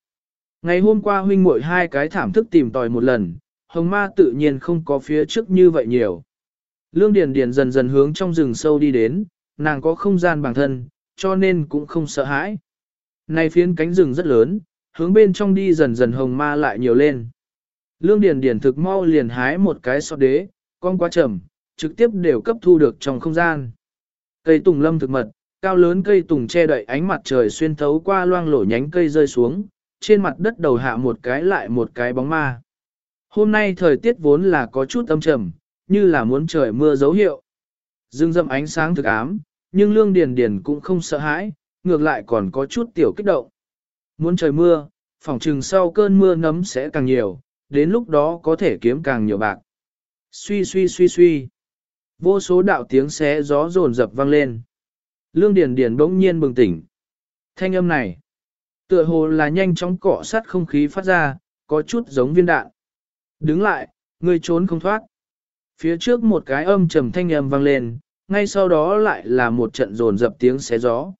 Ngày hôm qua huynh muội hai cái thảm thức tìm tòi một lần, hồng ma tự nhiên không có phía trước như vậy nhiều. Lương Điền Điền dần dần hướng trong rừng sâu đi đến, nàng có không gian bản thân, cho nên cũng không sợ hãi. Này phiến cánh rừng rất lớn, hướng bên trong đi dần dần hồng ma lại nhiều lên. Lương Điền Điền thực mau liền hái một cái sọt đế, con quá chậm, trực tiếp đều cấp thu được trong không gian. Cây tùng lâm thực mật, cao lớn cây tùng che đậy ánh mặt trời xuyên thấu qua loang lổ nhánh cây rơi xuống, trên mặt đất đầu hạ một cái lại một cái bóng ma. Hôm nay thời tiết vốn là có chút âm trầm, như là muốn trời mưa dấu hiệu. Dương dâm ánh sáng thực ám, nhưng Lương Điền Điền cũng không sợ hãi, ngược lại còn có chút tiểu kích động. Muốn trời mưa, phòng trừng sau cơn mưa nấm sẽ càng nhiều, đến lúc đó có thể kiếm càng nhiều bạc. Suy suy suy suy. Vô số đạo tiếng xé gió rồn rập vang lên. Lương Điền Điền bỗng nhiên bừng tỉnh. Thanh âm này, tựa hồ là nhanh chóng cọ sát không khí phát ra, có chút giống viên đạn. Đứng lại, ngươi trốn không thoát. Phía trước một cái âm trầm thanh âm vang lên, ngay sau đó lại là một trận rồn rập tiếng xé gió.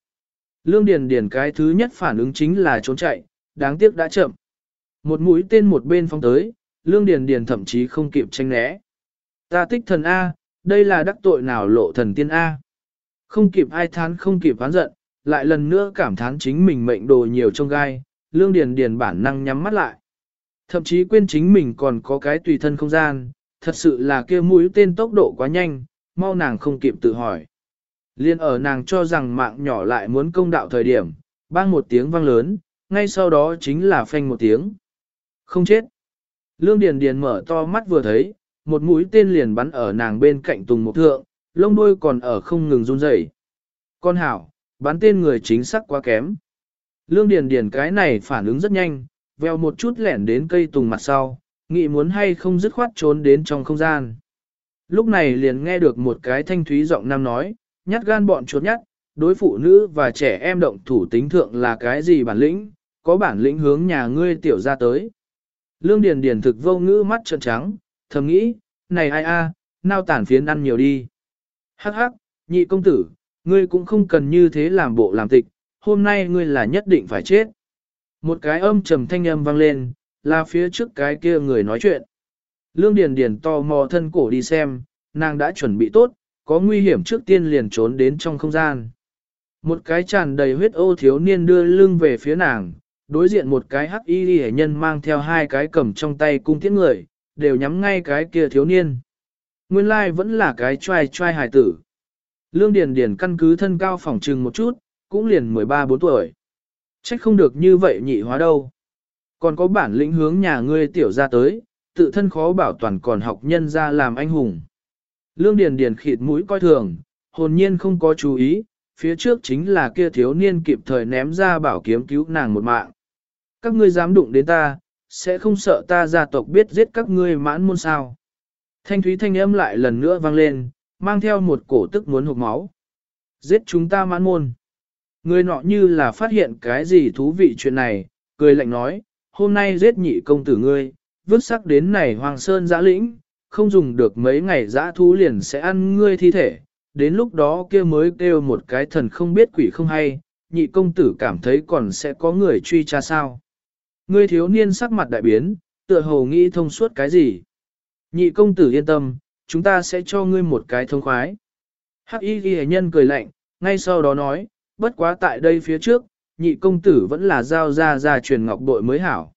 Lương Điền Điền cái thứ nhất phản ứng chính là trốn chạy, đáng tiếc đã chậm. Một mũi tên một bên phóng tới, Lương Điền Điền thậm chí không kịp tranh né. Ta tích thần A, đây là đắc tội nào lộ thần tiên A. Không kịp ai thán không kịp phán giận, lại lần nữa cảm thán chính mình mệnh đồ nhiều trong gai, Lương Điền Điền bản năng nhắm mắt lại. Thậm chí quên chính mình còn có cái tùy thân không gian, thật sự là kia mũi tên tốc độ quá nhanh, mau nàng không kịp tự hỏi. Liên ở nàng cho rằng mạng nhỏ lại muốn công đạo thời điểm, bang một tiếng vang lớn, ngay sau đó chính là phanh một tiếng. Không chết. Lương Điền Điền mở to mắt vừa thấy, một mũi tên liền bắn ở nàng bên cạnh tùng một thượng, lông đuôi còn ở không ngừng run rẩy. Con hảo, bắn tên người chính xác quá kém. Lương Điền Điền cái này phản ứng rất nhanh, veo một chút lẻn đến cây tùng mặt sau, nghĩ muốn hay không dứt khoát trốn đến trong không gian. Lúc này liền nghe được một cái thanh thúy giọng nam nói, nhát gan bọn chuột nhát, đối phụ nữ và trẻ em động thủ tính thượng là cái gì bản lĩnh, có bản lĩnh hướng nhà ngươi tiểu ra tới. Lương Điền Điền thực vô ngữ mắt trợn trắng, thầm nghĩ, này ai a, nao tản phiến ăn nhiều đi. Hắc hắc, nhị công tử, ngươi cũng không cần như thế làm bộ làm tịch, hôm nay ngươi là nhất định phải chết. Một cái âm trầm thanh âm vang lên, là phía trước cái kia người nói chuyện. Lương Điền Điền to mò thân cổ đi xem, nàng đã chuẩn bị tốt, có nguy hiểm trước tiên liền trốn đến trong không gian. Một cái tràn đầy huyết ô thiếu niên đưa lưng về phía nàng, đối diện một cái hắc y hệ nhân mang theo hai cái cầm trong tay cung tiễn người, đều nhắm ngay cái kia thiếu niên. Nguyên lai vẫn là cái trai trai hài tử. Lương Điền Điền căn cứ thân cao phòng trừng một chút, cũng liền 13-4 tuổi. Trách không được như vậy nhị hóa đâu. Còn có bản lĩnh hướng nhà ngươi tiểu ra tới, tự thân khó bảo toàn còn học nhân ra làm anh hùng. Lương Điền Điền khịt mũi coi thường, hồn nhiên không có chú ý, phía trước chính là kia thiếu niên kịp thời ném ra bảo kiếm cứu nàng một mạng. Các ngươi dám đụng đến ta, sẽ không sợ ta gia tộc biết giết các ngươi mãn môn sao. Thanh thúy thanh âm lại lần nữa vang lên, mang theo một cổ tức muốn hụt máu. Giết chúng ta mãn môn. Người nọ như là phát hiện cái gì thú vị chuyện này, cười lạnh nói, hôm nay giết nhị công tử ngươi, vứt sắc đến này hoàng sơn giã lĩnh, không dùng được mấy ngày giã thú liền sẽ ăn ngươi thi thể, đến lúc đó kia mới kêu một cái thần không biết quỷ không hay, nhị công tử cảm thấy còn sẽ có người truy tra sao. Ngươi thiếu niên sắc mặt đại biến, tựa hồ nghĩ thông suốt cái gì. Nhị công tử yên tâm, chúng ta sẽ cho ngươi một cái thông khoái. Hắc y ghi nhân cười lạnh, ngay sau đó nói, bất quá tại đây phía trước, nhị công tử vẫn là giao ra ra truyền ngọc bội mới hảo.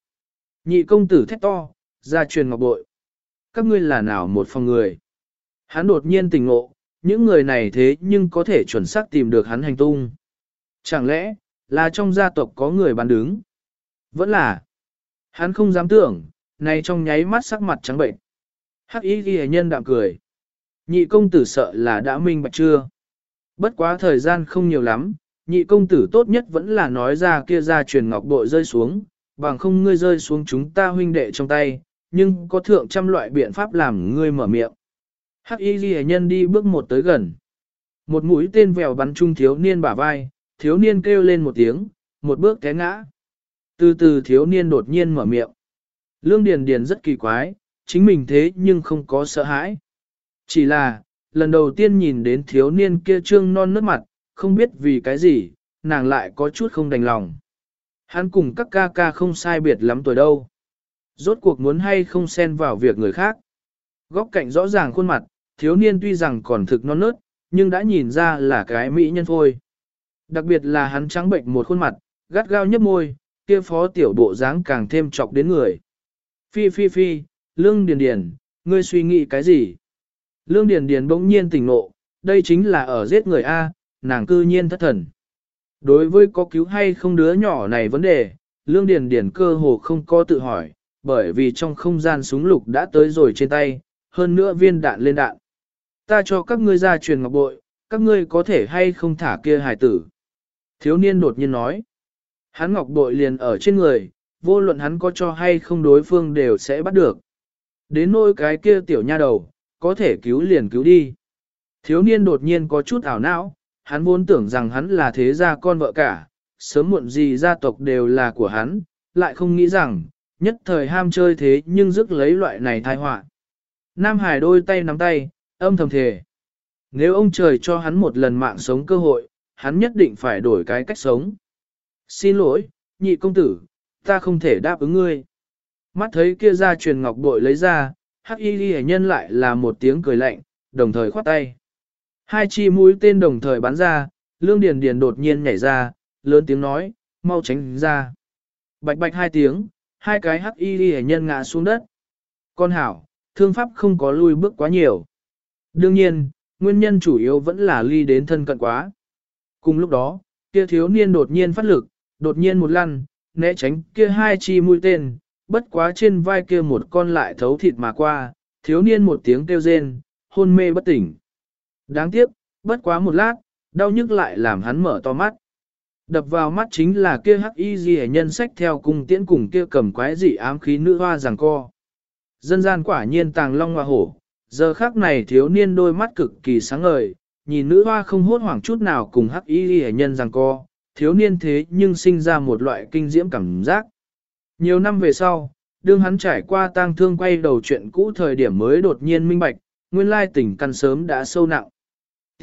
Nhị công tử thét to, ra truyền ngọc bội. Các ngươi là nào một phòng người? Hắn đột nhiên tỉnh ngộ, những người này thế nhưng có thể chuẩn xác tìm được hắn hành tung. Chẳng lẽ, là trong gia tộc có người bán đứng? Vẫn là. Hắn không dám tưởng, này trong nháy mắt sắc mặt trắng bệnh. Hắc ý ghi nhân đạm cười. Nhị công tử sợ là đã minh bạch chưa? Bất quá thời gian không nhiều lắm, nhị công tử tốt nhất vẫn là nói ra kia ra truyền ngọc bội rơi xuống, bằng không ngươi rơi xuống chúng ta huynh đệ trong tay, nhưng có thượng trăm loại biện pháp làm ngươi mở miệng. Hắc y ghi nhân đi bước một tới gần. Một mũi tên vèo bắn trung thiếu niên bả vai, thiếu niên kêu lên một tiếng, một bước té ngã. Từ từ thiếu niên đột nhiên mở miệng. Lương Điền Điền rất kỳ quái, chính mình thế nhưng không có sợ hãi. Chỉ là, lần đầu tiên nhìn đến thiếu niên kia trương non nước mặt, không biết vì cái gì, nàng lại có chút không đành lòng. Hắn cùng các ca ca không sai biệt lắm tuổi đâu. Rốt cuộc muốn hay không xen vào việc người khác. Góc cạnh rõ ràng khuôn mặt, thiếu niên tuy rằng còn thực non nớt, nhưng đã nhìn ra là cái mỹ nhân thôi. Đặc biệt là hắn trắng bệnh một khuôn mặt, gắt gao nhấp môi, kia phó tiểu bộ dáng càng thêm chọc đến người. Phi phi phi, Lương Điền Điền, ngươi suy nghĩ cái gì? Lương Điền Điền bỗng nhiên tỉnh nộ, đây chính là ở giết người A, nàng cư nhiên thất thần. Đối với có cứu hay không đứa nhỏ này vấn đề, Lương Điền Điền cơ hồ không có tự hỏi, bởi vì trong không gian súng lục đã tới rồi trên tay, hơn nữa viên đạn lên đạn. Ta cho các ngươi ra truyền ngọc bội, các ngươi có thể hay không thả kia hài tử. Thiếu niên đột nhiên nói. Hắn ngọc bội liền ở trên người, vô luận hắn có cho hay không đối phương đều sẽ bắt được. Đến nỗi cái kia tiểu nha đầu, có thể cứu liền cứu đi. Thiếu niên đột nhiên có chút ảo não, hắn vốn tưởng rằng hắn là thế gia con vợ cả, sớm muộn gì gia tộc đều là của hắn, lại không nghĩ rằng, nhất thời ham chơi thế nhưng dứt lấy loại này tai họa. Nam Hải đôi tay nắm tay, âm thầm thề. Nếu ông trời cho hắn một lần mạng sống cơ hội, hắn nhất định phải đổi cái cách sống. Xin lỗi, nhị công tử, ta không thể đáp ứng ngươi. Mắt thấy kia ra truyền ngọc bội lấy ra, hắc y ghi nhân lại là một tiếng cười lạnh, đồng thời khoát tay. Hai chi mũi tên đồng thời bắn ra, lương điền điền đột nhiên nhảy ra, lớn tiếng nói, mau tránh ra. Bạch bạch hai tiếng, hai cái hắc y ghi nhân ngã xuống đất. Con hảo, thương pháp không có lui bước quá nhiều. Đương nhiên, nguyên nhân chủ yếu vẫn là ly đến thân cận quá. Cùng lúc đó, kia thiếu niên đột nhiên phát lực, đột nhiên một lăn, né tránh kia hai chi mũi tên, bất quá trên vai kia một con lại thấu thịt mà qua, thiếu niên một tiếng kêu rên, hôn mê bất tỉnh. Đáng tiếc, bất quá một lát, đau nhức lại làm hắn mở to mắt. Đập vào mắt chính là kia hắc y gì nhân sách theo cung tiễn cùng kia cầm quái dị ám khí nữ hoa giằng co. Dân gian quả nhiên tàng long hoa hổ, giờ khác này thiếu niên đôi mắt cực kỳ sáng ngời, nhìn nữ hoa không hốt hoảng chút nào cùng hắc y gì nhân giằng co, thiếu niên thế nhưng sinh ra một loại kinh diễm cảm giác. Nhiều năm về sau, đương hắn trải qua tang thương quay đầu chuyện cũ thời điểm mới đột nhiên minh bạch, nguyên lai tình căn sớm đã sâu nặng.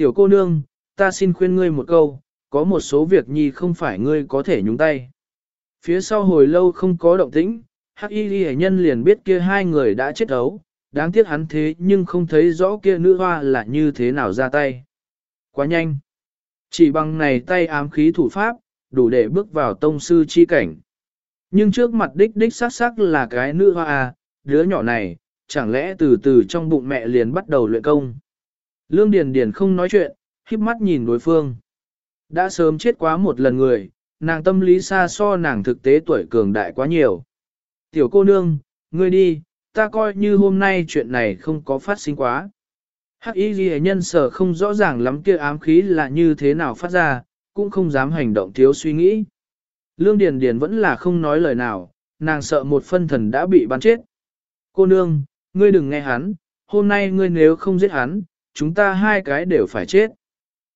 Tiểu cô nương, ta xin khuyên ngươi một câu, có một số việc nhi không phải ngươi có thể nhúng tay. Phía sau hồi lâu không có động tĩnh, hắc y ghi nhân liền biết kia hai người đã chết ấu, đáng tiếc hắn thế nhưng không thấy rõ kia nữ hoa là như thế nào ra tay. Quá nhanh. Chỉ bằng này tay ám khí thủ pháp, đủ để bước vào tông sư chi cảnh. Nhưng trước mặt đích đích sắc sắc là cái nữ hoa à, đứa nhỏ này, chẳng lẽ từ từ trong bụng mẹ liền bắt đầu luyện công. Lương Điền Điền không nói chuyện, híp mắt nhìn đối phương. Đã sớm chết quá một lần người, nàng tâm lý xa so nàng thực tế tuổi cường đại quá nhiều. Tiểu cô nương, ngươi đi, ta coi như hôm nay chuyện này không có phát sinh quá. Hắc y ghi nhân sở không rõ ràng lắm kia ám khí là như thế nào phát ra, cũng không dám hành động thiếu suy nghĩ. Lương Điền Điền vẫn là không nói lời nào, nàng sợ một phân thần đã bị bắn chết. Cô nương, ngươi đừng nghe hắn, hôm nay ngươi nếu không giết hắn, chúng ta hai cái đều phải chết.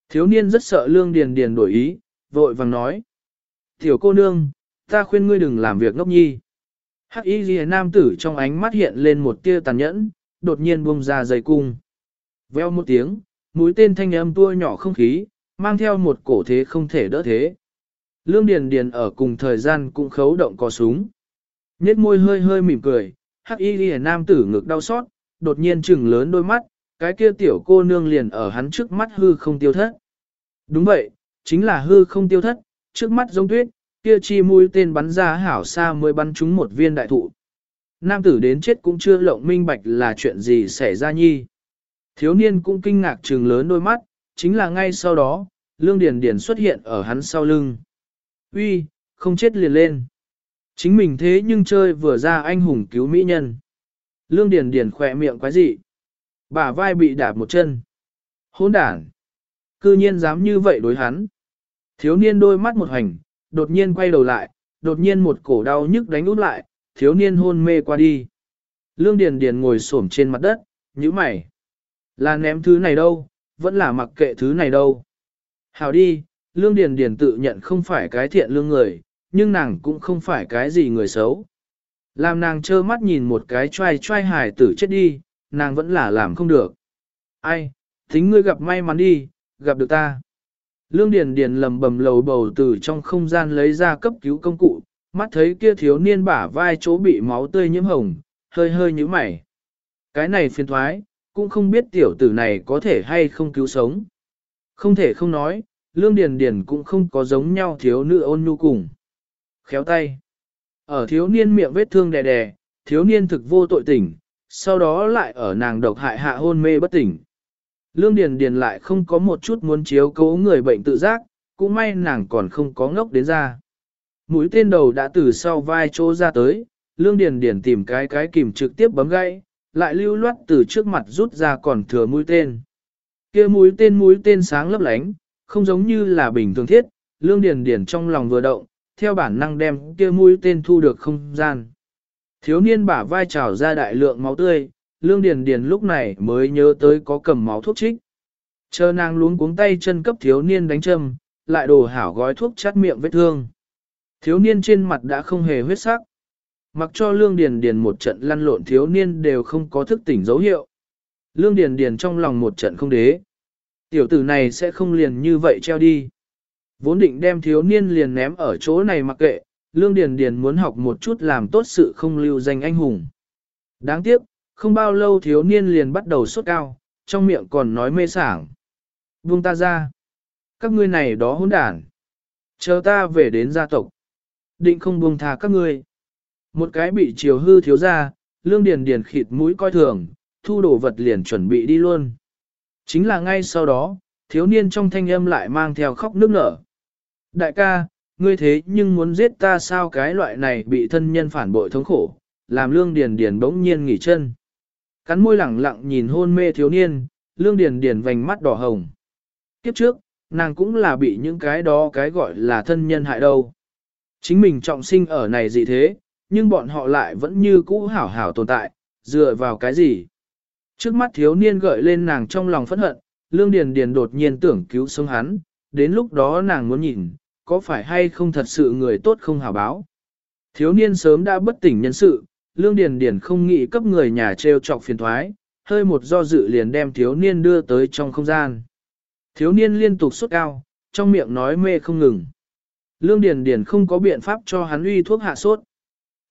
Thiếu niên rất sợ Lương Điền Điền đổi ý, vội vàng nói. Tiểu cô nương, ta khuyên ngươi đừng làm việc ngốc nhi. Hắc y ghi nam tử trong ánh mắt hiện lên một tia tàn nhẫn, đột nhiên buông ra dây cung. Veo một tiếng, mũi tên thanh âm tua nhỏ không khí, mang theo một cổ thế không thể đỡ thế. Lương Điền Điền ở cùng thời gian cũng khấu động cò súng. Nhết môi hơi hơi mỉm cười, hắc y ghi nam tử ngực đau xót, đột nhiên trừng lớn đôi mắt, cái kia tiểu cô nương liền ở hắn trước mắt hư không tiêu thất. Đúng vậy, chính là hư không tiêu thất, trước mắt giống tuyết, kia chi mũi tên bắn ra hảo xa mới bắn trúng một viên đại thụ. Nam tử đến chết cũng chưa lộng minh bạch là chuyện gì xảy ra nhi. Thiếu niên cũng kinh ngạc trừng lớn đôi mắt, chính là ngay sau đó, Lương Điền Điền xuất hiện ở hắn sau lưng. Uy, không chết liền lên. Chính mình thế nhưng chơi vừa ra anh hùng cứu mỹ nhân. Lương Điền Điền khỏe miệng quái dị. Bả vai bị đạp một chân. Hỗn đản. Cư nhiên dám như vậy đối hắn. Thiếu niên đôi mắt một hành, đột nhiên quay đầu lại, đột nhiên một cổ đau nhức đánh út lại, thiếu niên hôn mê qua đi. Lương Điền Điền ngồi xổm trên mặt đất, nhíu mày. Là ném thứ này đâu, vẫn là mặc kệ thứ này đâu. Hào đi, Lương Điền Điền tự nhận không phải cái thiện lương người, nhưng nàng cũng không phải cái gì người xấu. Làm nàng trơ mắt nhìn một cái trai trai hài tử chết đi, nàng vẫn là làm không được. Ai, tính ngươi gặp may mắn đi, gặp được ta. Lương Điền Điền lầm bầm lầu bầu từ trong không gian lấy ra cấp cứu công cụ, mắt thấy kia thiếu niên bả vai chỗ bị máu tươi nhiễm hồng, hơi hơi nhíu mày. Cái này phiền thoái, cũng không biết tiểu tử này có thể hay không cứu sống. Không thể không nói, Lương Điền Điền cũng không có giống nhau thiếu nữ ôn nhu cùng. Khéo tay. Ở thiếu niên miệng vết thương đè đè, thiếu niên thực vô tội tỉnh, sau đó lại ở nàng độc hại hạ hôn mê bất tỉnh. Lương Điền Điền lại không có một chút muốn chiếu cố người bệnh tự giác, cũng may nàng còn không có ngốc đến ra. Mũi tên đầu đã từ sau vai chỗ ra tới, Lương Điền Điền tìm cái cái kìm trực tiếp bấm gãy, lại lưu loát từ trước mặt rút ra còn thừa mũi tên. Kia mũi tên mũi tên sáng lấp lánh, không giống như là bình thường thiết, Lương Điền Điền trong lòng vừa động, theo bản năng đem kia mũi tên thu được không gian. Thiếu niên bả vai trào ra đại lượng máu tươi, Lương Điền Điền lúc này mới nhớ tới có cầm máu thuốc trích. Chờ nàng luống cuống tay chân cấp thiếu niên đánh châm, lại đổ hảo gói thuốc chát miệng vết thương. Thiếu niên trên mặt đã không hề huyết sắc. Mặc cho Lương Điền Điền một trận lăn lộn thiếu niên đều không có thức tỉnh dấu hiệu. Lương Điền Điền trong lòng một trận không đế. Tiểu tử này sẽ không liền như vậy treo đi. Vốn định đem thiếu niên liền ném ở chỗ này mặc kệ, Lương Điền Điền muốn học một chút làm tốt sự không lưu danh anh hùng. Đáng tiếc, không bao lâu thiếu niên liền bắt đầu sốt cao, trong miệng còn nói mê sảng. Buông ta ra. Các ngươi này đó hỗn đản. Chờ ta về đến gia tộc. Định không buông tha các ngươi. Một cái bị chiều hư thiếu ra, lương điền điền khịt mũi coi thường, thu đồ vật liền chuẩn bị đi luôn. Chính là ngay sau đó, thiếu niên trong thanh âm lại mang theo khóc nước nở. Đại ca, ngươi thế nhưng muốn giết ta sao cái loại này bị thân nhân phản bội thống khổ, làm lương điền điền bỗng nhiên nghỉ chân. Cắn môi lẳng lặng nhìn hôn mê thiếu niên, lương điền điền vành mắt đỏ hồng. Kiếp trước, nàng cũng là bị những cái đó cái gọi là thân nhân hại đâu. Chính mình trọng sinh ở này gì thế, nhưng bọn họ lại vẫn như cũ hảo hảo tồn tại, dựa vào cái gì? Trước mắt thiếu niên gợi lên nàng trong lòng phẫn hận, Lương Điền Điền đột nhiên tưởng cứu sống hắn, đến lúc đó nàng muốn nhìn, có phải hay không thật sự người tốt không hảo báo. Thiếu niên sớm đã bất tỉnh nhân sự, Lương Điền Điền không nghĩ cấp người nhà treo chọc phiền thoái, hơi một do dự liền đem thiếu niên đưa tới trong không gian. Thiếu niên liên tục sốt cao, trong miệng nói mê không ngừng. Lương Điền Điền không có biện pháp cho hắn uy thuốc hạ sốt.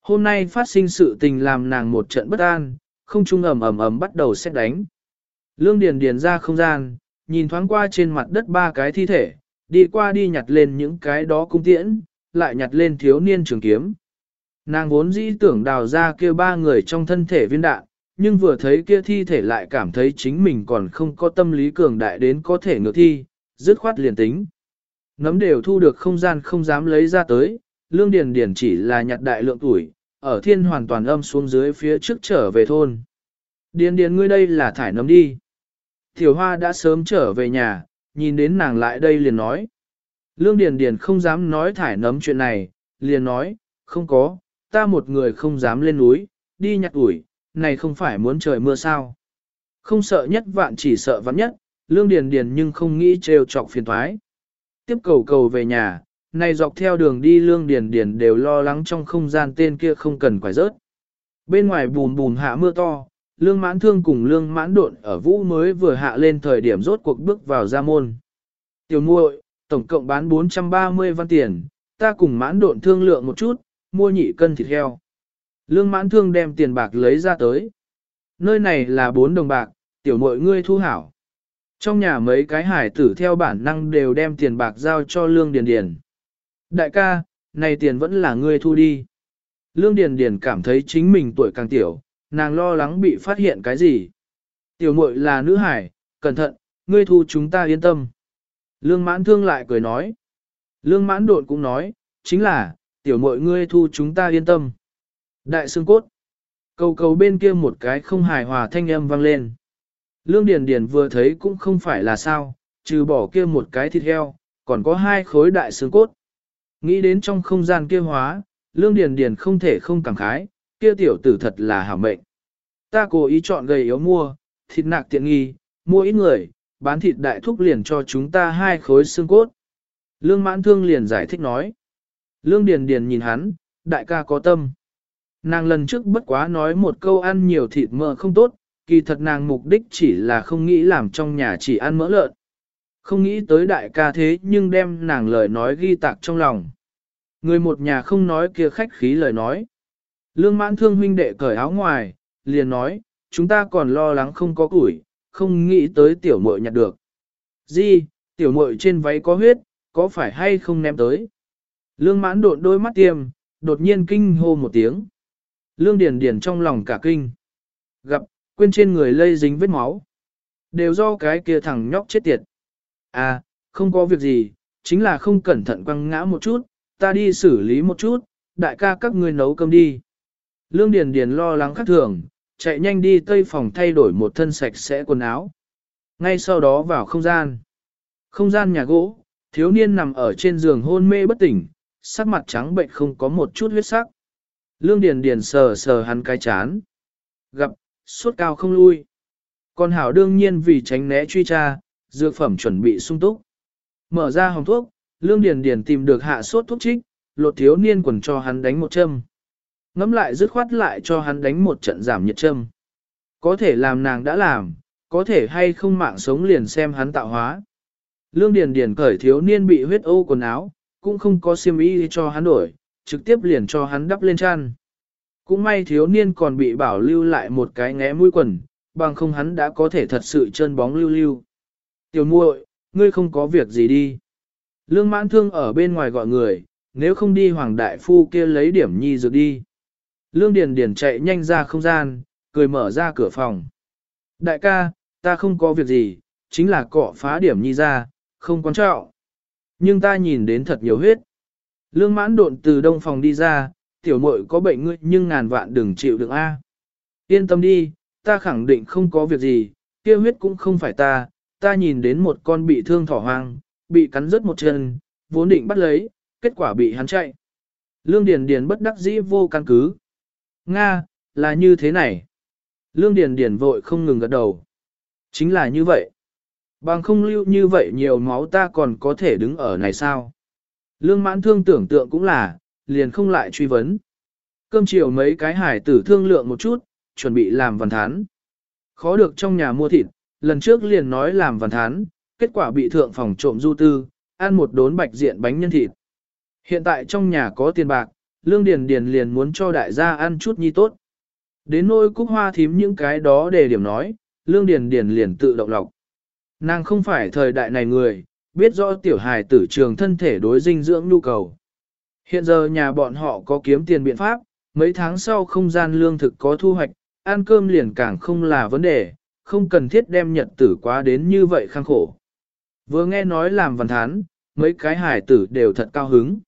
Hôm nay phát sinh sự tình làm nàng một trận bất an, không trung ầm ầm ầm bắt đầu xét đánh. Lương Điền Điền ra không gian, nhìn thoáng qua trên mặt đất ba cái thi thể, đi qua đi nhặt lên những cái đó cung tiễn, lại nhặt lên thiếu niên trường kiếm. Nàng vốn dĩ tưởng đào ra kia ba người trong thân thể viên đạn, nhưng vừa thấy kia thi thể lại cảm thấy chính mình còn không có tâm lý cường đại đến có thể ngược thi, dứt khoát liền tính. Nấm đều thu được không gian không dám lấy ra tới, lương điền điền chỉ là nhặt đại lượng tuổi, ở thiên hoàn toàn âm xuống dưới phía trước trở về thôn. Điền điền ngươi đây là thải nấm đi. Tiểu hoa đã sớm trở về nhà, nhìn đến nàng lại đây liền nói. Lương điền điền không dám nói thải nấm chuyện này, liền nói, không có, ta một người không dám lên núi, đi nhặt ủi, này không phải muốn trời mưa sao. Không sợ nhất vạn chỉ sợ vắn nhất, lương điền điền nhưng không nghĩ trêu chọc phiền toái Tiếp cầu cầu về nhà, này dọc theo đường đi lương điền điền đều lo lắng trong không gian tên kia không cần quải rớt. Bên ngoài bùn bùn hạ mưa to, lương mãn thương cùng lương mãn độn ở vũ mới vừa hạ lên thời điểm rốt cuộc bước vào gia môn. Tiểu muội, tổng cộng bán 430 văn tiền, ta cùng mãn độn thương lượng một chút, mua nhị cân thịt heo. Lương mãn thương đem tiền bạc lấy ra tới. Nơi này là 4 đồng bạc, tiểu muội ngươi thu hảo. Trong nhà mấy cái hải tử theo bản năng đều đem tiền bạc giao cho lương điền điền. Đại ca, này tiền vẫn là ngươi thu đi. Lương Điền Điền cảm thấy chính mình tuổi càng tiểu, nàng lo lắng bị phát hiện cái gì. Tiểu muội là nữ hải, cẩn thận, ngươi thu chúng ta yên tâm. Lương mãn thương lại cười nói. Lương mãn độn cũng nói, chính là, tiểu muội ngươi thu chúng ta yên tâm. Đại xương cốt. Cầu cầu bên kia một cái không hài hòa thanh âm vang lên. Lương Điền Điền vừa thấy cũng không phải là sao, trừ bỏ kia một cái thịt heo, còn có hai khối đại xương cốt. Nghĩ đến trong không gian kia hóa, Lương Điền Điền không thể không cảm khái, kia tiểu tử thật là hảo mệnh. Ta cố ý chọn gầy yếu mua, thịt nạc tiện nghi, mua ít người, bán thịt đại thúc liền cho chúng ta hai khối xương cốt. Lương mãn thương liền giải thích nói. Lương Điền Điền nhìn hắn, đại ca có tâm. Nàng lần trước bất quá nói một câu ăn nhiều thịt mỡ không tốt, kỳ thật nàng mục đích chỉ là không nghĩ làm trong nhà chỉ ăn mỡ lợn. Không nghĩ tới đại ca thế nhưng đem nàng lời nói ghi tạc trong lòng. Người một nhà không nói kia khách khí lời nói. Lương mãn thương huynh đệ cởi áo ngoài, liền nói, chúng ta còn lo lắng không có củi, không nghĩ tới tiểu muội nhặt được. Di, tiểu muội trên váy có huyết, có phải hay không ném tới? Lương mãn đột đôi mắt tiêm, đột nhiên kinh hô một tiếng. Lương điền điền trong lòng cả kinh. Gặp, quên trên người lây dính vết máu. Đều do cái kia thằng nhóc chết tiệt. À, không có việc gì, chính là không cẩn thận quăng ngã một chút, ta đi xử lý một chút, đại ca các ngươi nấu cơm đi. Lương Điền Điền lo lắng khắc thường, chạy nhanh đi tây phòng thay đổi một thân sạch sẽ quần áo. Ngay sau đó vào không gian. Không gian nhà gỗ, thiếu niên nằm ở trên giường hôn mê bất tỉnh, sắc mặt trắng bệnh không có một chút huyết sắc. Lương Điền Điền sờ sờ hắn cái chán. Gặp, suốt cao không lui. Còn Hảo đương nhiên vì tránh né truy tra, dược phẩm chuẩn bị sung túc. Mở ra hồng thuốc, Lương Điền Điền tìm được hạ sốt thuốc trích, lột thiếu niên quần cho hắn đánh một châm. Ngắm lại dứt khoát lại cho hắn đánh một trận giảm nhiệt châm. Có thể làm nàng đã làm, có thể hay không mạng sống liền xem hắn tạo hóa. Lương Điền Điền cởi thiếu niên bị huyết ô quần áo, cũng không có xiêm y cho hắn đổi, trực tiếp liền cho hắn đắp lên chăn. Cũng may thiếu niên còn bị bảo lưu lại một cái ngẽ mũi quần, bằng không hắn đã có thể thật sự chân bóng lưu lưu. Tiểu muội, ngươi không có việc gì đi. Lương mãn thương ở bên ngoài gọi người, nếu không đi hoàng đại phu kia lấy điểm nhi dược đi. Lương Điền Điền chạy nhanh ra không gian, cười mở ra cửa phòng. Đại ca, ta không có việc gì, chính là cọ phá điểm nhi ra, không quan trọng. Nhưng ta nhìn đến thật nhiều huyết. Lương mãn độn từ đông phòng đi ra, tiểu muội có bệnh ngươi nhưng ngàn vạn đừng chịu được A. Yên tâm đi, ta khẳng định không có việc gì, kia huyết cũng không phải ta, ta nhìn đến một con bị thương thỏ hoang, bị cắn rớt một chân, vốn định bắt lấy, kết quả bị hắn chạy. Lương Điền Điền bất đắc dĩ vô căn cứ. Nga, là như thế này. Lương Điền Điền vội không ngừng gật đầu. Chính là như vậy. Bằng không lưu như vậy nhiều máu ta còn có thể đứng ở này sao? Lương mãn thương tưởng tượng cũng là, liền không lại truy vấn. Cơm chiều mấy cái hải tử thương lượng một chút, chuẩn bị làm văn thán. Khó được trong nhà mua thịt, lần trước liền nói làm văn thán, kết quả bị thượng phòng trộm du tư, ăn một đốn bạch diện bánh nhân thịt. Hiện tại trong nhà có tiền bạc, Lương Điền Điền liền muốn cho đại gia ăn chút nhi tốt. Đến nôi cúc hoa thím những cái đó để điểm nói, Lương Điền Điền liền tự động lọc. Nàng không phải thời đại này người, biết rõ tiểu hài tử trường thân thể đối dinh dưỡng nhu cầu. Hiện giờ nhà bọn họ có kiếm tiền biện pháp, mấy tháng sau không gian lương thực có thu hoạch, ăn cơm liền càng không là vấn đề, không cần thiết đem nhật tử quá đến như vậy khang khổ. Vừa nghe nói làm văn thán, mấy cái hải tử đều thật cao hứng.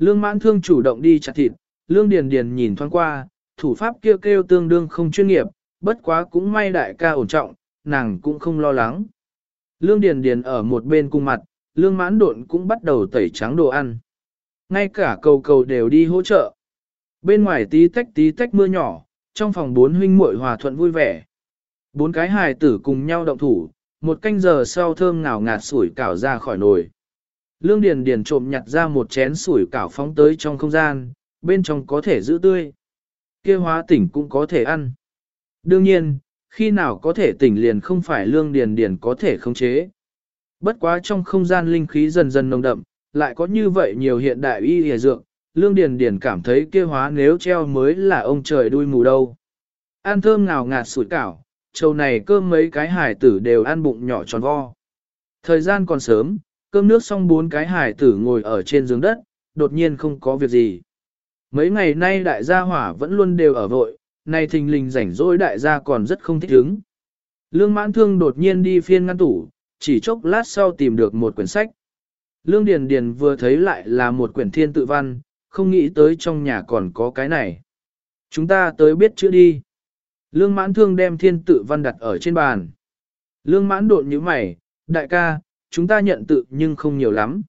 Lương mãn thương chủ động đi chặt thịt, lương điền điền nhìn thoáng qua, thủ pháp kêu kêu tương đương không chuyên nghiệp, bất quá cũng may đại ca ổn trọng, nàng cũng không lo lắng. Lương điền điền ở một bên cung mặt, lương mãn độn cũng bắt đầu tẩy trắng đồ ăn. Ngay cả cầu cầu đều đi hỗ trợ. Bên ngoài tí tách tí tách mưa nhỏ, trong phòng bốn huynh muội hòa thuận vui vẻ. Bốn cái hài tử cùng nhau động thủ, một canh giờ sau thơm ngào ngạt sủi cảo ra khỏi nồi. Lương Điền Điền trộm nhặt ra một chén sủi cảo phóng tới trong không gian, bên trong có thể giữ tươi. kia hóa tỉnh cũng có thể ăn. Đương nhiên, khi nào có thể tỉnh liền không phải Lương Điền Điền có thể khống chế. Bất quá trong không gian linh khí dần dần nồng đậm, lại có như vậy nhiều hiện đại y hề dược, Lương Điền Điền cảm thấy kia hóa nếu treo mới là ông trời đuôi mù đâu. Ăn thơm nào ngạt sủi cảo, châu này cơm mấy cái hải tử đều ăn bụng nhỏ tròn vo. Thời gian còn sớm, cơm nước xong bốn cái hải tử ngồi ở trên giường đất, đột nhiên không có việc gì. Mấy ngày nay đại gia hỏa vẫn luôn đều ở vội, nay thình lình rảnh rỗi đại gia còn rất không thích ứng. Lương mãn thương đột nhiên đi phiên ngăn tủ, chỉ chốc lát sau tìm được một quyển sách. Lương Điền Điền vừa thấy lại là một quyển thiên tự văn, không nghĩ tới trong nhà còn có cái này. Chúng ta tới biết chữ đi. Lương mãn thương đem thiên tự văn đặt ở trên bàn. Lương mãn đột như mày, đại ca, chúng ta nhận tự nhưng không nhiều lắm.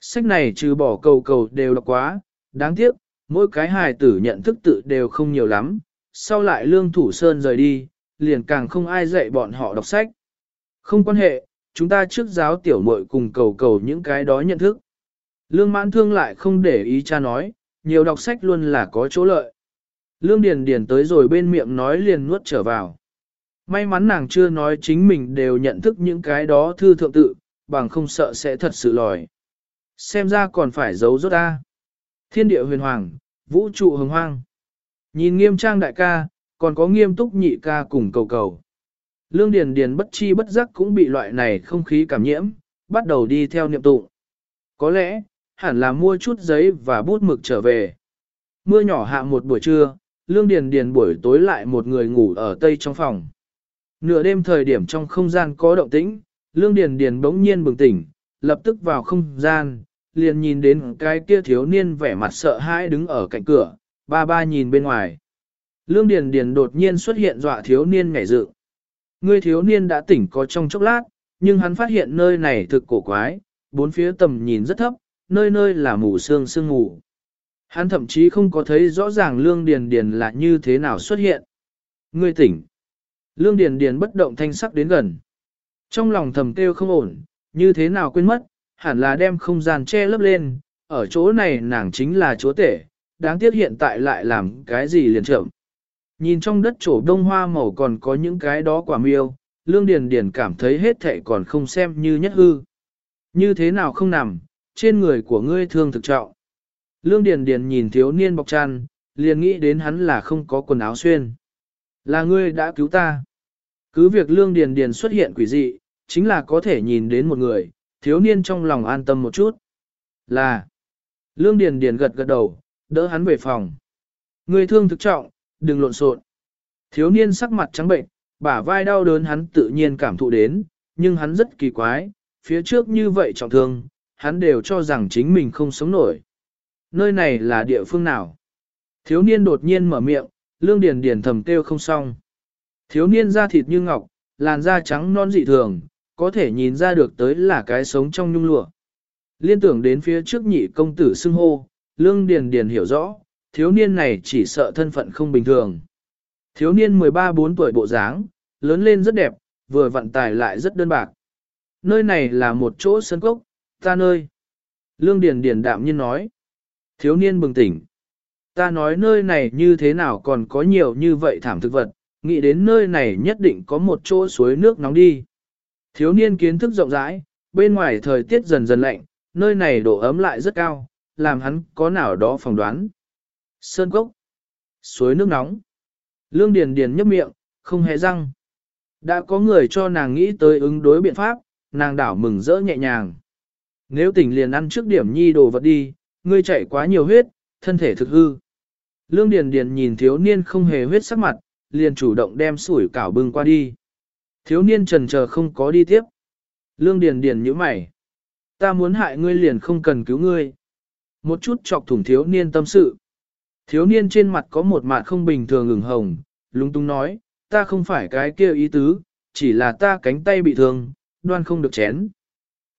Sách này trừ bỏ cầu cầu đều đọc quá, đáng tiếc, mỗi cái hài tử nhận thức tự đều không nhiều lắm, sau lại lương thủ sơn rời đi, liền càng không ai dạy bọn họ đọc sách. Không quan hệ, chúng ta trước giáo tiểu muội cùng cầu cầu những cái đó nhận thức. Lương mãn thương lại không để ý cha nói, nhiều đọc sách luôn là có chỗ lợi. Lương Điền Điền tới rồi bên miệng nói liền nuốt trở vào. May mắn nàng chưa nói chính mình đều nhận thức những cái đó thư thượng tự, bằng không sợ sẽ thật sự lòi. Xem ra còn phải giấu rốt ta. Thiên địa huyền hoàng, vũ trụ hồng hoang. Nhìn nghiêm trang đại ca, còn có nghiêm túc nhị ca cùng cầu cầu. Lương Điền Điền bất chi bất giác cũng bị loại này không khí cảm nhiễm, bắt đầu đi theo niệm tụng. Có lẽ, hẳn là mua chút giấy và bút mực trở về. Mưa nhỏ hạ một buổi trưa, Lương Điền Điền buổi tối lại một người ngủ ở tây trong phòng. Nửa đêm thời điểm trong không gian có động tĩnh, Lương Điền Điền bỗng nhiên bừng tỉnh, lập tức vào không gian, liền nhìn đến cái kia thiếu niên vẻ mặt sợ hãi đứng ở cạnh cửa, ba ba nhìn bên ngoài. Lương Điền Điền đột nhiên xuất hiện dọa thiếu niên ngảy dự. Người thiếu niên đã tỉnh có trong chốc lát, nhưng hắn phát hiện nơi này thực cổ quái, bốn phía tầm nhìn rất thấp, nơi nơi là mù sương sương mù. Hắn thậm chí không có thấy rõ ràng Lương Điền Điền là như thế nào xuất hiện. Ngươi tỉnh. Lương Điền Điền bất động thanh sắc đến gần. Trong lòng thầm kêu không ổn, như thế nào quên mất, hẳn là đem không gian che lấp lên, ở chỗ này nàng chính là chúa tể, đáng tiếc hiện tại lại làm cái gì liền trộm. Nhìn trong đất chỗ đông hoa màu còn có những cái đó quả miêu, Lương Điền Điền cảm thấy hết thảy còn không xem như nhất hư. Như thế nào không nằm, trên người của ngươi thương thực trọng. Lương Điền Điền nhìn thiếu niên bọc chăn, liền nghĩ đến hắn là không có quần áo xuyên. Là ngươi đã cứu ta. Cứ việc Lương Điền Điền xuất hiện quỷ dị, chính là có thể nhìn đến một người, thiếu niên trong lòng an tâm một chút. Là. Lương Điền Điền gật gật đầu, đỡ hắn về phòng. người thương thực trọng, đừng lộn xộn. Thiếu niên sắc mặt trắng bệnh, bả vai đau đớn hắn tự nhiên cảm thụ đến, nhưng hắn rất kỳ quái, phía trước như vậy trọng thương, hắn đều cho rằng chính mình không sống nổi. Nơi này là địa phương nào? Thiếu niên đột nhiên mở miệng, lương điền điền thầm kêu không xong. Thiếu niên da thịt như ngọc, làn da trắng non dị thường, có thể nhìn ra được tới là cái sống trong nhung lụa. Liên tưởng đến phía trước nhị công tử xưng hô, lương điền điền hiểu rõ, thiếu niên này chỉ sợ thân phận không bình thường. Thiếu niên 13-4 tuổi bộ dáng, lớn lên rất đẹp, vừa vận tài lại rất đơn bạc. Nơi này là một chỗ sân cốc, ta nơi. Lương Điền Điền đạm nhiên nói. Thiếu niên bừng tỉnh. Ta nói nơi này như thế nào còn có nhiều như vậy thảm thực vật, nghĩ đến nơi này nhất định có một chỗ suối nước nóng đi. Thiếu niên kiến thức rộng rãi, bên ngoài thời tiết dần dần lạnh, nơi này độ ấm lại rất cao, làm hắn có nào đó phỏng đoán. Sơn cốc, suối nước nóng. Lương Điền Điền nhấp miệng, không hề răng. Đã có người cho nàng nghĩ tới ứng đối biện pháp, nàng đảo mừng rỡ nhẹ nhàng. Nếu tỉnh liền ăn trước điểm nhi đồ vật đi, ngươi chạy quá nhiều huyết, thân thể thực hư. Lương Điền Điền nhìn thiếu niên không hề huyết sắc mặt, liền chủ động đem sủi cảo bưng qua đi. Thiếu niên trần chờ không có đi tiếp. Lương Điền Điền nhíu mày. Ta muốn hại ngươi liền không cần cứu ngươi. Một chút chọc thủng thiếu niên tâm sự. Thiếu niên trên mặt có một mặt không bình thường ửng hồng, lúng túng nói, ta không phải cái kia ý tứ, chỉ là ta cánh tay bị thương, đoan không được chén.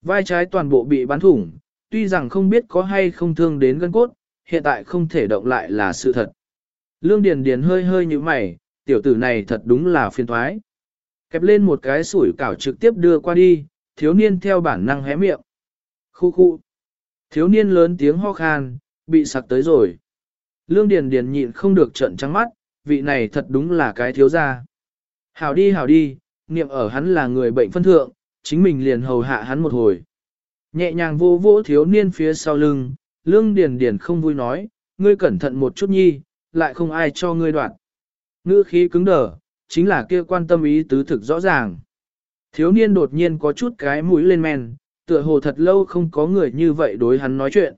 Vai trái toàn bộ bị bắn thủng, tuy rằng không biết có hay không thương đến gân cốt, hiện tại không thể động lại là sự thật. Lương Điền Điền hơi hơi như mày, tiểu tử này thật đúng là phiền toái. Kẹp lên một cái sủi cảo trực tiếp đưa qua đi, thiếu niên theo bản năng hé miệng. Khu khu. Thiếu niên lớn tiếng ho khan, bị sặc tới rồi. Lương Điền Điền nhịn không được trợn trắng mắt, vị này thật đúng là cái thiếu gia. Hảo đi hảo đi, niệm ở hắn là người bệnh phân thượng, chính mình liền hầu hạ hắn một hồi. Nhẹ nhàng vô vỗ thiếu niên phía sau lưng, lương điền điền không vui nói, ngươi cẩn thận một chút nhi, lại không ai cho ngươi đoạn. Ngữ khí cứng đờ, chính là kia quan tâm ý tứ thực rõ ràng. Thiếu niên đột nhiên có chút cái mũi lên men, tựa hồ thật lâu không có người như vậy đối hắn nói chuyện.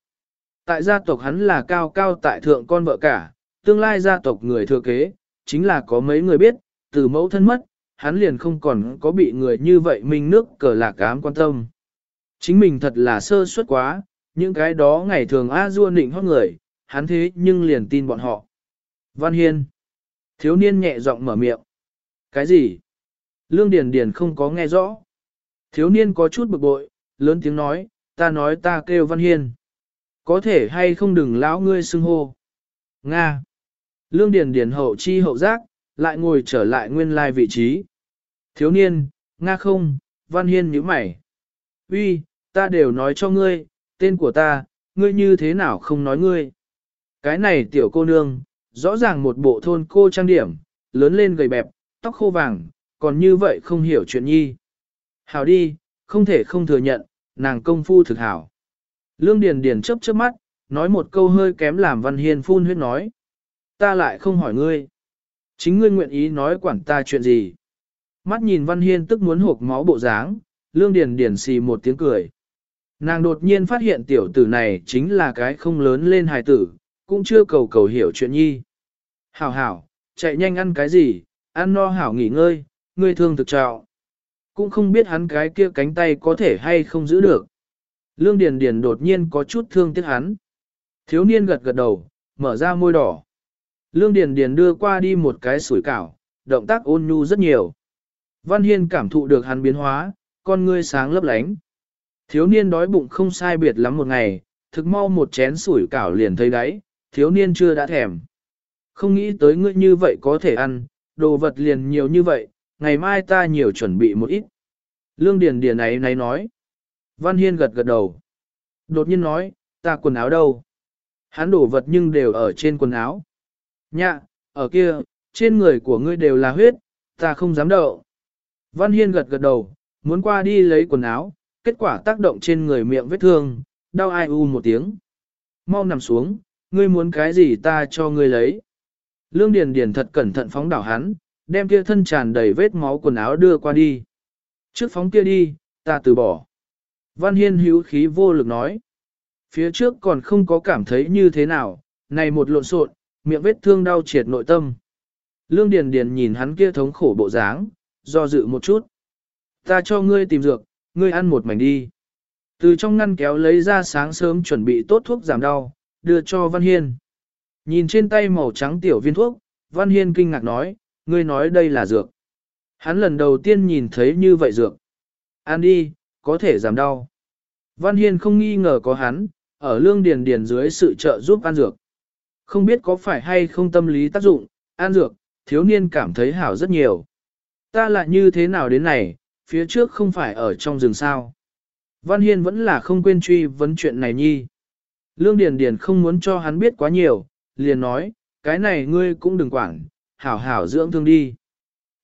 Tại gia tộc hắn là cao cao tại thượng con vợ cả, tương lai gia tộc người thừa kế, chính là có mấy người biết, từ mẫu thân mất, hắn liền không còn có bị người như vậy minh nước cờ lạc ám quan tâm. Chính mình thật là sơ suất quá, những cái đó ngày thường a dua nịnh hót người, hắn thế nhưng liền tin bọn họ. Văn Hiên. Thiếu niên nhẹ giọng mở miệng. Cái gì? Lương Điền Điền không có nghe rõ. Thiếu niên có chút bực bội, lớn tiếng nói, ta nói ta kêu Văn Hiên. Có thể hay không đừng lão ngươi xưng hô. Nga. Lương Điền Điền hậu chi hậu giác, lại ngồi trở lại nguyên lai vị trí. Thiếu niên, Nga không, Văn Hiên nhíu mày. Uy, ta đều nói cho ngươi, tên của ta, ngươi như thế nào không nói ngươi. Cái này tiểu cô nương, rõ ràng một bộ thôn cô trang điểm, lớn lên gầy bẹp, tóc khô vàng, còn như vậy không hiểu chuyện nhi. Hảo đi, không thể không thừa nhận, nàng công phu thực hảo. Lương Điền Điền chớp chớp mắt, nói một câu hơi kém làm Văn Hiên phun huyết nói. Ta lại không hỏi ngươi. Chính ngươi nguyện ý nói quản ta chuyện gì. Mắt nhìn Văn Hiên tức muốn hộp máu bộ dáng, Lương Điền Điền xì một tiếng cười. Nàng đột nhiên phát hiện tiểu tử này chính là cái không lớn lên hài tử, cũng chưa cầu cầu hiểu chuyện nhi. Hảo hảo, chạy nhanh ăn cái gì, ăn no hảo nghỉ ngơi, ngươi thương thực trạo. Cũng không biết hắn cái kia cánh tay có thể hay không giữ được. Lương Điền Điền đột nhiên có chút thương tiếc hắn. Thiếu niên gật gật đầu, mở ra môi đỏ. Lương Điền Điền đưa qua đi một cái sủi cảo, động tác ôn nhu rất nhiều. Văn Hiên cảm thụ được hắn biến hóa, con ngươi sáng lấp lánh. Thiếu niên đói bụng không sai biệt lắm một ngày, thực mau một chén sủi cảo liền thấy đáy, thiếu niên chưa đã thèm. Không nghĩ tới ngươi như vậy có thể ăn, đồ vật liền nhiều như vậy, ngày mai ta nhiều chuẩn bị một ít. Lương Điền Điền ấy này nói. Văn Hiên gật gật đầu. Đột nhiên nói, ta quần áo đâu? Hắn đổ vật nhưng đều ở trên quần áo. Nhạ, ở kia, trên người của ngươi đều là huyết, ta không dám đậu. Văn Hiên gật gật đầu, muốn qua đi lấy quần áo, kết quả tác động trên người miệng vết thương, đau ai u một tiếng. mau nằm xuống, ngươi muốn cái gì ta cho ngươi lấy. Lương Điền Điền thật cẩn thận phóng đảo hắn, đem kia thân tràn đầy vết máu quần áo đưa qua đi. Trước phóng kia đi, ta từ bỏ. Văn Hiên hữu khí vô lực nói. Phía trước còn không có cảm thấy như thế nào, này một lộn xộn, miệng vết thương đau triệt nội tâm. Lương Điền Điền nhìn hắn kia thống khổ bộ dáng, do dự một chút. Ta cho ngươi tìm dược, ngươi ăn một mảnh đi. Từ trong ngăn kéo lấy ra sáng sớm chuẩn bị tốt thuốc giảm đau, đưa cho Văn Hiên. Nhìn trên tay màu trắng tiểu viên thuốc, Văn Hiên kinh ngạc nói, ngươi nói đây là dược. Hắn lần đầu tiên nhìn thấy như vậy dược. Ăn đi, có thể giảm đau. Văn Hiên không nghi ngờ có hắn, ở lương điền điền dưới sự trợ giúp ăn dược. Không biết có phải hay không tâm lý tác dụng, ăn dược, thiếu niên cảm thấy hảo rất nhiều. Ta lại như thế nào đến này, phía trước không phải ở trong rừng sao. Văn Hiên vẫn là không quên truy vấn chuyện này nhi. Lương Điền Điền không muốn cho hắn biết quá nhiều, liền nói, cái này ngươi cũng đừng quản, hảo hảo dưỡng thương đi.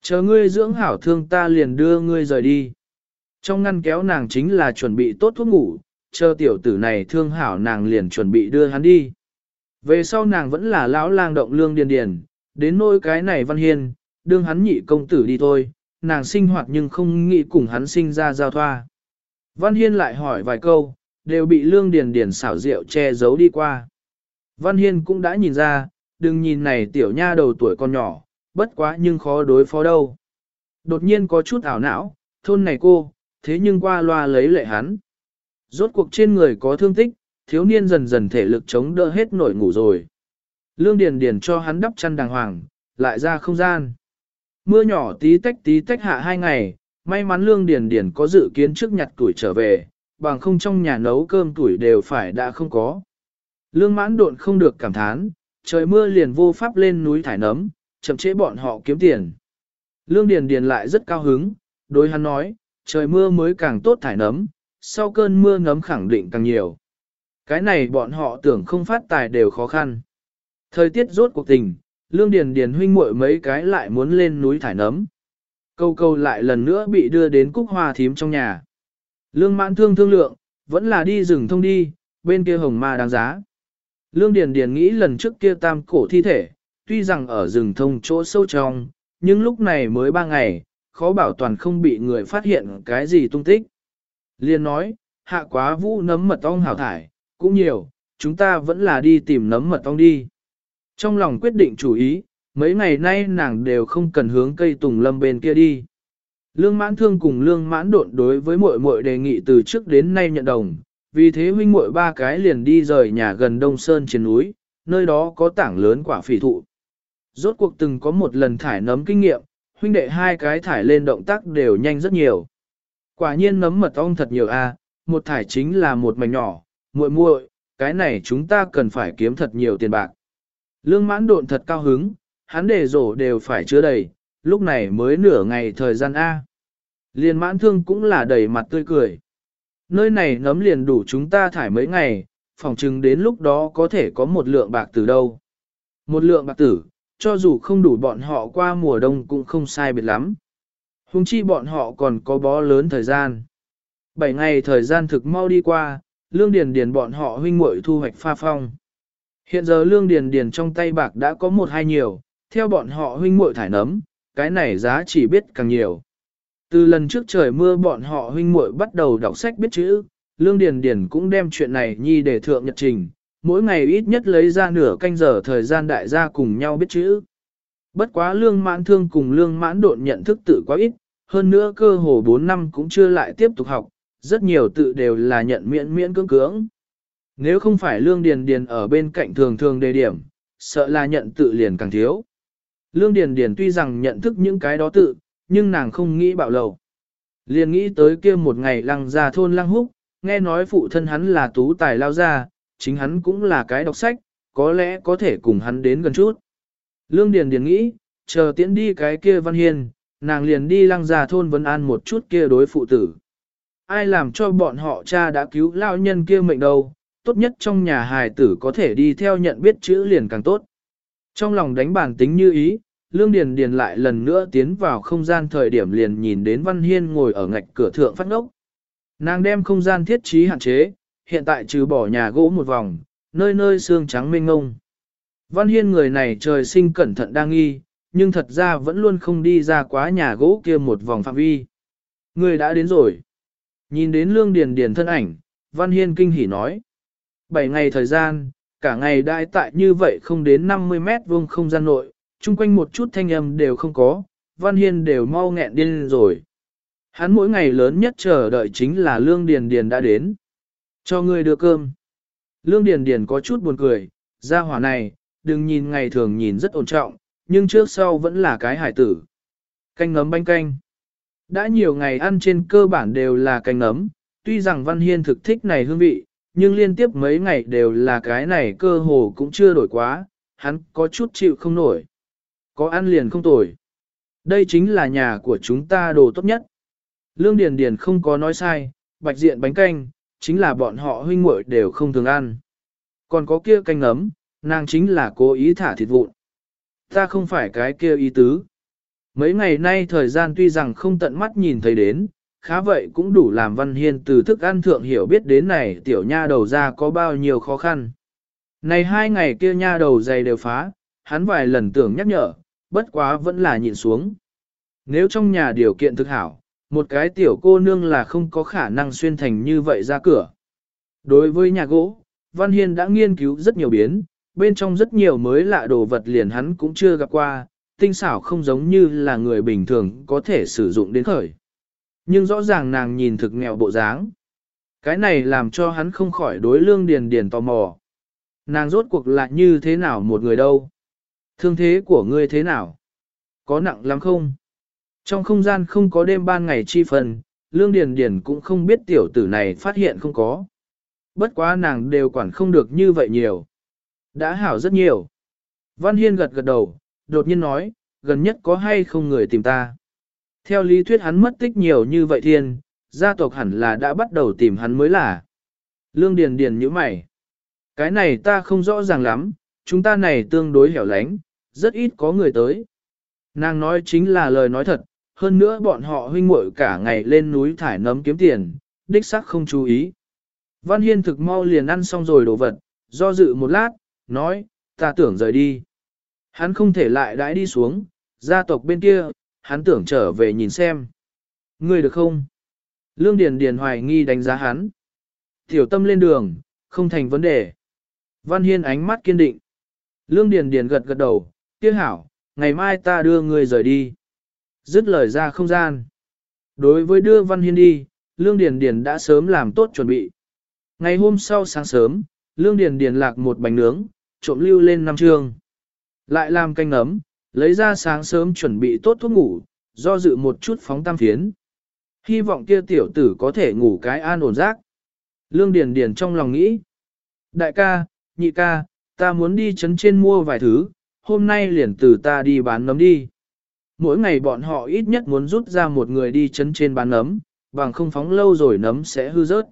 Chờ ngươi dưỡng hảo thương ta liền đưa ngươi rời đi. Trong ngăn kéo nàng chính là chuẩn bị tốt thuốc ngủ, chờ tiểu tử này thương hảo nàng liền chuẩn bị đưa hắn đi. Về sau nàng vẫn là lão lang động lương điền điền, đến nỗi cái này văn hiên, đương hắn nhị công tử đi thôi, nàng sinh hoạt nhưng không nghĩ cùng hắn sinh ra giao thoa. Văn hiên lại hỏi vài câu, đều bị lương điền điền xảo rượu che giấu đi qua. Văn hiên cũng đã nhìn ra, đừng nhìn này tiểu nha đầu tuổi con nhỏ, bất quá nhưng khó đối phó đâu. Đột nhiên có chút ảo não, thôn này cô, thế nhưng qua loa lấy lệ hắn. Rốt cuộc trên người có thương tích, thiếu niên dần dần thể lực chống đỡ hết nổi ngủ rồi. Lương Điền Điền cho hắn đắp chăn đàng hoàng, lại ra không gian. Mưa nhỏ tí tách tí tách hạ hai ngày, may mắn Lương Điền Điền có dự kiến trước nhặt tuổi trở về, bằng không trong nhà nấu cơm tuổi đều phải đã không có. Lương mãn độn không được cảm thán, trời mưa liền vô pháp lên núi thải nấm, chậm chế bọn họ kiếm tiền. Lương Điền Điền lại rất cao hứng, đối hắn nói, trời mưa mới càng tốt thải nấm, sau cơn mưa nấm khẳng định càng nhiều. Cái này bọn họ tưởng không phát tài đều khó khăn. Thời tiết rốt cuộc tình, Lương Điền Điền huynh muội mấy cái lại muốn lên núi thải nấm. Câu câu lại lần nữa bị đưa đến cúc hoa thím trong nhà. Lương mãn thương thương lượng, vẫn là đi rừng thông đi, bên kia hồng ma đáng giá. Lương Điền Điền nghĩ lần trước kia tam cổ thi thể, tuy rằng ở rừng thông chỗ sâu trong, nhưng lúc này mới ba ngày, khó bảo toàn không bị người phát hiện cái gì tung tích. Liên nói, hạ quá vũ nấm mật ong hảo thải, cũng nhiều, chúng ta vẫn là đi tìm nấm mật ong đi. Trong lòng quyết định chủ ý, mấy ngày nay nàng đều không cần hướng cây tùng lâm bên kia đi. Lương mãn thương cùng lương mãn độn đối với muội muội đề nghị từ trước đến nay nhận đồng, vì thế huynh muội ba cái liền đi rời nhà gần Đông Sơn trên núi, nơi đó có tảng lớn quả phỉ thụ. Rốt cuộc từng có một lần thải nấm kinh nghiệm, huynh đệ hai cái thải lên động tác đều nhanh rất nhiều. Quả nhiên nấm mật ong thật nhiều a, một thải chính là một mảnh nhỏ, muội muội, cái này chúng ta cần phải kiếm thật nhiều tiền bạc. Lương mãn độn thật cao hứng, hắn để rổ đều phải chứa đầy, lúc này mới nửa ngày thời gian A. Liên mãn thương cũng là đầy mặt tươi cười. Nơi này nấm liền đủ chúng ta thải mấy ngày, phòng chừng đến lúc đó có thể có một lượng bạc từ đâu. Một lượng bạc tử, cho dù không đủ bọn họ qua mùa đông cũng không sai biệt lắm. Hùng chi bọn họ còn có bó lớn thời gian. Bảy ngày thời gian thực mau đi qua, lương điền điền bọn họ huynh muội thu hoạch pha phong. Hiện giờ lương điền điền trong tay bạc đã có một hai nhiều, theo bọn họ huynh muội thải nấm, cái này giá chỉ biết càng nhiều. Từ lần trước trời mưa bọn họ huynh muội bắt đầu đọc sách biết chữ, lương điền điền cũng đem chuyện này nhi để thượng nhật trình, mỗi ngày ít nhất lấy ra nửa canh giờ thời gian đại gia cùng nhau biết chữ. Bất quá lương mãn thương cùng lương mãn độn nhận thức tự quá ít, hơn nữa cơ hồ 4 năm cũng chưa lại tiếp tục học, rất nhiều tự đều là nhận miễn miễn cưỡng cưỡng. Nếu không phải lương điền điền ở bên cạnh thường thường đề điểm, sợ là nhận tự liền càng thiếu. Lương điền điền tuy rằng nhận thức những cái đó tự, nhưng nàng không nghĩ bạo lầu. Liền nghĩ tới kia một ngày lăng ra thôn lăng húc, nghe nói phụ thân hắn là tú tài lao ra, chính hắn cũng là cái đọc sách, có lẽ có thể cùng hắn đến gần chút. Lương Điền Điền nghĩ, chờ tiễn đi cái kia văn hiền, nàng liền đi lăng ra thôn vấn an một chút kia đối phụ tử. Ai làm cho bọn họ cha đã cứu lao nhân kia mệnh đâu, tốt nhất trong nhà hài tử có thể đi theo nhận biết chữ liền càng tốt. Trong lòng đánh bản tính như ý, Lương Điền Điền lại lần nữa tiến vào không gian thời điểm liền nhìn đến Văn Hiên ngồi ở ngạch cửa thượng phát ngốc. Nàng đem không gian thiết trí hạn chế, hiện tại trừ bỏ nhà gỗ một vòng, nơi nơi xương trắng mênh ngông. Văn Hiên người này trời sinh cẩn thận đang nghi, nhưng thật ra vẫn luôn không đi ra quá nhà gỗ kia một vòng phạm vi. Người đã đến rồi. Nhìn đến lương điền điền thân ảnh, Văn Hiên kinh hỉ nói. Bảy ngày thời gian, cả ngày đại tại như vậy không đến 50 mét vuông không gian nội, chung quanh một chút thanh âm đều không có, Văn Hiên đều mau nghẹn điên rồi. Hắn mỗi ngày lớn nhất chờ đợi chính là Lương Điền Điền đã đến. Cho ngươi đưa cơm. Lương Điền Điền có chút buồn cười, gia hỏa này, đừng nhìn ngày thường nhìn rất ổn trọng, nhưng trước sau vẫn là cái hải tử. Canh ngấm bánh canh. Đã nhiều ngày ăn trên cơ bản đều là canh ngấm, tuy rằng Văn Hiên thực thích này hương vị, nhưng liên tiếp mấy ngày đều là cái này cơ hồ cũng chưa đổi quá, hắn có chút chịu không nổi. Có ăn liền không tồi. Đây chính là nhà của chúng ta đồ tốt nhất. Lương Điền Điền không có nói sai, bạch diện bánh canh, chính là bọn họ huynh muội đều không thường ăn. Còn có kia canh ấm, nàng chính là cố ý thả thịt vụn. Ta không phải cái kia ý tứ. Mấy ngày nay thời gian tuy rằng không tận mắt nhìn thấy đến, khá vậy cũng đủ làm Văn Hiên từ thức ăn thượng hiểu biết đến này tiểu nha đầu ra có bao nhiêu khó khăn. Này hai ngày kia nha đầu dày đều phá, hắn vài lần tưởng nhắc nhở, bất quá vẫn là nhịn xuống. Nếu trong nhà điều kiện thực hảo, một cái tiểu cô nương là không có khả năng xuyên thành như vậy ra cửa. Đối với nhà gỗ, Văn Hiên đã nghiên cứu rất nhiều biến, bên trong rất nhiều mới lạ đồ vật liền hắn cũng chưa gặp qua, tinh xảo không giống như là người bình thường có thể sử dụng đến khởi. Nhưng rõ ràng nàng nhìn thực nghèo bộ dáng. Cái này làm cho hắn không khỏi đối lương điền điền tò mò. Nàng rốt cuộc lại như thế nào một người đâu? Thương thế của ngươi thế nào? Có nặng lắm không? Trong không gian không có đêm ban ngày chi phần, Lương Điền Điền cũng không biết tiểu tử này phát hiện không có. Bất quá nàng đều quản không được như vậy nhiều. Đã hảo rất nhiều. Văn Hiên gật gật đầu, đột nhiên nói, gần nhất có hay không người tìm ta. Theo lý thuyết hắn mất tích nhiều như vậy thiên, gia tộc hẳn là đã bắt đầu tìm hắn mới là. Lương Điền Điền như mày. Cái này ta không rõ ràng lắm, chúng ta này tương đối hẻo lánh, rất ít có người tới. Nàng nói chính là lời nói thật, hơn nữa bọn họ huynh muội cả ngày lên núi thải nấm kiếm tiền, đích xác không chú ý. Văn Hiên thực mau liền ăn xong rồi đồ vật, do dự một lát, nói, ta tưởng rời đi. Hắn không thể lại đãi đi xuống, gia tộc bên kia, hắn tưởng trở về nhìn xem. Ngươi được không? Lương Điền Điền hoài nghi đánh giá hắn. Tiểu tâm lên đường, không thành vấn đề. Văn Hiên ánh mắt kiên định. Lương Điền Điền gật gật đầu, kia hảo, ngày mai ta đưa ngươi rời đi. Dứt lời ra không gian. Đối với đưa Văn Hiên đi, Lương Điền Điền đã sớm làm tốt chuẩn bị. Ngày hôm sau sáng sớm, Lương Điền Điền lạc một bánh nướng, trộm lưu lên năm trường, Lại làm canh ấm, lấy ra sáng sớm chuẩn bị tốt thuốc ngủ, do dự một chút phóng tam phiến. Hy vọng kia tiểu tử có thể ngủ cái an ổn giấc. Lương Điền Điền trong lòng nghĩ. Đại ca, nhị ca, ta muốn đi chấn trên mua vài thứ, hôm nay liền từ ta đi bán nấm đi. Mỗi ngày bọn họ ít nhất muốn rút ra một người đi chấn trên bán nấm, bằng không phóng lâu rồi nấm sẽ hư rớt.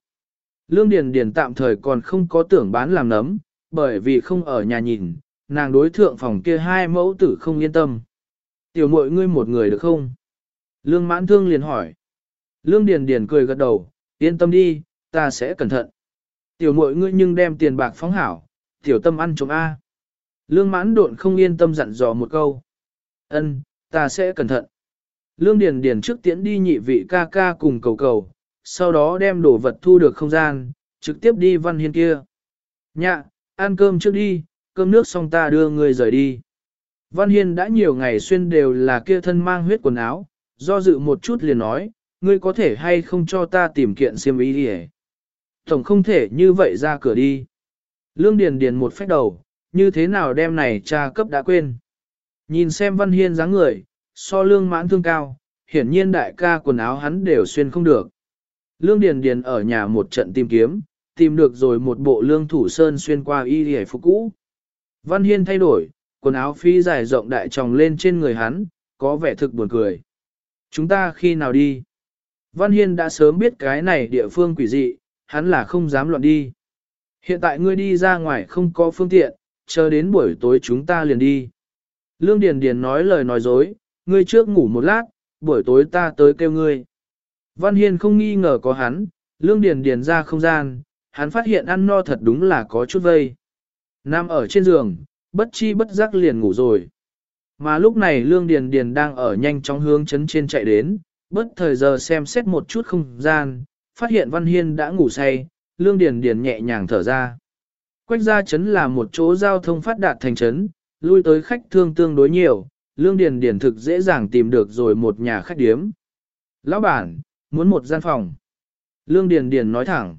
Lương Điền Điền tạm thời còn không có tưởng bán làm nấm, bởi vì không ở nhà nhìn, nàng đối thượng phòng kia hai mẫu tử không yên tâm. Tiểu muội ngươi một người được không? Lương mãn thương liền hỏi. Lương Điền Điền cười gật đầu, yên tâm đi, ta sẽ cẩn thận. Tiểu muội ngươi nhưng đem tiền bạc phóng hảo, tiểu tâm ăn trộm A. Lương mãn độn không yên tâm dặn dò một câu. Ân, ta sẽ cẩn thận. Lương Điền Điền trước tiễn đi nhị vị ca ca cùng cầu cầu, sau đó đem đồ vật thu được không gian, trực tiếp đi văn hiên kia. Nhạ, ăn cơm trước đi, cơm nước xong ta đưa người rời đi. Văn Hiên đã nhiều ngày xuyên đều là kia thân mang huyết quần áo, do dự một chút liền nói, ngươi có thể hay không cho ta tìm kiện xiêm y đi Tổng không thể như vậy ra cửa đi. Lương Điền Điền một phép đầu, như thế nào đem này cha cấp đã quên. Nhìn xem Văn Hiên dáng người, so lương mãn thương cao, hiển nhiên đại ca quần áo hắn đều xuyên không được. Lương Điền Điền ở nhà một trận tìm kiếm, tìm được rồi một bộ lương thủ sơn xuyên qua y hề phục cũ. Văn Hiên thay đổi, quần áo phi dài rộng đại tròng lên trên người hắn, có vẻ thực buồn cười. Chúng ta khi nào đi? Văn Hiên đã sớm biết cái này địa phương quỷ dị, hắn là không dám loạn đi. Hiện tại ngươi đi ra ngoài không có phương tiện, chờ đến buổi tối chúng ta liền đi. Lương Điền Điền nói lời nói dối, ngươi trước ngủ một lát, buổi tối ta tới kêu ngươi. Văn Hiên không nghi ngờ có hắn, Lương Điền Điền ra không gian, hắn phát hiện ăn no thật đúng là có chút vây. Nam ở trên giường, bất chi bất giác liền ngủ rồi. Mà lúc này Lương Điền Điền đang ở nhanh chóng hướng chấn trên chạy đến, bất thời giờ xem xét một chút không gian, phát hiện Văn Hiên đã ngủ say, Lương Điền Điền nhẹ nhàng thở ra. Quách gia chấn là một chỗ giao thông phát đạt thành chấn, lui tới khách thương tương đối nhiều, Lương Điền Điền thực dễ dàng tìm được rồi một nhà khách điếm. Lão bản, muốn một gian phòng. Lương Điền Điền nói thẳng.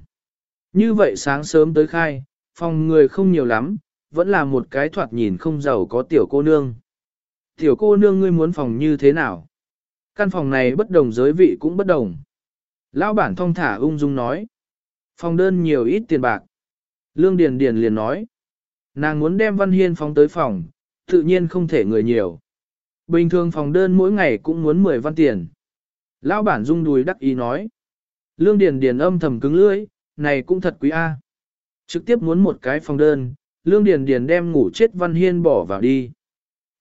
Như vậy sáng sớm tới khai, phòng người không nhiều lắm, vẫn là một cái thoạt nhìn không giàu có tiểu cô nương. Tiểu cô nương ngươi muốn phòng như thế nào? Căn phòng này bất đồng giới vị cũng bất đồng. Lão bản thong thả ung dung nói. Phòng đơn nhiều ít tiền bạc. Lương Điền Điền liền nói. Nàng muốn đem Văn Hiên phóng tới phòng, tự nhiên không thể người nhiều. Bình thường phòng đơn mỗi ngày cũng muốn 10 văn tiền. Lão bản rung đùi đắc ý nói. Lương Điền Điền âm thầm cứng lưỡi, này cũng thật quý a. Trực tiếp muốn một cái phòng đơn, Lương Điền Điền đem ngủ chết Văn Hiên bỏ vào đi.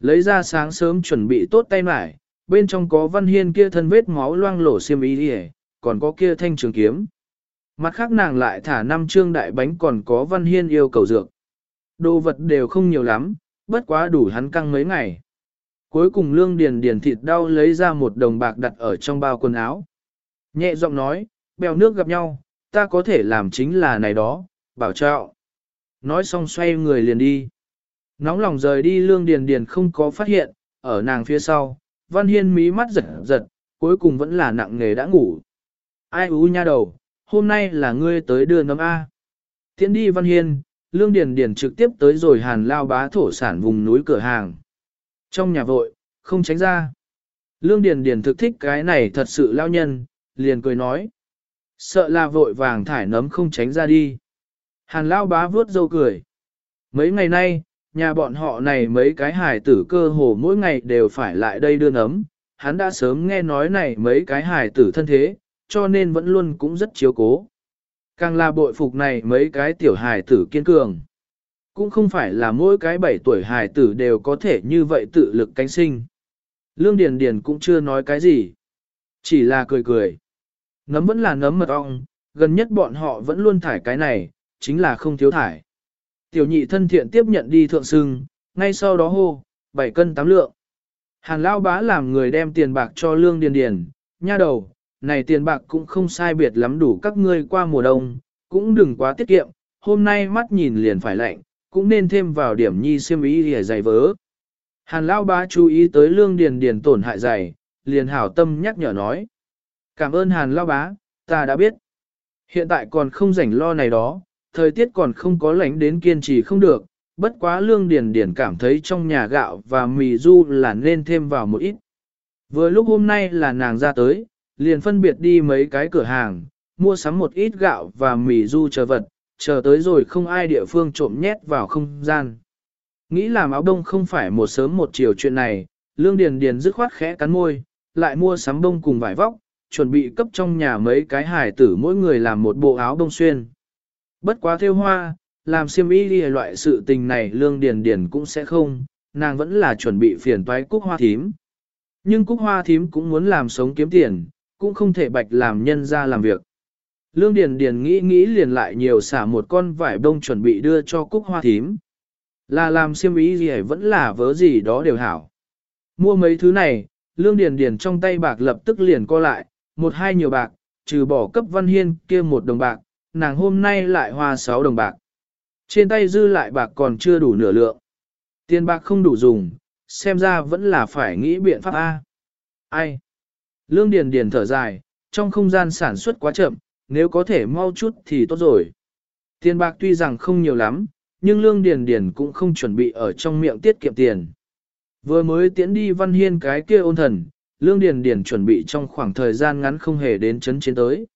Lấy ra sáng sớm chuẩn bị tốt tay mải, bên trong có Văn Hiên kia thân vết máu loang lổ xiêm y đi còn có kia thanh trường kiếm. Mặt khác nàng lại thả năm trương đại bánh còn có Văn Hiên yêu cầu dược. Đồ vật đều không nhiều lắm, bất quá đủ hắn căng mấy ngày. Cuối cùng Lương Điền Điền thịt đau lấy ra một đồng bạc đặt ở trong bao quần áo. Nhẹ giọng nói, bèo nước gặp nhau, ta có thể làm chính là này đó, bảo trọng. Nói xong xoay người liền đi. Nóng lòng rời đi lương điền điền không có phát hiện, ở nàng phía sau, văn hiên mí mắt giật giật, cuối cùng vẫn là nặng nghề đã ngủ. Ai ú nha đầu, hôm nay là ngươi tới đưa nấm A. Tiến đi văn hiên, lương điền điền trực tiếp tới rồi hàn lao bá thổ sản vùng núi cửa hàng. Trong nhà vội, không tránh ra. Lương điền điền thực thích cái này thật sự lao nhân, liền cười nói. Sợ là vội vàng thải nấm không tránh ra đi. Hàn lao bá vớt dâu cười. Mấy ngày nay, nhà bọn họ này mấy cái hài tử cơ hồ mỗi ngày đều phải lại đây đưa nấm. Hắn đã sớm nghe nói này mấy cái hài tử thân thế, cho nên vẫn luôn cũng rất chiếu cố. Càng là bội phục này mấy cái tiểu hài tử kiên cường. Cũng không phải là mỗi cái bảy tuổi hài tử đều có thể như vậy tự lực cánh sinh. Lương Điền Điền cũng chưa nói cái gì. Chỉ là cười cười. Nấm vẫn là nấm mật ong, gần nhất bọn họ vẫn luôn thải cái này, chính là không thiếu thải. Tiểu nhị thân thiện tiếp nhận đi thượng sưng, ngay sau đó hô, 7 cân 8 lượng. Hàn lao bá làm người đem tiền bạc cho lương điền điền, nha đầu, này tiền bạc cũng không sai biệt lắm đủ các ngươi qua mùa đông, cũng đừng quá tiết kiệm, hôm nay mắt nhìn liền phải lạnh, cũng nên thêm vào điểm nhi xiêm ý để giày vớ. Hàn lao bá chú ý tới lương điền điền tổn hại giày, liền hảo tâm nhắc nhở nói. Cảm ơn hàn lao bá, ta đã biết. Hiện tại còn không rảnh lo này đó, thời tiết còn không có lạnh đến kiên trì không được, bất quá lương điền điền cảm thấy trong nhà gạo và mì du là nên thêm vào một ít. Vừa lúc hôm nay là nàng ra tới, liền phân biệt đi mấy cái cửa hàng, mua sắm một ít gạo và mì du chờ vật, chờ tới rồi không ai địa phương trộm nhét vào không gian. Nghĩ làm áo đông không phải một sớm một chiều chuyện này, lương điền điền dứt khoát khẽ cắn môi, lại mua sắm bông cùng vải vóc, chuẩn bị cấp trong nhà mấy cái hài tử mỗi người làm một bộ áo đông xuyên. Bất quá theo hoa, làm xiêm y đi loại sự tình này lương điền điền cũng sẽ không, nàng vẫn là chuẩn bị phiền toái cúc hoa thím. Nhưng cúc hoa thím cũng muốn làm sống kiếm tiền, cũng không thể bạch làm nhân ra làm việc. Lương Điền Điền nghĩ nghĩ liền lại nhiều xả một con vải bông chuẩn bị đưa cho cúc hoa thím. Là làm xiêm y gì vẫn là vớ gì đó đều hảo. Mua mấy thứ này, Lương Điền Điền trong tay bạc lập tức liền co lại, một hai nhiều bạc, trừ bỏ cấp văn hiên kia một đồng bạc, nàng hôm nay lại hoa sáu đồng bạc. Trên tay dư lại bạc còn chưa đủ nửa lượng. Tiền bạc không đủ dùng, xem ra vẫn là phải nghĩ biện pháp A. Ai? Lương Điền Điền thở dài, trong không gian sản xuất quá chậm, nếu có thể mau chút thì tốt rồi. Tiền bạc tuy rằng không nhiều lắm, nhưng Lương Điền Điền cũng không chuẩn bị ở trong miệng tiết kiệm tiền. Vừa mới tiễn đi văn hiên cái kia ôn thần, Lương Điền Điền chuẩn bị trong khoảng thời gian ngắn không hề đến chấn chiến tới.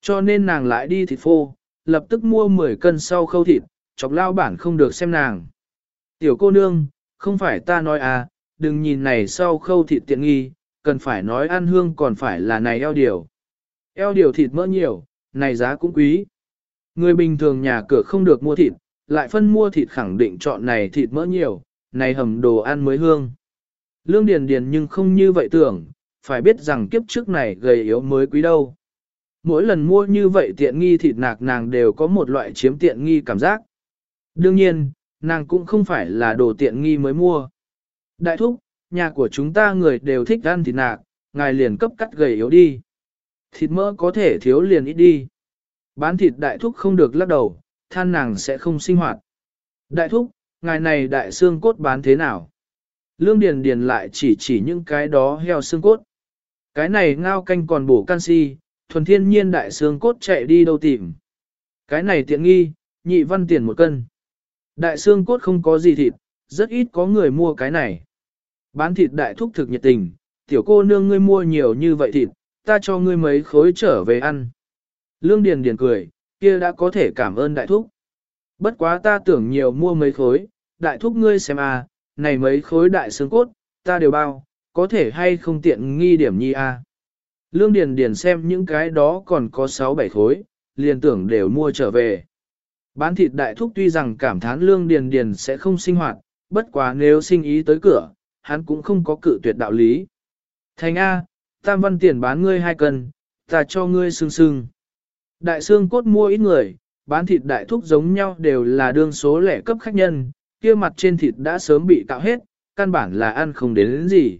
Cho nên nàng lại đi thịt phô, lập tức mua 10 cân sau khâu thịt, chọc lao bản không được xem nàng. Tiểu cô nương, không phải ta nói à, đừng nhìn này sau khâu thịt tiện nghi, cần phải nói ăn hương còn phải là này eo điều. Eo điều thịt mỡ nhiều, này giá cũng quý. Người bình thường nhà cửa không được mua thịt, lại phân mua thịt khẳng định chọn này thịt mỡ nhiều, này hầm đồ ăn mới hương. Lương Điền Điền nhưng không như vậy tưởng, phải biết rằng kiếp trước này gầy yếu mới quý đâu. Mỗi lần mua như vậy tiện nghi thịt nạc nàng đều có một loại chiếm tiện nghi cảm giác. Đương nhiên, nàng cũng không phải là đồ tiện nghi mới mua. Đại thúc, nhà của chúng ta người đều thích ăn thịt nạc, ngài liền cấp cắt gầy yếu đi. Thịt mỡ có thể thiếu liền ít đi. Bán thịt đại thúc không được lắc đầu, than nàng sẽ không sinh hoạt. Đại thúc, ngài này đại xương cốt bán thế nào? Lương Điền Điền lại chỉ chỉ những cái đó heo xương cốt. Cái này ngao canh còn bổ canxi, thuần thiên nhiên đại xương cốt chạy đi đâu tìm. Cái này tiện nghi, nhị văn tiền một cân. Đại xương cốt không có gì thịt, rất ít có người mua cái này. Bán thịt đại thúc thực nhiệt tình, tiểu cô nương ngươi mua nhiều như vậy thịt, ta cho ngươi mấy khối trở về ăn. Lương Điền Điền cười, kia đã có thể cảm ơn đại thúc. Bất quá ta tưởng nhiều mua mấy khối, đại thúc ngươi xem à, này mấy khối đại xương cốt, ta đều bao, có thể hay không tiện nghi điểm nhi à. Lương Điền Điền xem những cái đó còn có 6-7 khối, liền tưởng đều mua trở về. Bán thịt đại thúc tuy rằng cảm thán Lương Điền Điền sẽ không sinh hoạt, bất quá nếu sinh ý tới cửa, hắn cũng không có cự tuyệt đạo lý. Thành A, tam văn tiền bán ngươi hai cân, ta cho ngươi sương sương. Đại xương cốt mua ít người, bán thịt đại thúc giống nhau đều là đương số lẻ cấp khách nhân, kia mặt trên thịt đã sớm bị tạo hết, căn bản là ăn không đến, đến gì.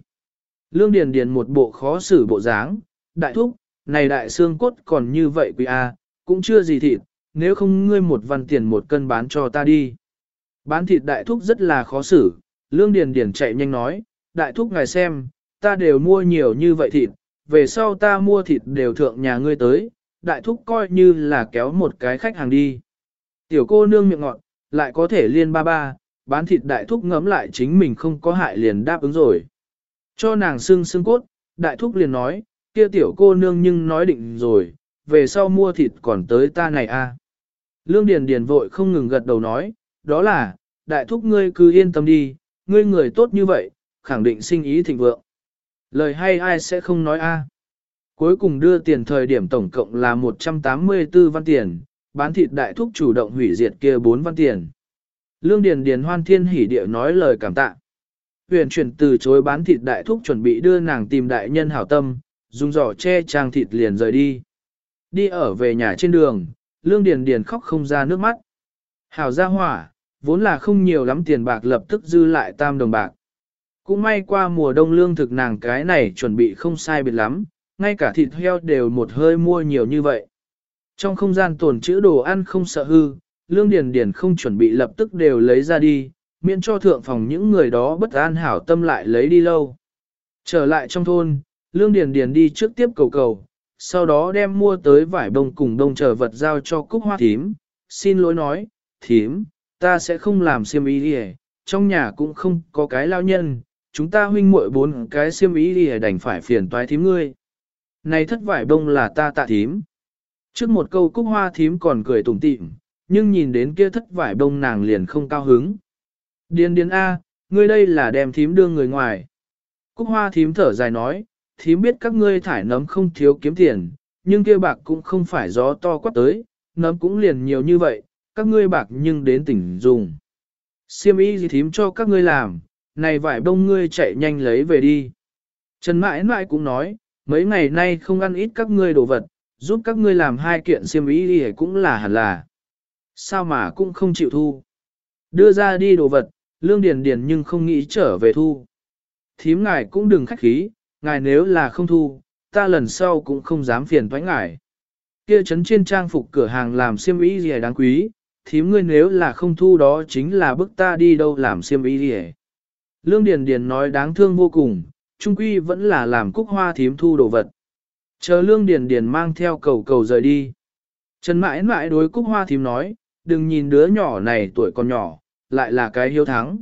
Lương Điền Điền một bộ khó xử bộ dáng, đại thúc, này đại xương cốt còn như vậy quý A, cũng chưa gì thịt, nếu không ngươi một văn tiền một cân bán cho ta đi. Bán thịt đại thúc rất là khó xử, Lương Điền Điền chạy nhanh nói, đại thúc ngài xem, ta đều mua nhiều như vậy thịt, về sau ta mua thịt đều thượng nhà ngươi tới, đại thúc coi như là kéo một cái khách hàng đi. Tiểu cô nương miệng ngọt, lại có thể liên ba ba, bán thịt đại thúc ngấm lại chính mình không có hại liền đáp ứng rồi. Cho nàng xương xương cốt, đại thúc liền nói, kia tiểu cô nương nhưng nói định rồi, về sau mua thịt còn tới ta này a. À. Lương Điền Điền vội không ngừng gật đầu nói, đó là, đại thúc ngươi cứ yên tâm đi, ngươi người tốt như vậy, khẳng định sinh ý thịnh vượng. Lời hay ai sẽ không nói a. Cuối cùng đưa tiền thời điểm tổng cộng là 184 văn tiền, bán thịt đại thúc chủ động hủy diệt kia 4 văn tiền. Lương Điền Điền hoan thiên hỉ địa nói lời cảm tạ. Huyền chuyển từ chối bán thịt đại thúc chuẩn bị đưa nàng tìm đại nhân hảo tâm, dùng giỏ che trang thịt liền rời đi. Đi ở về nhà trên đường, Lương Điền Điền khóc không ra nước mắt. Hảo gia hỏa, vốn là không nhiều lắm tiền bạc lập tức dư lại tam đồng bạc. Cũng may qua mùa đông lương thực nàng cái này chuẩn bị không sai biệt lắm, ngay cả thịt heo đều một hơi mua nhiều như vậy. Trong không gian tồn trữ đồ ăn không sợ hư, lương điền điền không chuẩn bị lập tức đều lấy ra đi, miễn cho thượng phòng những người đó bất an hảo tâm lại lấy đi lâu. Trở lại trong thôn, lương điền điền đi trước tiếp cầu cầu, sau đó đem mua tới vải bông cùng đông chờ vật giao cho cúc hoa thím, xin lỗi nói, thím, ta sẽ không làm xiêm ý đi trong nhà cũng không có cái lao nhân, chúng ta huynh muội bốn cái xiêm ý đi đành phải phiền toái thím ngươi. Này thất vải bông là ta tạ thím. Trước một câu cúc hoa thím còn cười tủm tỉm, nhưng nhìn đến kia thất vải bông nàng liền không cao hứng. Điên điên A, ngươi đây là đem thím đưa người ngoài. Cúc hoa thím thở dài nói, thím biết các ngươi thải nấm không thiếu kiếm tiền, nhưng kia bạc cũng không phải gió to quát tới, nấm cũng liền nhiều như vậy, các ngươi bạc nhưng đến tỉnh dùng. Siêm y gì thím cho các ngươi làm, này vải bông ngươi chạy nhanh lấy về đi. Trần mãi mãi cũng nói, mấy ngày nay không ăn ít các ngươi đồ vật, giúp các ngươi làm hai kiện xiêm y gì cũng là hẳn là. Sao mà cũng không chịu thu. Đưa ra đi đồ vật, lương điền điền nhưng không nghĩ trở về thu. Thím ngài cũng đừng khách khí, ngài nếu là không thu, ta lần sau cũng không dám phiền thoái ngài. Kia chấn trên trang phục cửa hàng làm xiêm y gì đáng quý, thím ngươi nếu là không thu đó chính là bức ta đi đâu làm xiêm y đi Lương Điền Điền nói đáng thương vô cùng, trung quy vẫn là làm cúc hoa thím thu đồ vật. Chờ Lương Điền Điền mang theo cầu cầu rời đi. Trần mãi mãi đối cúc hoa thím nói, đừng nhìn đứa nhỏ này tuổi còn nhỏ, lại là cái hiếu thắng.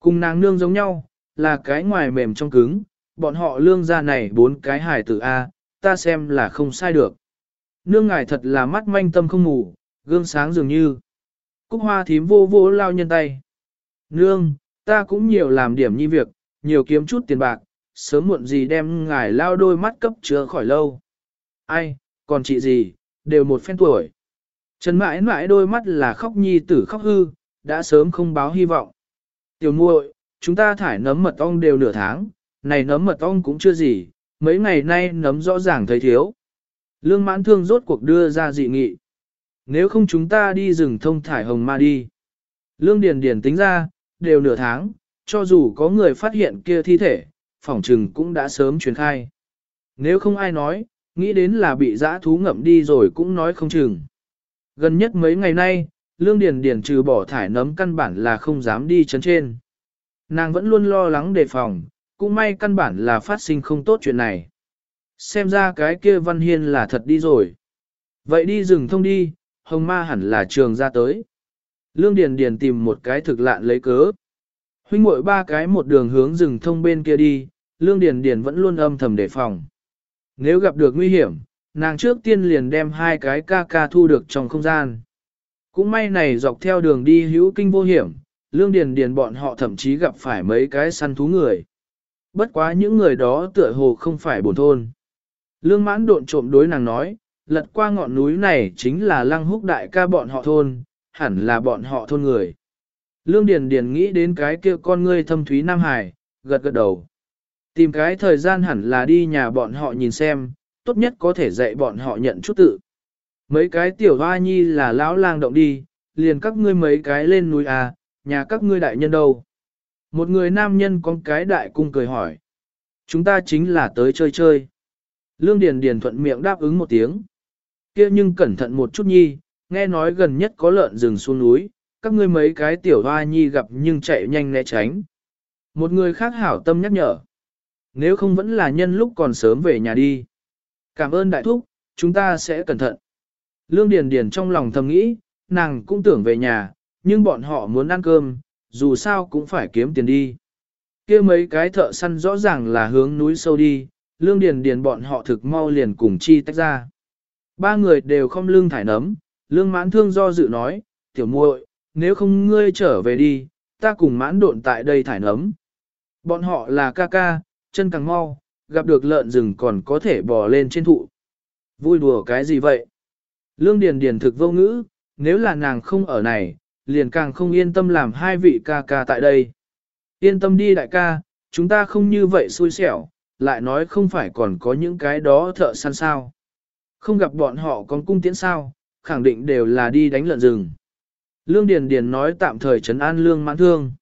Cùng nàng nương giống nhau, là cái ngoài mềm trong cứng, bọn họ lương gia này bốn cái hài tử A, ta xem là không sai được. Nương ngài thật là mắt manh tâm không ngủ, gương sáng dường như. Cúc hoa thím vô vô lao nhân tay. Nương, ta cũng nhiều làm điểm nhi việc, nhiều kiếm chút tiền bạc, sớm muộn gì đem ngài lao đôi mắt cấp chứa khỏi lâu. Ai, còn chị gì, đều một phen tuổi. Trần mãi mãi đôi mắt là khóc nhi tử khóc hư, đã sớm không báo hy vọng. Tiểu muội, chúng ta thải nấm mật ong đều nửa tháng, này nấm mật ong cũng chưa gì, mấy ngày nay nấm rõ ràng thấy thiếu. Lương mãn thương rốt cuộc đưa ra dị nghị. Nếu không chúng ta đi rừng thông thải hồng ma đi. Lương Điền Điền tính ra, đều nửa tháng, cho dù có người phát hiện kia thi thể, phỏng trừng cũng đã sớm truyền khai. Nếu không ai nói, nghĩ đến là bị dã thú ngậm đi rồi cũng nói không chừng. Gần nhất mấy ngày nay, Lương Điền Điền trừ bỏ thải nấm căn bản là không dám đi chấn trên. Nàng vẫn luôn lo lắng đề phòng, cũng may căn bản là phát sinh không tốt chuyện này. Xem ra cái kia Văn Hiên là thật đi rồi. Vậy đi rừng thông đi, hồng ma hẳn là trường ra tới. Lương Điền Điền tìm một cái thực lạn lấy cớ. Huynh muội ba cái một đường hướng rừng thông bên kia đi, Lương Điền Điền vẫn luôn âm thầm đề phòng. Nếu gặp được nguy hiểm, nàng trước tiên liền đem hai cái ca ca thu được trong không gian. Cũng may này dọc theo đường đi hữu kinh vô hiểm, Lương Điền Điền bọn họ thậm chí gặp phải mấy cái săn thú người. Bất quá những người đó tựa hồ không phải bổn thôn. Lương mãn độn trộm đối nàng nói, lật qua ngọn núi này chính là lăng húc đại ca bọn họ thôn, hẳn là bọn họ thôn người. Lương Điền Điền nghĩ đến cái kia con ngươi thâm thúy Nam Hải, gật gật đầu. Tìm cái thời gian hẳn là đi nhà bọn họ nhìn xem, tốt nhất có thể dạy bọn họ nhận chút tự. Mấy cái tiểu hoa nhi là lão lang động đi, liền các ngươi mấy cái lên núi à, nhà các ngươi đại nhân đâu. Một người nam nhân con cái đại cung cười hỏi. Chúng ta chính là tới chơi chơi. Lương Điền Điền thuận miệng đáp ứng một tiếng kia nhưng cẩn thận một chút nhi, nghe nói gần nhất có lợn rừng xuống núi, các ngươi mấy cái tiểu hoa nhi gặp nhưng chạy nhanh né tránh. Một người khác hảo tâm nhắc nhở. Nếu không vẫn là nhân lúc còn sớm về nhà đi. Cảm ơn đại thúc, chúng ta sẽ cẩn thận. Lương Điền Điền trong lòng thầm nghĩ, nàng cũng tưởng về nhà, nhưng bọn họ muốn ăn cơm, dù sao cũng phải kiếm tiền đi. kia mấy cái thợ săn rõ ràng là hướng núi sâu đi, Lương Điền Điền bọn họ thực mau liền cùng chi tách ra. Ba người đều không lương thải nấm, Lương mãn thương do dự nói, tiểu muội, nếu không ngươi trở về đi, ta cùng mãn độn tại đây thải nấm. Bọn họ là ca ca, chân càng mau, gặp được lợn rừng còn có thể bò lên trên thụ. Vui đùa cái gì vậy? Lương Điền Điền thực vô ngữ, nếu là nàng không ở này, liền càng không yên tâm làm hai vị ca ca tại đây. Yên tâm đi đại ca, chúng ta không như vậy xui xẻo, lại nói không phải còn có những cái đó thợ săn sao. Không gặp bọn họ còn cung tiễn sao, khẳng định đều là đi đánh lợn rừng. Lương Điền Điền nói tạm thời trấn an Lương Mãn Thương.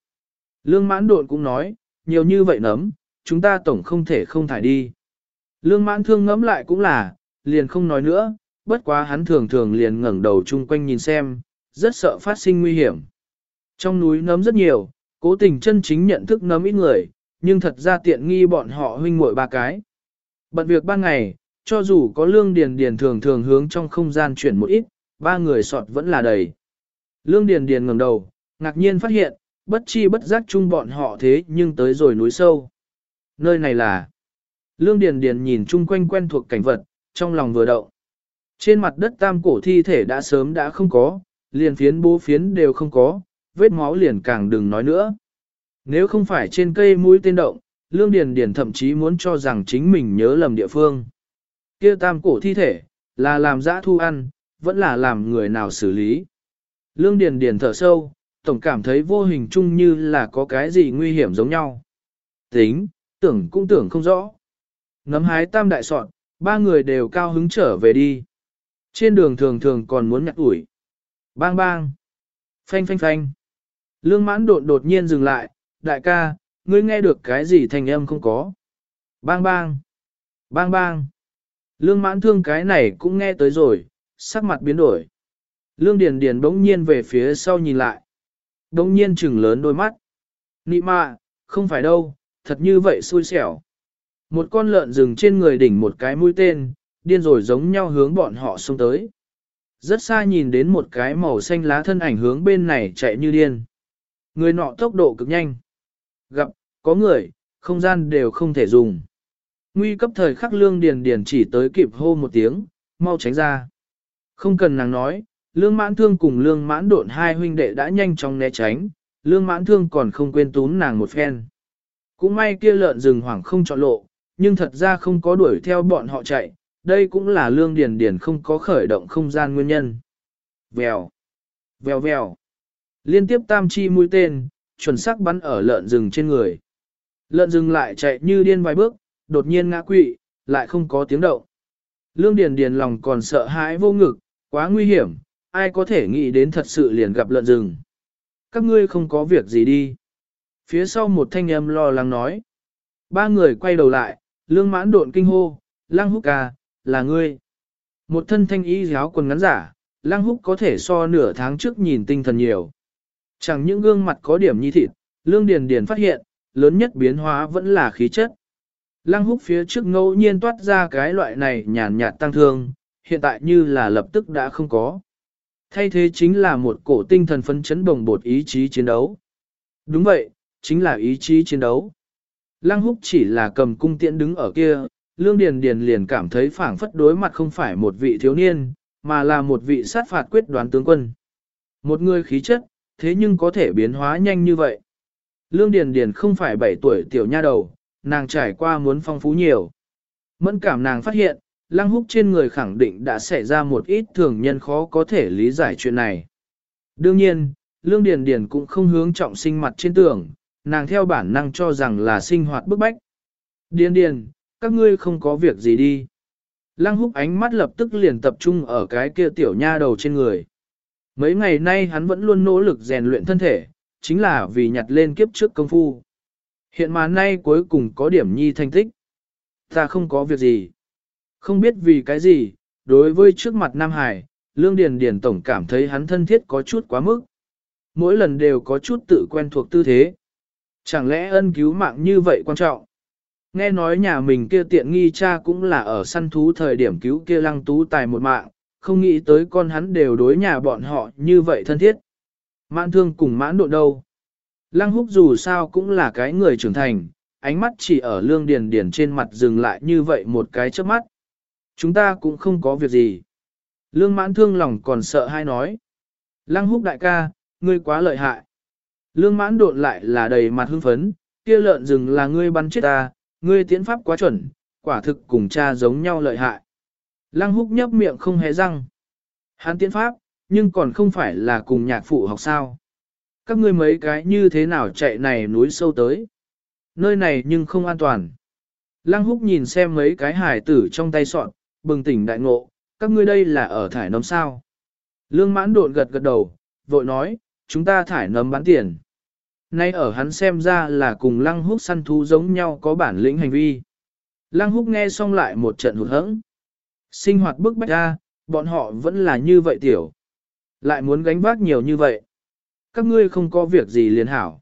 Lương Mãn Độn cũng nói, nhiều như vậy nấm, chúng ta tổng không thể không thải đi. Lương Mãn Thương ngẫm lại cũng là, liền không nói nữa, bất quá hắn thường thường liền ngẩng đầu chung quanh nhìn xem, rất sợ phát sinh nguy hiểm. Trong núi nấm rất nhiều, cố tình chân chính nhận thức nấm ít người, nhưng thật ra tiện nghi bọn họ huynh muội ba cái. Bận việc ban ngày, cho dù có lương điền điền thường thường hướng trong không gian chuyển một ít, ba người sọt vẫn là đầy. Lương điền điền ngẩng đầu, ngạc nhiên phát hiện, bất chi bất giác chung bọn họ thế nhưng tới rồi núi sâu. Nơi này là... Lương điền điền nhìn chung quanh quen thuộc cảnh vật, trong lòng vừa động. Trên mặt đất tam cổ thi thể đã sớm đã không có, liền phiến bố phiến đều không có, vết máu liền càng đừng nói nữa. Nếu không phải trên cây mũi tên động, Lương Điền Điền thậm chí muốn cho rằng chính mình nhớ lầm địa phương. Kia tam cổ thi thể, là làm dã thu ăn, vẫn là làm người nào xử lý. Lương Điền Điền thở sâu, tổng cảm thấy vô hình chung như là có cái gì nguy hiểm giống nhau. Tính, tưởng cũng tưởng không rõ. Nắm hái tam đại soạn, ba người đều cao hứng trở về đi. Trên đường thường thường còn muốn nhặt ủi. Bang bang. Phanh phanh phanh. Lương mãn đột đột nhiên dừng lại, đại ca, ngươi nghe được cái gì thành âm không có. Bang bang. Bang bang. Lương mãn thương cái này cũng nghe tới rồi, sắc mặt biến đổi. Lương Điền Điền bỗng nhiên về phía sau nhìn lại. Bỗng nhiên trừng lớn đôi mắt. Nị mạ, không phải đâu, thật như vậy xui xẻo. Một con lợn rừng trên người đỉnh một cái mũi tên, điên rồi giống nhau hướng bọn họ xông tới. Rất xa nhìn đến một cái màu xanh lá thân ảnh hướng bên này chạy như điên. Người nọ tốc độ cực nhanh. Gặp, có người, không gian đều không thể dùng. Nguy cấp thời khắc lương điền điền chỉ tới kịp hô một tiếng, mau tránh ra. Không cần nàng nói, lương mãn thương cùng lương mãn độn hai huynh đệ đã nhanh chóng né tránh, lương mãn thương còn không quên tún nàng một phen. Cũng may kia lợn rừng hoảng không chọn lộ, nhưng thật ra không có đuổi theo bọn họ chạy, đây cũng là lương điền điền không có khởi động không gian nguyên nhân. Vèo, vèo vèo, liên tiếp tam chi mũi tên, chuẩn xác bắn ở lợn rừng trên người. Lợn rừng lại chạy như điên vài bước, đột nhiên ngã quỵ, lại không có tiếng động. Lương Điền Điền lòng còn sợ hãi vô ngực, quá nguy hiểm, ai có thể nghĩ đến thật sự liền gặp lợn rừng. các ngươi không có việc gì đi. Phía sau một thanh âm lo lắng nói. Ba người quay đầu lại, lương mãn độn kinh hô, lăng húc ca, là ngươi. Một thân thanh y giáo quần ngắn giả, lăng húc có thể so nửa tháng trước nhìn tinh thần nhiều. Chẳng những gương mặt có điểm nhi thịt, lương điền điền phát hiện, lớn nhất biến hóa vẫn là khí chất. Lăng húc phía trước ngẫu nhiên toát ra cái loại này nhàn nhạt tăng thương, hiện tại như là lập tức đã không có. Thay thế chính là một cổ tinh thần phấn chấn bồng bột ý chí chiến đấu. Đúng vậy, chính là ý chí chiến đấu. Lăng húc chỉ là cầm cung tiễn đứng ở kia, Lương Điền Điền liền cảm thấy phảng phất đối mặt không phải một vị thiếu niên, mà là một vị sát phạt quyết đoán tướng quân. Một người khí chất, thế nhưng có thể biến hóa nhanh như vậy. Lương Điền Điền không phải 7 tuổi tiểu nha đầu, nàng trải qua muốn phong phú nhiều. Mẫn cảm nàng phát hiện, lăng húc trên người khẳng định đã xảy ra một ít thường nhân khó có thể lý giải chuyện này. Đương nhiên, Lương Điền Điền cũng không hướng trọng sinh mặt trên tường, nàng theo bản năng cho rằng là sinh hoạt bức bách. Điền Điền, các ngươi không có việc gì đi. Lăng húc ánh mắt lập tức liền tập trung ở cái kia tiểu nha đầu trên người. Mấy ngày nay hắn vẫn luôn nỗ lực rèn luyện thân thể, chính là vì nhặt lên kiếp trước công phu. Hiện mà nay cuối cùng có điểm nhi thành tích. Ta không có việc gì. Không biết vì cái gì, đối với trước mặt Nam Hải, Lương Điền Điền Tổng cảm thấy hắn thân thiết có chút quá mức. Mỗi lần đều có chút tự quen thuộc tư thế. Chẳng lẽ ân cứu mạng như vậy quan trọng? Nghe nói nhà mình kia tiện nghi cha cũng là ở săn thú thời điểm cứu kia lăng tú tài một mạng, không nghĩ tới con hắn đều đối nhà bọn họ như vậy thân thiết. Mãn thương cùng mãn độ đâu. Lăng húc dù sao cũng là cái người trưởng thành, ánh mắt chỉ ở lương điền điền trên mặt dừng lại như vậy một cái chớp mắt. Chúng ta cũng không có việc gì. Lương mãn thương lòng còn sợ hai nói. Lăng húc đại ca, ngươi quá lợi hại. Lương mãn đột lại là đầy mặt hưng phấn, kia lợn rừng là ngươi bắn chết ta, ngươi tiến pháp quá chuẩn, quả thực cùng cha giống nhau lợi hại. Lăng húc nhấp miệng không hề răng. Hắn tiến pháp, nhưng còn không phải là cùng nhạc phụ học sao. Các ngươi mấy cái như thế nào chạy này núi sâu tới. Nơi này nhưng không an toàn. Lăng húc nhìn xem mấy cái hải tử trong tay sọn, bừng tỉnh đại ngộ, các ngươi đây là ở thải nấm sao. Lương mãn đột gật gật đầu, vội nói, chúng ta thải nấm bán tiền. Nay ở hắn xem ra là cùng lăng húc săn thú giống nhau có bản lĩnh hành vi. Lăng húc nghe xong lại một trận hụt hẫng. Sinh hoạt bức bách ra, bọn họ vẫn là như vậy tiểu. Lại muốn gánh vác nhiều như vậy. Các ngươi không có việc gì liền hảo.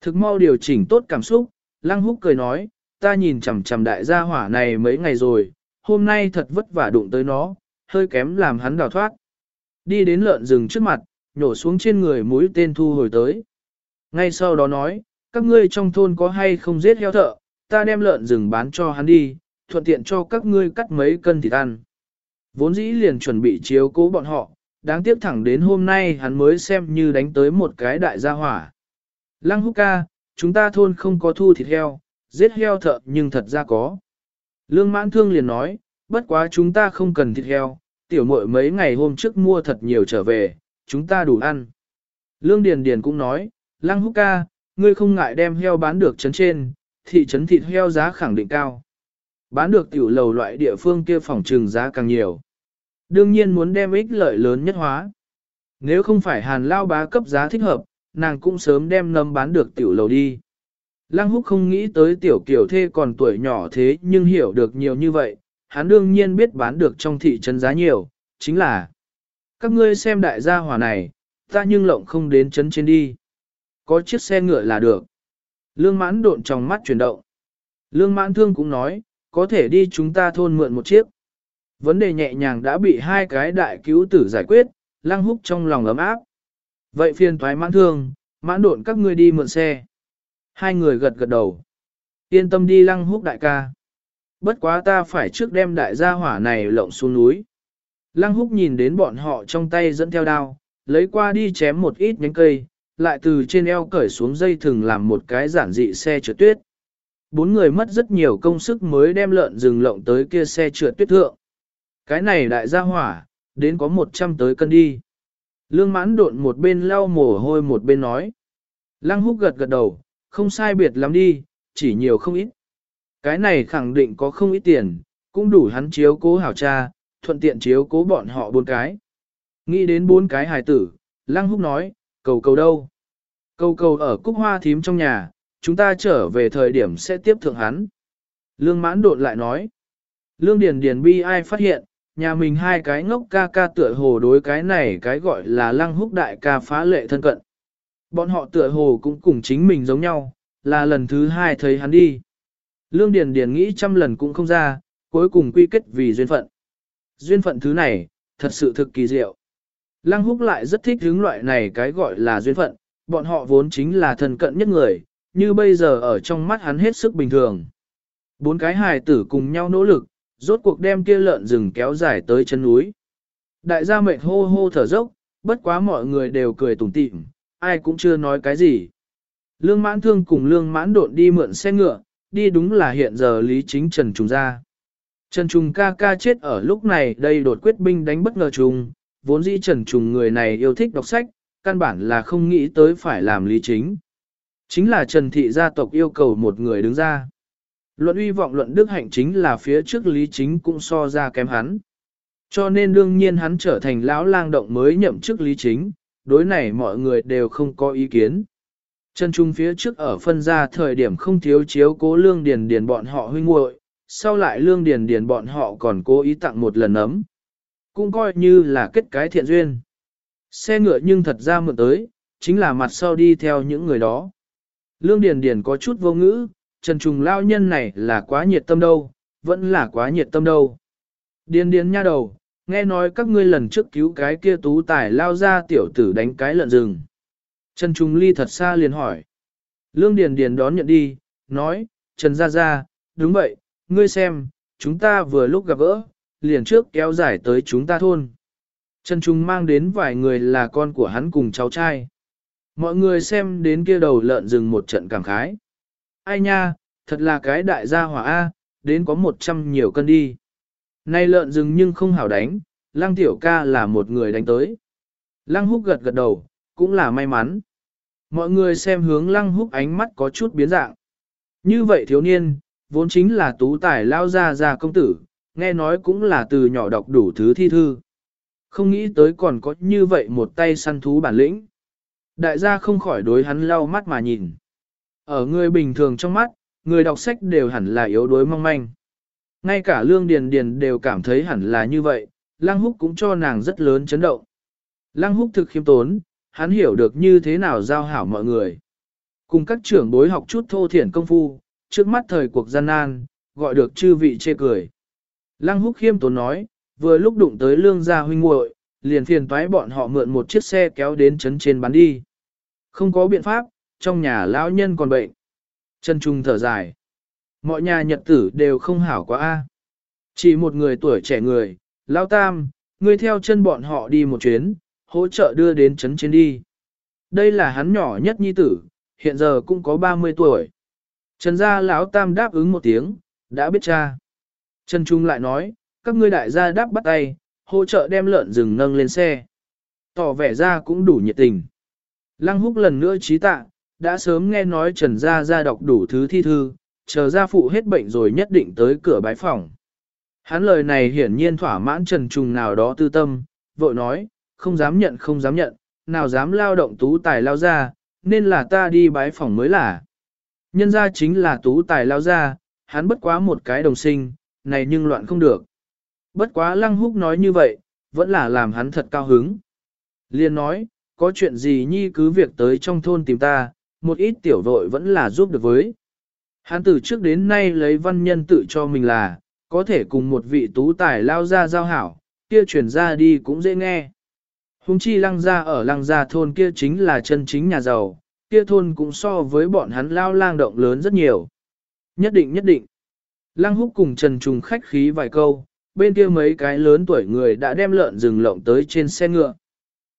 Thực mau điều chỉnh tốt cảm xúc, lăng húc cười nói, ta nhìn chằm chằm đại gia hỏa này mấy ngày rồi, hôm nay thật vất vả đụng tới nó, hơi kém làm hắn đào thoát. Đi đến lợn rừng trước mặt, nhổ xuống trên người mũi tên thu hồi tới. Ngay sau đó nói, các ngươi trong thôn có hay không giết heo thợ, ta đem lợn rừng bán cho hắn đi, thuận tiện cho các ngươi cắt mấy cân thịt ăn. Vốn dĩ liền chuẩn bị chiếu cố bọn họ, đáng tiếc thẳng đến hôm nay hắn mới xem như đánh tới một cái đại gia hỏa. Lăng húc ca, chúng ta thôn không có thu thịt heo, giết heo thợ nhưng thật ra có. Lương mãn thương liền nói, bất quá chúng ta không cần thịt heo, tiểu muội mấy ngày hôm trước mua thật nhiều trở về, chúng ta đủ ăn. Lương Điền Điền cũng nói, Lăng Húc ca, ngươi không ngại đem heo bán được trấn trên, thị trấn thịt heo giá khẳng định cao. Bán được tiểu lầu loại địa phương kia phòng trừng giá càng nhiều. Đương nhiên muốn đem ích lợi lớn nhất hóa. Nếu không phải hàn lao bá cấp giá thích hợp, nàng cũng sớm đem nấm bán được tiểu lầu đi. Lăng húc không nghĩ tới tiểu kiểu thê còn tuổi nhỏ thế nhưng hiểu được nhiều như vậy, hắn đương nhiên biết bán được trong thị trấn giá nhiều, chính là các ngươi xem đại gia hỏa này, ta nhưng lộng không đến trấn trên đi. Có chiếc xe ngựa là được. Lương mãn độn trong mắt chuyển động. Lương mãn thương cũng nói, có thể đi chúng ta thôn mượn một chiếc. Vấn đề nhẹ nhàng đã bị hai cái đại cứu tử giải quyết, lăng húc trong lòng ấm áp. Vậy phiền thoái mãn thương, mãn độn các ngươi đi mượn xe. Hai người gật gật đầu. Yên tâm đi lăng húc đại ca. Bất quá ta phải trước đem đại gia hỏa này lộng xuống núi. Lăng húc nhìn đến bọn họ trong tay dẫn theo đao, lấy qua đi chém một ít nhánh cây, lại từ trên eo cởi xuống dây thừng làm một cái giản dị xe trượt tuyết. Bốn người mất rất nhiều công sức mới đem lợn rừng lộng tới kia xe trượt tuyết thượng. Cái này đại gia hỏa, đến có 100 tới cân đi. Lương mãn độn một bên lau mồ hôi một bên nói. Lăng húc gật gật đầu, không sai biệt lắm đi, chỉ nhiều không ít. Cái này khẳng định có không ít tiền, cũng đủ hắn chiếu cố hảo cha, thuận tiện chiếu cố bọn họ bốn cái. Nghĩ đến bốn cái hài tử, Lăng Húc nói, cầu cầu đâu? cầu cầu ở cúc hoa thím trong nhà, chúng ta trở về thời điểm sẽ tiếp thượng hắn. Lương mãn đột lại nói. Lương Điền Điền bi ai phát hiện, nhà mình hai cái ngốc ca ca tựa hồ đối cái này cái gọi là lăng húc đại ca phá lệ thân cận. Bọn họ tựa hồ cũng cùng chính mình giống nhau, là lần thứ hai thấy hắn đi. Lương Điền Điền nghĩ trăm lần cũng không ra, cuối cùng quy kết vì duyên phận. Duyên phận thứ này, thật sự thực kỳ diệu. Lăng húc lại rất thích hướng loại này cái gọi là duyên phận, bọn họ vốn chính là thân cận nhất người, như bây giờ ở trong mắt hắn hết sức bình thường. Bốn cái hài tử cùng nhau nỗ lực, rốt cuộc đem kia lợn rừng kéo dài tới chân núi. Đại gia mệt hô hô thở dốc, bất quá mọi người đều cười tủm tỉm, ai cũng chưa nói cái gì. Lương mãn thương cùng lương mãn độn đi mượn xe ngựa, đi đúng là hiện giờ lý chính Trần Trùng ra. Trần Trùng ca ca chết ở lúc này đây đột quyết binh đánh bất ngờ trùng, vốn dĩ Trần Trùng người này yêu thích đọc sách, căn bản là không nghĩ tới phải làm lý chính. Chính là Trần Thị gia tộc yêu cầu một người đứng ra. Luận uy vọng luận đức hạnh chính là phía trước lý chính cũng so ra kém hắn. Cho nên đương nhiên hắn trở thành lão lang động mới nhậm chức lý chính, đối này mọi người đều không có ý kiến. Trần Trung phía trước ở phân ra thời điểm không thiếu chiếu cố lương điền điền bọn họ huynh muội, sau lại lương điền điền bọn họ còn cố ý tặng một lần ấm. Cũng coi như là kết cái thiện duyên. Xe ngựa nhưng thật ra mượn tới, chính là mặt sau đi theo những người đó. Lương điền điền có chút vô ngữ, Trần Trùng lao nhân này là quá nhiệt tâm đâu, vẫn là quá nhiệt tâm đâu. Điền điền nha đầu, nghe nói các ngươi lần trước cứu cái kia tú tài lao ra tiểu tử đánh cái lợn rừng. Trần Trung Ly thật xa liền hỏi. Lương Điền Điền đón nhận đi, nói, Trần Gia Gia, đúng vậy, ngươi xem, chúng ta vừa lúc gặp gỡ, liền trước kéo dài tới chúng ta thôn. Trần Trung mang đến vài người là con của hắn cùng cháu trai. Mọi người xem đến kia đầu lợn rừng một trận cảm khái. Ai nha, thật là cái đại gia hỏa A, đến có một trăm nhiều cân đi. Nay lợn rừng nhưng không hảo đánh, lăng tiểu ca là một người đánh tới. Lăng húc gật gật đầu, cũng là may mắn. Mọi người xem hướng lăng húc ánh mắt có chút biến dạng. Như vậy thiếu niên, vốn chính là tú tài lao ra ra công tử, nghe nói cũng là từ nhỏ đọc đủ thứ thi thư. Không nghĩ tới còn có như vậy một tay săn thú bản lĩnh. Đại gia không khỏi đối hắn lau mắt mà nhìn. Ở người bình thường trong mắt, người đọc sách đều hẳn là yếu đuối mong manh. Ngay cả Lương Điền Điền đều cảm thấy hẳn là như vậy, Lăng Húc cũng cho nàng rất lớn chấn động. Lăng Húc thực khiêm tốn, hắn hiểu được như thế nào giao hảo mọi người. Cùng các trưởng bối học chút thô thiển công phu, trước mắt thời cuộc gian nan, gọi được chư vị chê cười. Lăng Húc khiêm tốn nói, vừa lúc đụng tới lương gia huynh muội, liền phiền toái bọn họ mượn một chiếc xe kéo đến trấn trên bán đi. Không có biện pháp, trong nhà lão nhân còn bệnh. Chân trung thở dài. Mọi nhà nhật tử đều không hảo quá a. Chỉ một người tuổi trẻ người, lão tam, ngươi theo chân bọn họ đi một chuyến, hỗ trợ đưa đến trấn trên đi. Đây là hắn nhỏ nhất nhi tử, hiện giờ cũng có 30 tuổi. Trần gia lão tam đáp ứng một tiếng, đã biết cha. Trần Trung lại nói, các ngươi đại gia đáp bắt tay, hỗ trợ đem lợn rừng nâng lên xe. Tỏ vẻ ra cũng đủ nhiệt tình. Lăng húc lần nữa trí tạ, đã sớm nghe nói Trần gia gia đọc đủ thứ thi thư, chờ gia phụ hết bệnh rồi nhất định tới cửa bái phòng. Hắn lời này hiển nhiên thỏa mãn Trần Trung nào đó tư tâm, vội nói, không dám nhận không dám nhận, nào dám lao động tú tài lao ra, nên là ta đi bái phòng mới là. Nhân ra chính là tú tài lao ra, hắn bất quá một cái đồng sinh, này nhưng loạn không được. Bất quá lăng húc nói như vậy, vẫn là làm hắn thật cao hứng. Liên nói, có chuyện gì nhi cứ việc tới trong thôn tìm ta, một ít tiểu vội vẫn là giúp được với. Hắn từ trước đến nay lấy văn nhân tự cho mình là, có thể cùng một vị tú tài lao ra giao hảo, kia chuyển ra đi cũng dễ nghe. Hùng chi lăng gia ở lăng gia thôn kia chính là chân chính nhà giàu, kia thôn cũng so với bọn hắn lao lang động lớn rất nhiều. Nhất định nhất định. Lăng húc cùng Trần Trùng khách khí vài câu, bên kia mấy cái lớn tuổi người đã đem lợn rừng lộng tới trên xe ngựa.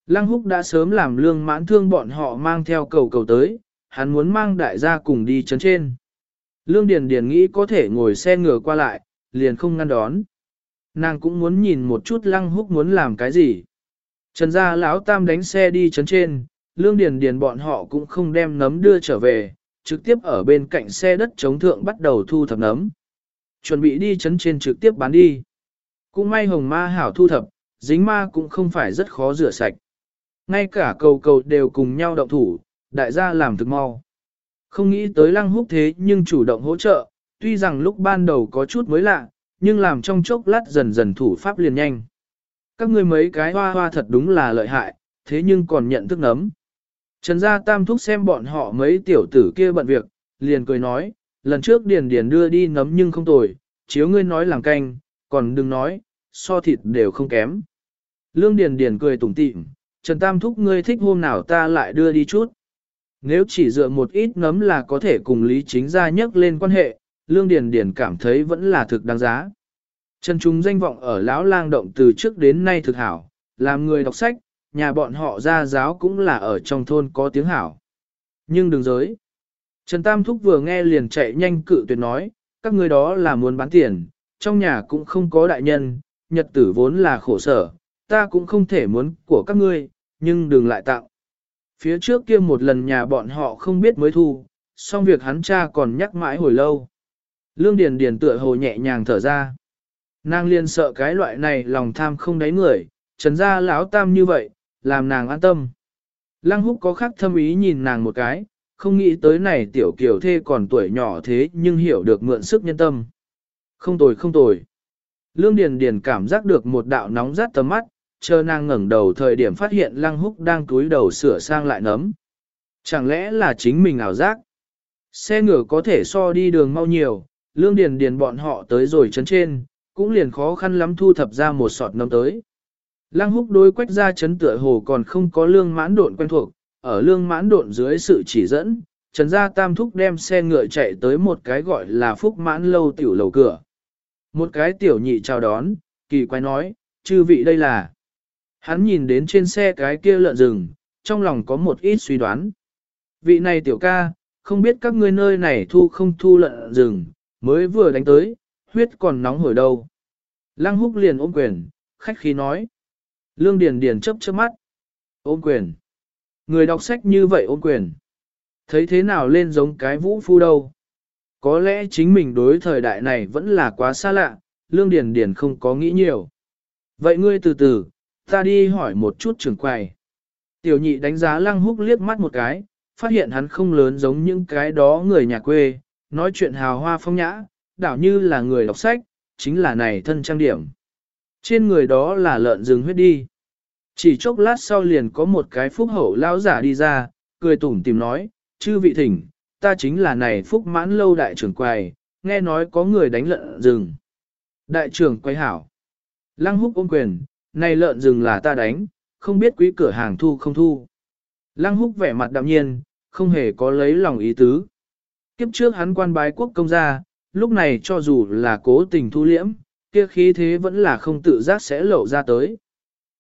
Lăng húc đã sớm làm lương mãn thương bọn họ mang theo cầu cầu tới, hắn muốn mang đại gia cùng đi chấn trên. Lương Điền Điền nghĩ có thể ngồi xe ngựa qua lại, liền không ngăn đón. Nàng cũng muốn nhìn một chút lăng húc muốn làm cái gì. Trần gia lão tam đánh xe đi chấn trên, lương điền điền bọn họ cũng không đem nấm đưa trở về, trực tiếp ở bên cạnh xe đất chống thượng bắt đầu thu thập nấm. Chuẩn bị đi chấn trên trực tiếp bán đi. Cũng may hồng ma hảo thu thập, dính ma cũng không phải rất khó rửa sạch. Ngay cả cầu cầu đều cùng nhau động thủ, đại gia làm thực mau. Không nghĩ tới lăng húc thế nhưng chủ động hỗ trợ, tuy rằng lúc ban đầu có chút mới lạ, nhưng làm trong chốc lát dần dần thủ pháp liền nhanh. Các ngươi mấy cái hoa hoa thật đúng là lợi hại, thế nhưng còn nhận thức nấm. Trần gia tam thúc xem bọn họ mấy tiểu tử kia bận việc, liền cười nói, lần trước điền điền đưa đi nấm nhưng không tồi, chiếu ngươi nói làm canh, còn đừng nói, so thịt đều không kém. Lương điền điền cười tủm tỉm, Trần tam thúc ngươi thích hôm nào ta lại đưa đi chút. Nếu chỉ dựa một ít nấm là có thể cùng Lý Chính gia nhắc lên quan hệ, Lương Điền Điền cảm thấy vẫn là thực đáng giá. Trần Trung danh vọng ở lão lang động từ trước đến nay thực hảo, làm người đọc sách, nhà bọn họ gia giáo cũng là ở trong thôn có tiếng hảo. Nhưng đừng giới. Trần Tam Thúc vừa nghe liền chạy nhanh cự tuyệt nói, các ngươi đó là muốn bán tiền, trong nhà cũng không có đại nhân, nhật tử vốn là khổ sở, ta cũng không thể muốn của các ngươi, nhưng đừng lại tạo. Phía trước kia một lần nhà bọn họ không biết mới thu, xong việc hắn cha còn nhắc mãi hồi lâu. Lương Điền Điền tựa hồ nhẹ nhàng thở ra. Nàng liên sợ cái loại này lòng tham không đáy người, trần gia lão tam như vậy, làm nàng an tâm. Lăng húc có khắc thâm ý nhìn nàng một cái, không nghĩ tới này tiểu kiều thê còn tuổi nhỏ thế nhưng hiểu được mượn sức nhân tâm. Không tồi không tồi. Lương Điền Điền cảm giác được một đạo nóng rát tầm mắt, chờ nàng ngẩng đầu thời điểm phát hiện lăng húc đang cúi đầu sửa sang lại nấm. Chẳng lẽ là chính mình ảo giác? Xe ngựa có thể so đi đường mau nhiều, lương điền điền bọn họ tới rồi chấn trên, cũng liền khó khăn lắm thu thập ra một sọt nấm tới. Lăng húc đối quách ra chấn tựa hồ còn không có lương mãn độn quen thuộc, ở lương mãn độn dưới sự chỉ dẫn, trần gia tam thúc đem xe ngựa chạy tới một cái gọi là phúc mãn lâu tiểu lầu cửa. Một cái tiểu nhị chào đón, kỳ quái nói, chư vị đây là. Hắn nhìn đến trên xe cái kia lợn rừng, trong lòng có một ít suy đoán. Vị này tiểu ca, không biết các ngươi nơi này thu không thu lợn rừng, mới vừa đánh tới, huyết còn nóng hổi đâu. Lăng húc liền ôm quyền, khách khí nói. Lương Điền Điền chớp chớp mắt. Ôm quyền. Người đọc sách như vậy ôm quyền. Thấy thế nào lên giống cái vũ phu đâu. Có lẽ chính mình đối thời đại này vẫn là quá xa lạ, Lương Điền Điền không có nghĩ nhiều. Vậy ngươi từ từ, ta đi hỏi một chút trưởng quầy. Tiểu nhị đánh giá lăng húc liếc mắt một cái, phát hiện hắn không lớn giống những cái đó người nhà quê, nói chuyện hào hoa phong nhã, đảo như là người đọc sách, chính là này thân trang điểm. Trên người đó là lợn rừng huyết đi. Chỉ chốc lát sau liền có một cái phúc hậu lão giả đi ra, cười tủm tìm nói, chư vị thỉnh, ta chính là này phúc mãn lâu đại trưởng quầy, nghe nói có người đánh lợn rừng. Đại trưởng quầy hảo. Lăng húc ôm quyền, này lợn rừng là ta đánh, không biết quý cửa hàng thu không thu. Lăng húc vẻ mặt đạm nhiên, không hề có lấy lòng ý tứ. Kiếp trước hắn quan bái quốc công gia, lúc này cho dù là cố tình thu liễm, kia khí thế vẫn là không tự giác sẽ lộ ra tới.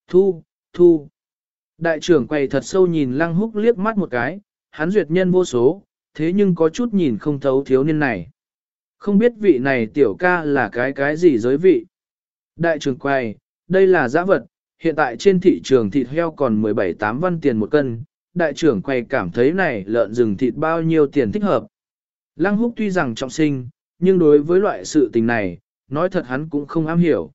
Thu, thu. Đại trưởng quay thật sâu nhìn lăng húc liếc mắt một cái, hắn duyệt nhân vô số, thế nhưng có chút nhìn không thấu thiếu niên này. Không biết vị này tiểu ca là cái cái gì giới vị. Đại trưởng quay, đây là giã vật, hiện tại trên thị trường thịt heo còn 17-8 văn tiền một cân, đại trưởng quay cảm thấy này lợn rừng thịt bao nhiêu tiền thích hợp. Lăng húc tuy rằng trọng sinh, nhưng đối với loại sự tình này, nói thật hắn cũng không am hiểu.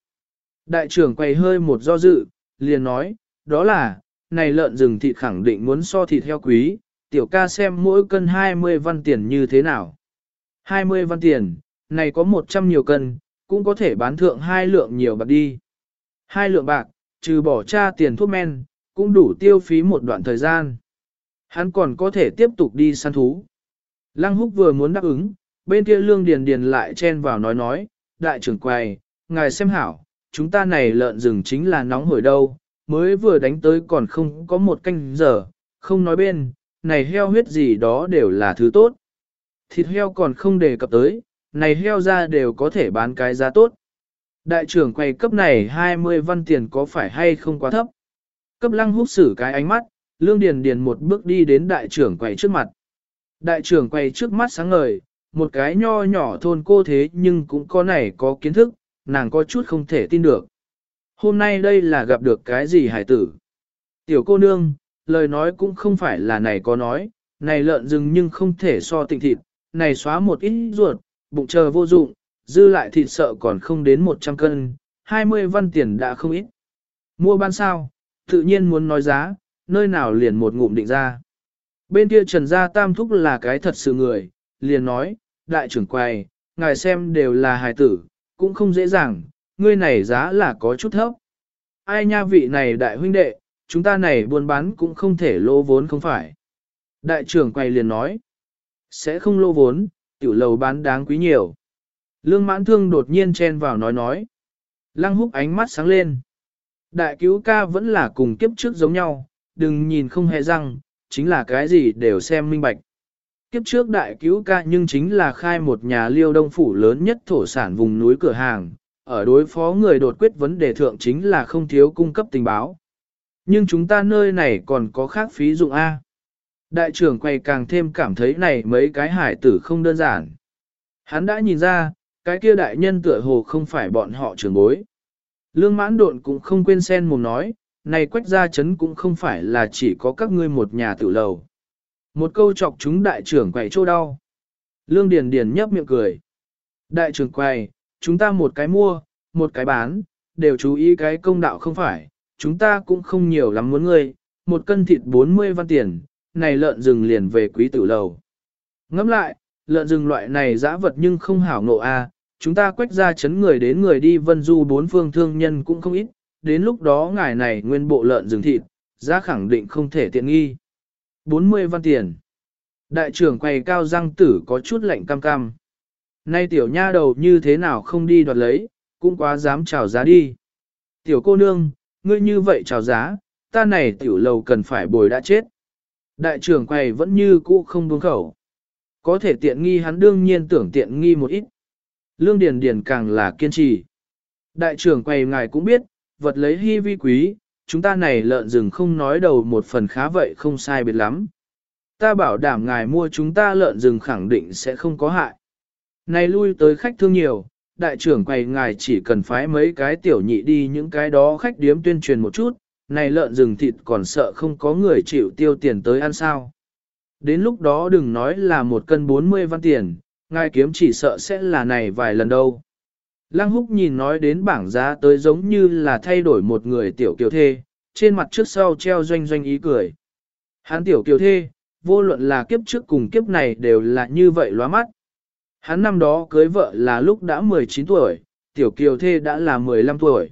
Đại trưởng quay hơi một do dự, liền nói, đó là, này lợn rừng thịt khẳng định muốn so thịt heo quý, tiểu ca xem mỗi cân 20 văn tiền như thế nào. 20 văn tiền, này có 100 nhiều cân, cũng có thể bán thượng hai lượng nhiều bạc đi. Hai lượng bạc, trừ bỏ tra tiền thuốc men, cũng đủ tiêu phí một đoạn thời gian. Hắn còn có thể tiếp tục đi săn thú. Lăng húc vừa muốn đáp ứng, bên kia lương điền điền lại chen vào nói nói, đại trưởng quầy, ngài xem hảo, chúng ta này lợn rừng chính là nóng hổi đâu, mới vừa đánh tới còn không có một canh giờ, không nói bên, này heo huyết gì đó đều là thứ tốt. Thịt heo còn không đề cập tới, này heo ra đều có thể bán cái giá tốt. Đại trưởng quay cấp này 20 văn tiền có phải hay không quá thấp? Cấp lăng húc xử cái ánh mắt, lương điền điền một bước đi đến đại trưởng quay trước mặt. Đại trưởng quay trước mắt sáng ngời, một cái nho nhỏ thôn cô thế nhưng cũng có này có kiến thức, nàng có chút không thể tin được. Hôm nay đây là gặp được cái gì hải tử? Tiểu cô nương, lời nói cũng không phải là này có nói, này lợn rừng nhưng không thể so tịnh thịt, này xóa một ít ruột, bụng chờ vô dụng, dư lại thịt sợ còn không đến 100 cân, 20 văn tiền đã không ít. Mua bán sao, tự nhiên muốn nói giá, nơi nào liền một ngụm định ra. Bên kia Trần Gia Tam Thúc là cái thật sự người, liền nói, đại trưởng quầy, ngài xem đều là hài tử, cũng không dễ dàng, ngươi này giá là có chút thấp. Ai nha vị này đại huynh đệ, chúng ta này buôn bán cũng không thể lỗ vốn không phải. Đại trưởng quầy liền nói, sẽ không lỗ vốn, tiểu lầu bán đáng quý nhiều. Lương mãn thương đột nhiên chen vào nói nói. Lăng húc ánh mắt sáng lên. Đại cứu ca vẫn là cùng kiếp trước giống nhau, đừng nhìn không hề răng, chính là cái gì đều xem minh bạch. Kiếp trước đại cứu ca nhưng chính là khai một nhà liêu đông phủ lớn nhất thổ sản vùng núi cửa hàng, ở đối phó người đột quyết vấn đề thượng chính là không thiếu cung cấp tình báo. Nhưng chúng ta nơi này còn có khác phí dụng A. Đại trưởng quay càng thêm cảm thấy này mấy cái hải tử không đơn giản. Hắn đã nhìn ra, cái kia đại nhân tựa hồ không phải bọn họ trưởng bối. Lương mãn độn cũng không quên sen mồm nói, này quách gia chấn cũng không phải là chỉ có các ngươi một nhà tự lầu. Một câu chọc chúng đại trưởng quầy chỗ đau. Lương Điền Điền nhấp miệng cười. Đại trưởng quầy, chúng ta một cái mua, một cái bán, đều chú ý cái công đạo không phải, chúng ta cũng không nhiều lắm muốn ngươi, một cân thịt 40 văn tiền, này lợn rừng liền về quý tử lầu. Ngẫm lại, lợn rừng loại này dã vật nhưng không hảo ngộ a, chúng ta quách ra chấn người đến người đi vân du bốn phương thương nhân cũng không ít, đến lúc đó ngài này nguyên bộ lợn rừng thịt, giá khẳng định không thể tiện nghi. 40 văn tiền. Đại trưởng quầy cao răng tử có chút lạnh cam cam. Nay tiểu nha đầu như thế nào không đi đoạt lấy, cũng quá dám chào giá đi. Tiểu cô nương, ngươi như vậy chào giá, ta này tiểu lầu cần phải bồi đã chết. Đại trưởng quầy vẫn như cũ không buông khẩu. Có thể tiện nghi hắn đương nhiên tưởng tiện nghi một ít. Lương Điền Điền càng là kiên trì. Đại trưởng quầy ngài cũng biết, vật lấy hy vi quý, chúng ta này lợn rừng không nói đầu một phần khá vậy không sai biệt lắm. Ta bảo đảm ngài mua chúng ta lợn rừng khẳng định sẽ không có hại. Này lui tới khách thương nhiều, đại trưởng quầy ngài chỉ cần phái mấy cái tiểu nhị đi những cái đó khách điếm tuyên truyền một chút, này lợn rừng thịt còn sợ không có người chịu tiêu tiền tới ăn sao. Đến lúc đó đừng nói là một cân 40 văn tiền, ngài kiếm chỉ sợ sẽ là này vài lần đâu. Lăng húc nhìn nói đến bảng giá tới giống như là thay đổi một người tiểu kiều thê, trên mặt trước sau treo doanh doanh ý cười. Hắn tiểu kiều thê, vô luận là kiếp trước cùng kiếp này đều là như vậy lóa mắt. Hắn năm đó cưới vợ là lúc đã 19 tuổi, tiểu kiều thê đã là 15 tuổi.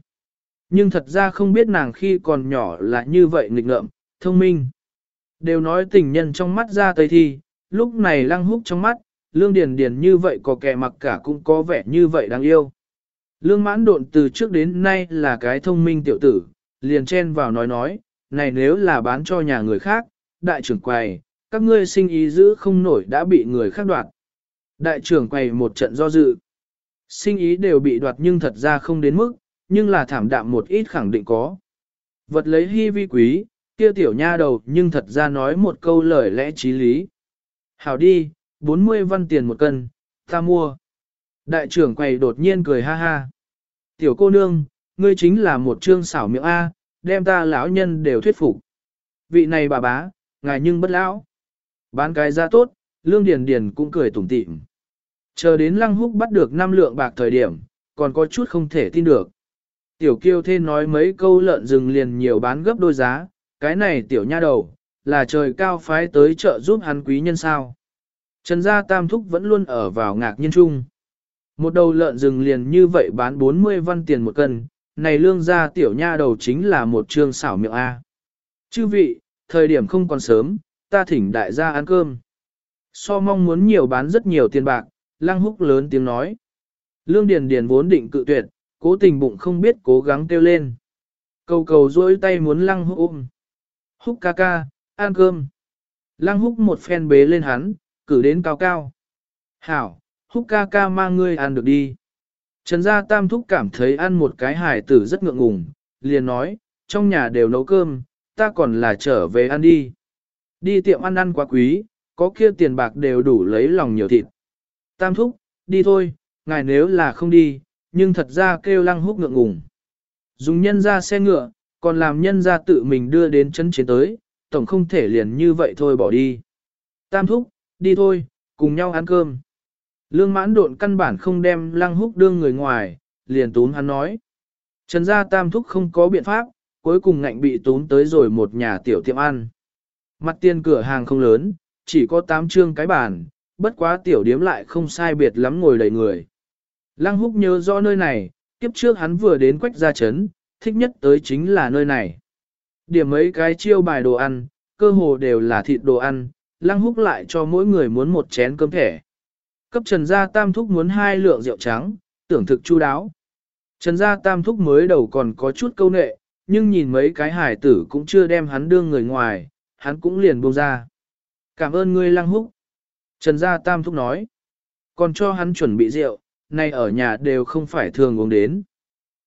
Nhưng thật ra không biết nàng khi còn nhỏ là như vậy nghịch ngợm, thông minh. Đều nói tình nhân trong mắt ra tây thi, lúc này lăng húc trong mắt, lương điền điền như vậy có kẻ mặc cả cũng có vẻ như vậy đáng yêu. Lương mãn độn từ trước đến nay là cái thông minh tiểu tử, liền chen vào nói nói, này nếu là bán cho nhà người khác, đại trưởng quầy, các ngươi sinh ý giữ không nổi đã bị người khác đoạt. Đại trưởng quầy một trận do dự. Sinh ý đều bị đoạt nhưng thật ra không đến mức, nhưng là thảm đạm một ít khẳng định có. Vật lấy hy vi quý, kia tiểu nha đầu nhưng thật ra nói một câu lời lẽ trí lý. Hảo đi, 40 văn tiền một cân, ta mua. Đại trưởng quầy đột nhiên cười ha ha. Tiểu cô nương, ngươi chính là một trương xảo miệng A, đem ta lão nhân đều thuyết phục. Vị này bà bá, ngài nhưng bất lão. Bán cái ra tốt, lương điền điền cũng cười tủm tỉm. Chờ đến lăng húc bắt được năm lượng bạc thời điểm, còn có chút không thể tin được. Tiểu kiêu thê nói mấy câu lợn rừng liền nhiều bán gấp đôi giá, cái này tiểu nha đầu, là trời cao phái tới chợ giúp hắn quý nhân sao. Trần gia tam thúc vẫn luôn ở vào ngạc nhiên chung. Một đầu lợn rừng liền như vậy bán 40 văn tiền một cân, này lương gia tiểu nha đầu chính là một trương xảo miệng A. Chư vị, thời điểm không còn sớm, ta thỉnh đại gia ăn cơm. So mong muốn nhiều bán rất nhiều tiền bạc, lăng húc lớn tiếng nói. Lương Điền Điền vốn định cự tuyệt, cố tình bụng không biết cố gắng kêu lên. Cầu cầu duỗi tay muốn lăng húc ôm. Húc ca ca, ăn cơm. Lăng húc một phen bế lên hắn, cử đến cao cao. Hảo, húc ca ca mang ngươi ăn được đi. Trần gia tam thúc cảm thấy ăn một cái hải tử rất ngượng ngùng, liền nói, trong nhà đều nấu cơm, ta còn là trở về ăn đi. Đi tiệm ăn ăn quá quý, có kia tiền bạc đều đủ lấy lòng nhiều thịt. Tam thúc, đi thôi, ngài nếu là không đi, nhưng thật ra kêu lăng húc ngượng ngùng. Dùng nhân ra xe ngựa, còn làm nhân ra tự mình đưa đến chân chiến tới, tổng không thể liền như vậy thôi bỏ đi. Tam thúc, đi thôi, cùng nhau ăn cơm. Lương mãn độn căn bản không đem lăng húc đương người ngoài, liền tún hắn nói. Trần gia tam thúc không có biện pháp, cuối cùng ngạnh bị tún tới rồi một nhà tiểu tiệm ăn. Mặt tiền cửa hàng không lớn, chỉ có 8 trương cái bàn, bất quá tiểu điếm lại không sai biệt lắm ngồi đầy người. Lăng húc nhớ rõ nơi này, kiếp trước hắn vừa đến quách gia chấn thích nhất tới chính là nơi này. Điểm mấy cái chiêu bài đồ ăn, cơ hồ đều là thịt đồ ăn, lăng húc lại cho mỗi người muốn một chén cơm thẻ. Cấp trần gia tam thúc muốn hai lượng rượu trắng, tưởng thực chu đáo. Trần gia tam thúc mới đầu còn có chút câu nệ, nhưng nhìn mấy cái hải tử cũng chưa đem hắn đương người ngoài, hắn cũng liền buông ra. Cảm ơn ngươi lăng húc. Trần gia tam thúc nói. Còn cho hắn chuẩn bị rượu, nay ở nhà đều không phải thường uống đến.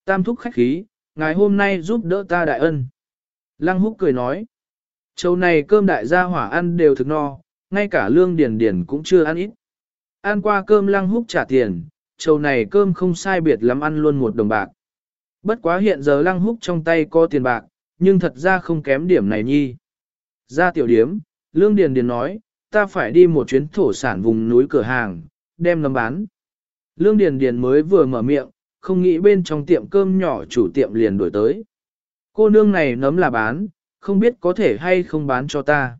Tam thúc khách khí, ngài hôm nay giúp đỡ ta đại ân. Lăng húc cười nói. Châu này cơm đại gia hỏa ăn đều thực no, ngay cả lương điền điền cũng chưa ăn ít. Ăn qua cơm lăng húc trả tiền, châu này cơm không sai biệt lắm ăn luôn một đồng bạc. Bất quá hiện giờ lăng húc trong tay có tiền bạc, nhưng thật ra không kém điểm này nhi. Ra tiểu điếm, lương điền điền nói, ta phải đi một chuyến thổ sản vùng núi cửa hàng, đem nấm bán. Lương điền điền mới vừa mở miệng, không nghĩ bên trong tiệm cơm nhỏ chủ tiệm liền đổi tới. Cô nương này nấm là bán, không biết có thể hay không bán cho ta.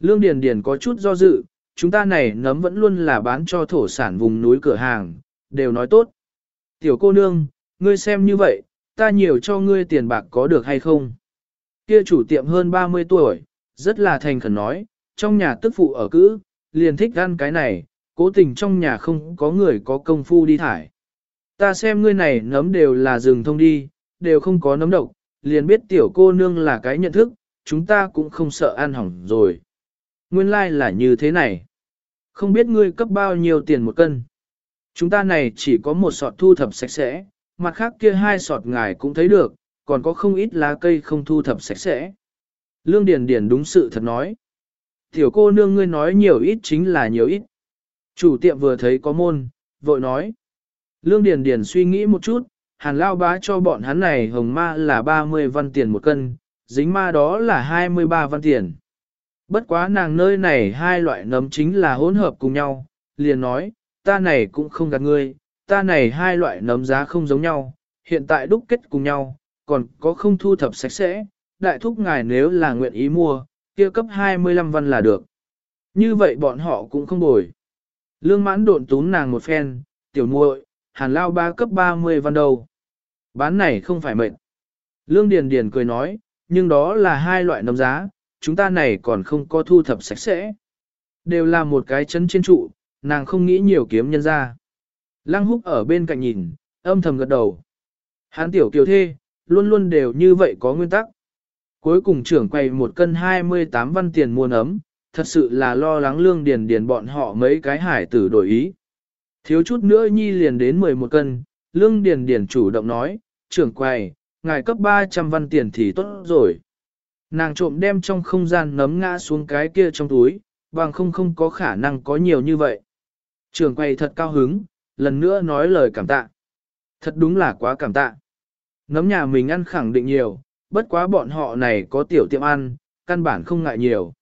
Lương Điền Điền có chút do dự, chúng ta này nấm vẫn luôn là bán cho thổ sản vùng núi cửa hàng, đều nói tốt. Tiểu cô nương, ngươi xem như vậy, ta nhiều cho ngươi tiền bạc có được hay không? Kia chủ tiệm hơn 30 tuổi, rất là thành khẩn nói, trong nhà tức phụ ở cữ, liền thích ăn cái này, cố tình trong nhà không có người có công phu đi thải. Ta xem ngươi này nấm đều là rừng thông đi, đều không có nấm độc, liền biết tiểu cô nương là cái nhận thức, chúng ta cũng không sợ ăn hỏng rồi. Nguyên lai like là như thế này. Không biết ngươi cấp bao nhiêu tiền một cân. Chúng ta này chỉ có một sọt thu thập sạch sẽ, mặt khác kia hai sọt ngài cũng thấy được, còn có không ít lá cây không thu thập sạch sẽ. Lương Điền Điền đúng sự thật nói. Tiểu cô nương ngươi nói nhiều ít chính là nhiều ít. Chủ tiệm vừa thấy có môn, vội nói. Lương Điền Điền suy nghĩ một chút, hàn lao bá cho bọn hắn này hồng ma là 30 văn tiền một cân, dính ma đó là 23 văn tiền. Bất quá nàng nơi này hai loại nấm chính là hỗn hợp cùng nhau, liền nói, ta này cũng không gạt ngươi, ta này hai loại nấm giá không giống nhau, hiện tại đúc kết cùng nhau, còn có không thu thập sạch sẽ, đại thúc ngài nếu là nguyện ý mua, kia cấp 25 văn là được. Như vậy bọn họ cũng không bồi. Lương mãn độn tún nàng một phen, tiểu muội, hàn lao ba cấp 30 văn đầu. Bán này không phải mệnh. Lương Điền Điền cười nói, nhưng đó là hai loại nấm giá, chúng ta này còn không có thu thập sạch sẽ. Đều là một cái chân trên trụ, nàng không nghĩ nhiều kiếm nhân ra. Lăng húc ở bên cạnh nhìn, âm thầm gật đầu. Hán tiểu kiều thê, luôn luôn đều như vậy có nguyên tắc. Cuối cùng trưởng quay một cân 28 văn tiền mua nấm, thật sự là lo lắng lương điền điền bọn họ mấy cái hải tử đổi ý. Thiếu chút nữa nhi liền đến 11 cân, lương điền điền chủ động nói, trưởng quầy, ngài cấp 300 văn tiền thì tốt rồi. Nàng trộm đem trong không gian nấm ngã xuống cái kia trong túi, bằng không không có khả năng có nhiều như vậy. Trưởng quầy thật cao hứng, lần nữa nói lời cảm tạ. Thật đúng là quá cảm tạ. Nấm nhà mình ăn khẳng định nhiều, bất quá bọn họ này có tiểu tiệm ăn, căn bản không ngại nhiều.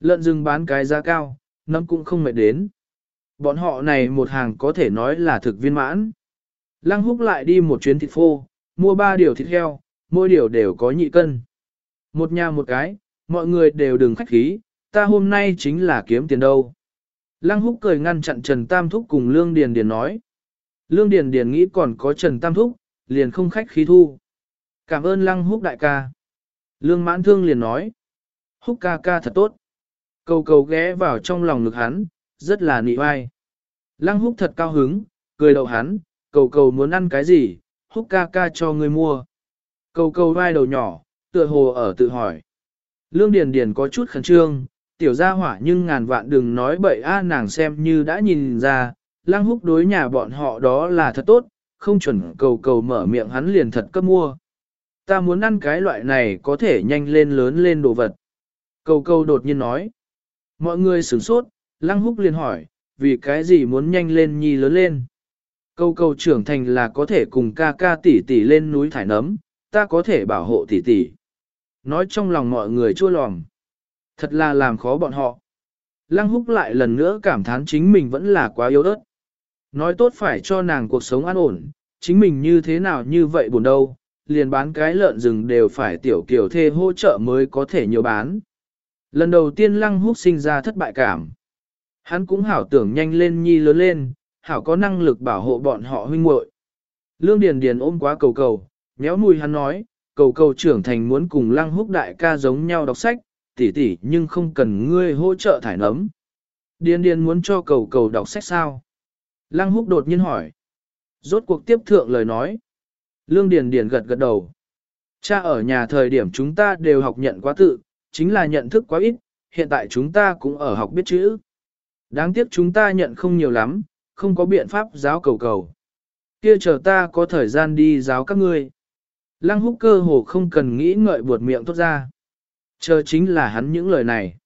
Lợn rừng bán cái giá cao, nấm cũng không mệt đến. Bọn họ này một hàng có thể nói là thực viên mãn. Lăng húc lại đi một chuyến thịt phô, mua ba điều thịt heo, mỗi điều đều có nhị cân. Một nhà một cái, mọi người đều đừng khách khí, ta hôm nay chính là kiếm tiền đâu. Lăng húc cười ngăn chặn Trần Tam Thúc cùng Lương Điền Điền nói. Lương Điền Điền nghĩ còn có Trần Tam Thúc, liền không khách khí thu. Cảm ơn Lăng húc đại ca. Lương mãn thương liền nói. Húc ca ca thật tốt. Cầu cầu ghé vào trong lòng ngực hắn, rất là nị oai. Lăng húc thật cao hứng, cười đậu hắn, cầu cầu muốn ăn cái gì, húc ca ca cho người mua. Cầu cầu vai đầu nhỏ, tựa hồ ở tự hỏi. Lương Điền Điền có chút khẩn trương, tiểu gia hỏa nhưng ngàn vạn đừng nói bậy a nàng xem như đã nhìn ra, lăng húc đối nhà bọn họ đó là thật tốt, không chuẩn cầu cầu mở miệng hắn liền thật cấp mua. Ta muốn ăn cái loại này có thể nhanh lên lớn lên đồ vật. Cầu cầu đột nhiên nói. Mọi người sửng sốt, lăng húc liền hỏi, vì cái gì muốn nhanh lên nhi lớn lên. Câu câu trưởng thành là có thể cùng ca ca tỷ tỷ lên núi thải nấm, ta có thể bảo hộ tỷ tỷ. Nói trong lòng mọi người chua lòng, Thật là làm khó bọn họ. Lăng húc lại lần nữa cảm thán chính mình vẫn là quá yếu ớt. Nói tốt phải cho nàng cuộc sống an ổn, chính mình như thế nào như vậy buồn đâu, liền bán cái lợn rừng đều phải tiểu kiểu thê hỗ trợ mới có thể nhiều bán. Lần đầu tiên lăng húc sinh ra thất bại cảm. Hắn cũng hảo tưởng nhanh lên nhi lớn lên, hảo có năng lực bảo hộ bọn họ huynh muội. Lương Điền Điền ôm quá cầu cầu, nhéo mùi hắn nói, cầu cầu trưởng thành muốn cùng lăng húc đại ca giống nhau đọc sách, tỷ tỷ nhưng không cần ngươi hỗ trợ thải nấm. Điền Điền muốn cho cầu cầu đọc sách sao? Lăng húc đột nhiên hỏi. Rốt cuộc tiếp thượng lời nói. Lương Điền Điền gật gật đầu. Cha ở nhà thời điểm chúng ta đều học nhận quá tự, chính là nhận thức quá ít, hiện tại chúng ta cũng ở học biết chữ. Đáng tiếc chúng ta nhận không nhiều lắm, không có biện pháp giáo cầu cầu. Kia chờ ta có thời gian đi giáo các ngươi. Lăng húc cơ hồ không cần nghĩ ngợi buột miệng tốt ra. Chờ chính là hắn những lời này.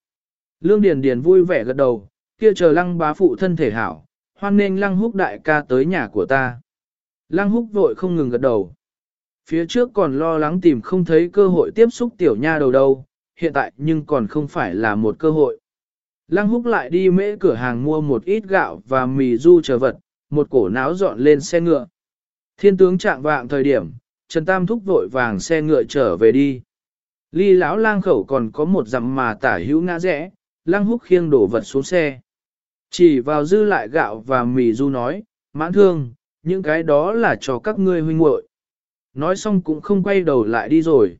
Lương Điền Điền vui vẻ gật đầu, kia chờ lăng bá phụ thân thể hảo, hoan nên lăng húc đại ca tới nhà của ta. Lăng húc vội không ngừng gật đầu. Phía trước còn lo lắng tìm không thấy cơ hội tiếp xúc tiểu nha đầu đâu, hiện tại nhưng còn không phải là một cơ hội. Lăng húc lại đi mễ cửa hàng mua một ít gạo và mì du chờ vật, một cổ náo dọn lên xe ngựa. Thiên tướng trạng vạng thời điểm, Trần Tam thúc vội vàng xe ngựa trở về đi. Ly lão lang khẩu còn có một dặm mà tả hữu ngã rẽ, lang húc khiêng đổ vật xuống xe. Chỉ vào dư lại gạo và mì du nói, mãn thương, những cái đó là cho các ngươi huynh muội. Nói xong cũng không quay đầu lại đi rồi.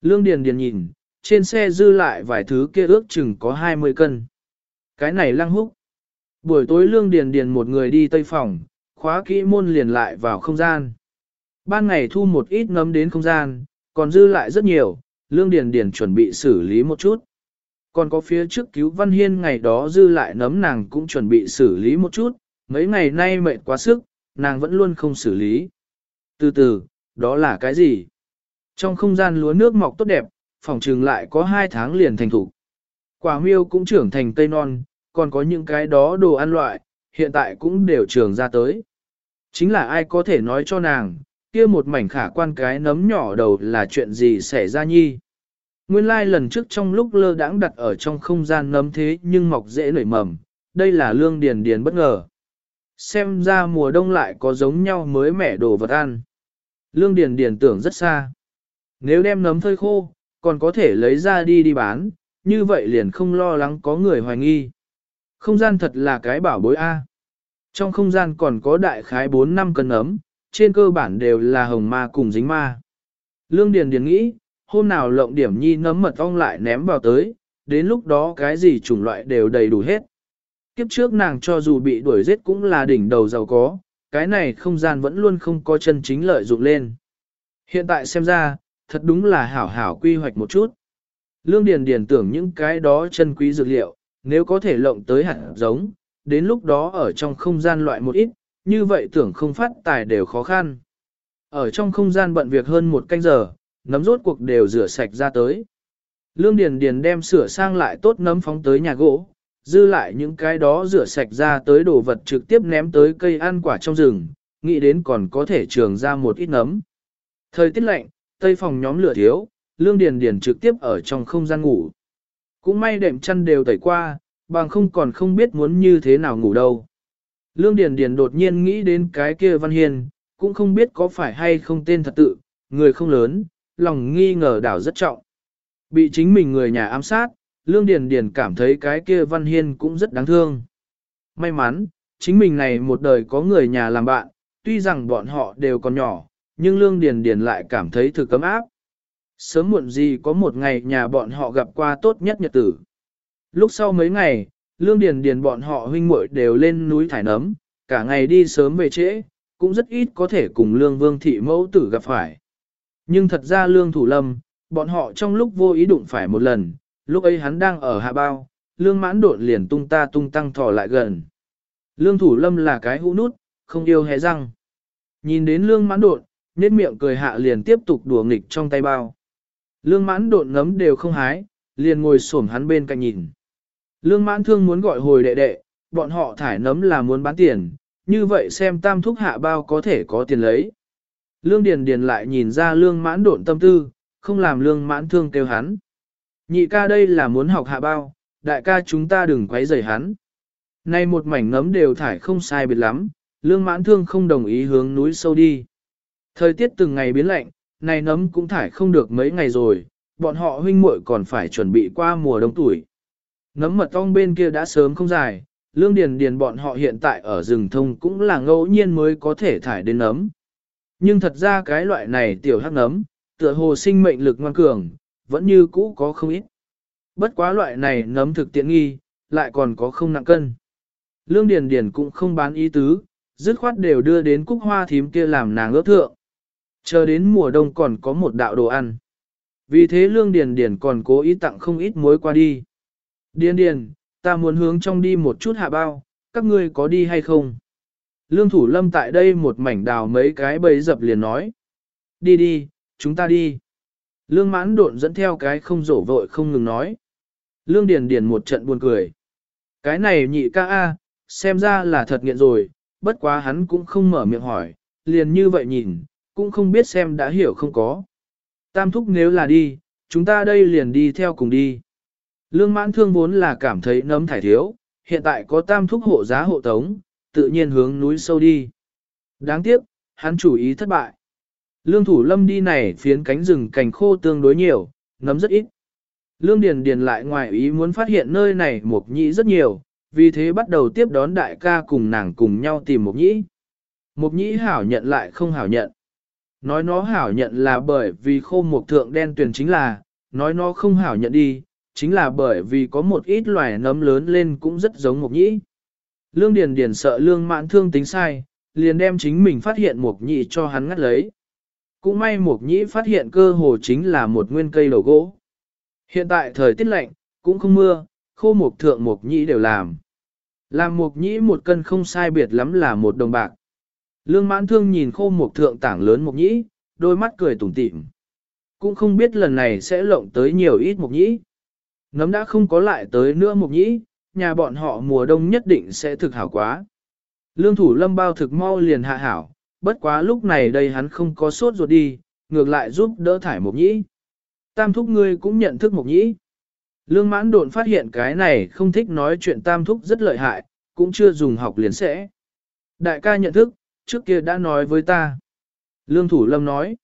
Lương Điền Điền nhìn, trên xe dư lại vài thứ kia ước chừng có 20 cân. Cái này lăng húc. Buổi tối Lương Điền Điền một người đi tây phòng, khóa kỹ môn liền lại vào không gian. Ban ngày thu một ít ngấm đến không gian, còn dư lại rất nhiều, Lương Điền Điền chuẩn bị xử lý một chút. Còn có phía trước cứu Văn Hiên ngày đó dư lại nấm nàng cũng chuẩn bị xử lý một chút, mấy ngày nay mệt quá sức, nàng vẫn luôn không xử lý. Từ từ, đó là cái gì? Trong không gian lúa nước mọc tốt đẹp, phòng trường lại có hai tháng liền thành thủ. Quả miêu cũng trưởng thành tây non, còn có những cái đó đồ ăn loại, hiện tại cũng đều trường ra tới. Chính là ai có thể nói cho nàng, kia một mảnh khả quan cái nấm nhỏ đầu là chuyện gì xảy ra nhi. Nguyên lai like lần trước trong lúc lơ đãng đặt ở trong không gian nấm thế nhưng mọc dễ nảy mầm, đây là lương điền điền bất ngờ. Xem ra mùa đông lại có giống nhau mới mẻ đồ vật ăn. Lương điền điền tưởng rất xa. Nếu đem nấm phơi khô, còn có thể lấy ra đi đi bán, như vậy liền không lo lắng có người hoài nghi. Không gian thật là cái bảo bối A. Trong không gian còn có đại khái 4 năm cân ấm, trên cơ bản đều là hồng ma cùng dính ma. Lương Điền Điền nghĩ, hôm nào lộng điểm nhi nấm mật ong lại ném vào tới, đến lúc đó cái gì chủng loại đều đầy đủ hết. Kiếp trước nàng cho dù bị đuổi giết cũng là đỉnh đầu giàu có, cái này không gian vẫn luôn không có chân chính lợi dụng lên. Hiện tại xem ra, thật đúng là hảo hảo quy hoạch một chút. Lương Điền Điền tưởng những cái đó chân quý dược liệu, nếu có thể lộng tới hạt giống, đến lúc đó ở trong không gian loại một ít, như vậy tưởng không phát tài đều khó khăn. Ở trong không gian bận việc hơn một canh giờ, nấm rốt cuộc đều rửa sạch ra tới. Lương Điền Điền đem sửa sang lại tốt nấm phóng tới nhà gỗ, dư lại những cái đó rửa sạch ra tới đồ vật trực tiếp ném tới cây ăn quả trong rừng, nghĩ đến còn có thể trường ra một ít nấm. Thời tiết lạnh, tây phòng nhóm lửa thiếu, Lương Điền Điền trực tiếp ở trong không gian ngủ. Cũng may đệm chăn đều tẩy qua, bằng không còn không biết muốn như thế nào ngủ đâu. Lương Điền Điền đột nhiên nghĩ đến cái kia Văn Hiên, cũng không biết có phải hay không tên thật tự, người không lớn, lòng nghi ngờ đảo rất trọng. Bị chính mình người nhà ám sát, Lương Điền Điền cảm thấy cái kia Văn Hiên cũng rất đáng thương. May mắn, chính mình này một đời có người nhà làm bạn, tuy rằng bọn họ đều còn nhỏ, nhưng Lương Điền Điền lại cảm thấy thực cấm áp. Sớm muộn gì có một ngày nhà bọn họ gặp qua tốt nhất nhật tử. Lúc sau mấy ngày, Lương Điền Điền bọn họ huynh muội đều lên núi thải nấm, cả ngày đi sớm về trễ, cũng rất ít có thể cùng Lương Vương thị mẫu tử gặp phải. Nhưng thật ra Lương Thủ Lâm, bọn họ trong lúc vô ý đụng phải một lần, lúc ấy hắn đang ở hạ bao, Lương Mãn đột liền tung ta tung tăng thò lại gần. Lương Thủ Lâm là cái hũ nút, không yêu hé răng. Nhìn đến Lương Mãn đột, nét miệng cười hạ liền tiếp tục đùa nghịch trong tay bao. Lương Mãn Độn ngấm đều không hái, liền ngồi xổm hắn bên cạnh nhìn. Lương mãn thương muốn gọi hồi đệ đệ, bọn họ thải nấm là muốn bán tiền, như vậy xem tam thúc hạ bao có thể có tiền lấy. Lương Điền Điền lại nhìn ra lương mãn độn tâm tư, không làm lương mãn thương kêu hắn. Nhị ca đây là muốn học hạ bao, đại ca chúng ta đừng quấy rầy hắn. Nay một mảnh nấm đều thải không sai biệt lắm, lương mãn thương không đồng ý hướng núi sâu đi. Thời tiết từng ngày biến lạnh, này nấm cũng thải không được mấy ngày rồi, bọn họ huynh muội còn phải chuẩn bị qua mùa đông tuổi. Nấm mật ong bên kia đã sớm không dài, lương điền điền bọn họ hiện tại ở rừng thông cũng là ngẫu nhiên mới có thể thải đến nấm. Nhưng thật ra cái loại này tiểu hắc nấm, tựa hồ sinh mệnh lực ngoan cường, vẫn như cũ có không ít. Bất quá loại này nấm thực tiện nghi, lại còn có không nặng cân. Lương Điền Điền cũng không bán ý tứ, dứt khoát đều đưa đến cúc hoa thím kia làm nàng ước thượng. Chờ đến mùa đông còn có một đạo đồ ăn. Vì thế Lương Điền Điền còn cố ý tặng không ít muối qua đi. Điền Điền, ta muốn hướng trong đi một chút hạ bao, các ngươi có đi hay không? Lương Thủ Lâm tại đây một mảnh đào mấy cái bầy dập liền nói. Đi đi, chúng ta đi. Lương mãn độn dẫn theo cái không rổ vội không ngừng nói. Lương Điền Điền một trận buồn cười. Cái này nhị ca A, xem ra là thật nghiện rồi, bất quá hắn cũng không mở miệng hỏi, liền như vậy nhìn, cũng không biết xem đã hiểu không có. Tam thúc nếu là đi, chúng ta đây liền đi theo cùng đi. Lương mãn thương vốn là cảm thấy nấm thải thiếu, hiện tại có tam thúc hộ giá hộ tống, tự nhiên hướng núi sâu đi. Đáng tiếc, hắn chủ ý thất bại. Lương thủ lâm đi này phiến cánh rừng cành khô tương đối nhiều, nấm rất ít. Lương Điền Điền lại ngoài ý muốn phát hiện nơi này mộc nhĩ rất nhiều, vì thế bắt đầu tiếp đón đại ca cùng nàng cùng nhau tìm mộc nhĩ. Mộc nhĩ hảo nhận lại không hảo nhận. Nói nó hảo nhận là bởi vì khô mục thượng đen tuyền chính là, nói nó không hảo nhận đi, chính là bởi vì có một ít loài nấm lớn lên cũng rất giống mục nhĩ. Lương Điền Điền sợ lương mãn thương tính sai, liền đem chính mình phát hiện mục nhĩ cho hắn ngắt lấy. Cũng may mục nhĩ phát hiện cơ hồ chính là một nguyên cây đầu gỗ. Hiện tại thời tiết lạnh, cũng không mưa, khô mục thượng mục nhĩ đều làm. Làm mục nhĩ một cân không sai biệt lắm là một đồng bạc. Lương mãn thương nhìn khô một thượng tảng lớn mục nhĩ, đôi mắt cười tủm tỉm. Cũng không biết lần này sẽ lộng tới nhiều ít mục nhĩ. Nấm đã không có lại tới nữa mục nhĩ, nhà bọn họ mùa đông nhất định sẽ thực hảo quá. Lương thủ lâm bao thực mau liền hạ hảo, bất quá lúc này đây hắn không có sốt ruột đi, ngược lại giúp đỡ thải mục nhĩ. Tam thúc ngươi cũng nhận thức mục nhĩ. Lương mãn độn phát hiện cái này không thích nói chuyện tam thúc rất lợi hại, cũng chưa dùng học liền sẽ. Đại ca nhận thức, trước kia đã nói với ta. Lương thủ lâm nói.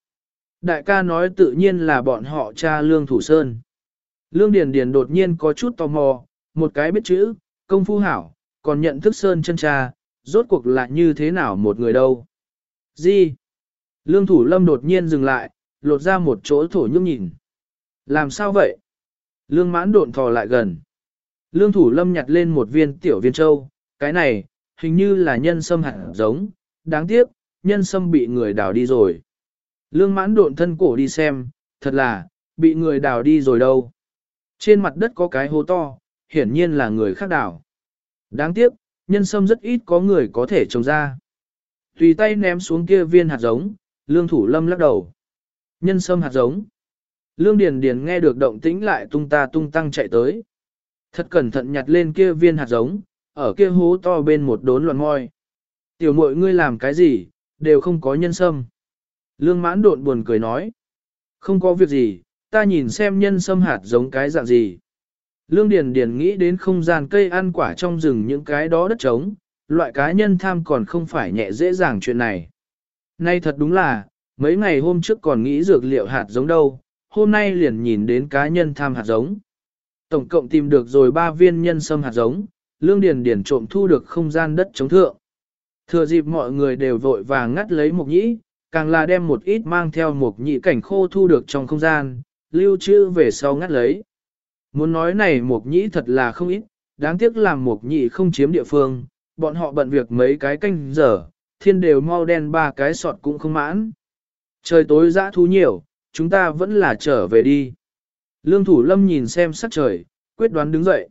Đại ca nói tự nhiên là bọn họ cha lương thủ sơn. Lương điền điền đột nhiên có chút tò mò, một cái biết chữ, công phu hảo, còn nhận thức sơn chân cha, rốt cuộc là như thế nào một người đâu. Gì? Lương thủ lâm đột nhiên dừng lại, lột ra một chỗ thổ nhúc nhìn. Làm sao vậy? Lương mãn độn thò lại gần. Lương thủ lâm nhặt lên một viên tiểu viên châu, cái này, hình như là nhân sâm hạt giống, đáng tiếc, nhân sâm bị người đào đi rồi. Lương mãn độn thân cổ đi xem, thật là, bị người đào đi rồi đâu. Trên mặt đất có cái hố to, hiển nhiên là người khác đào. Đáng tiếc, nhân sâm rất ít có người có thể trồng ra. Tùy tay ném xuống kia viên hạt giống, lương thủ lâm lắc đầu. Nhân sâm hạt giống. Lương Điền Điền nghe được động tĩnh lại tung ta tung tăng chạy tới. Thật cẩn thận nhặt lên kia viên hạt giống, ở kia hố to bên một đốn loạn ngoi. Tiểu muội ngươi làm cái gì, đều không có nhân sâm. Lương mãn độn buồn cười nói. Không có việc gì, ta nhìn xem nhân sâm hạt giống cái dạng gì. Lương Điền Điền nghĩ đến không gian cây ăn quả trong rừng những cái đó đất trống, loại cá nhân tham còn không phải nhẹ dễ dàng chuyện này. Nay thật đúng là, mấy ngày hôm trước còn nghĩ dược liệu hạt giống đâu, hôm nay liền nhìn đến cá nhân tham hạt giống. Tổng cộng tìm được rồi ba viên nhân sâm hạt giống, lương điền điền trộm thu được không gian đất chống thượng. Thừa dịp mọi người đều vội vàng ngắt lấy mục nhĩ, càng là đem một ít mang theo một nhĩ cảnh khô thu được trong không gian, lưu trữ về sau ngắt lấy. Muốn nói này mục nhĩ thật là không ít, đáng tiếc làm mục nhĩ không chiếm địa phương, bọn họ bận việc mấy cái canh giờ, thiên đều mau đen ba cái sọt cũng không mãn. Trời tối dã thú nhiều, chúng ta vẫn là trở về đi. Lương thủ lâm nhìn xem sắc trời, quyết đoán đứng dậy.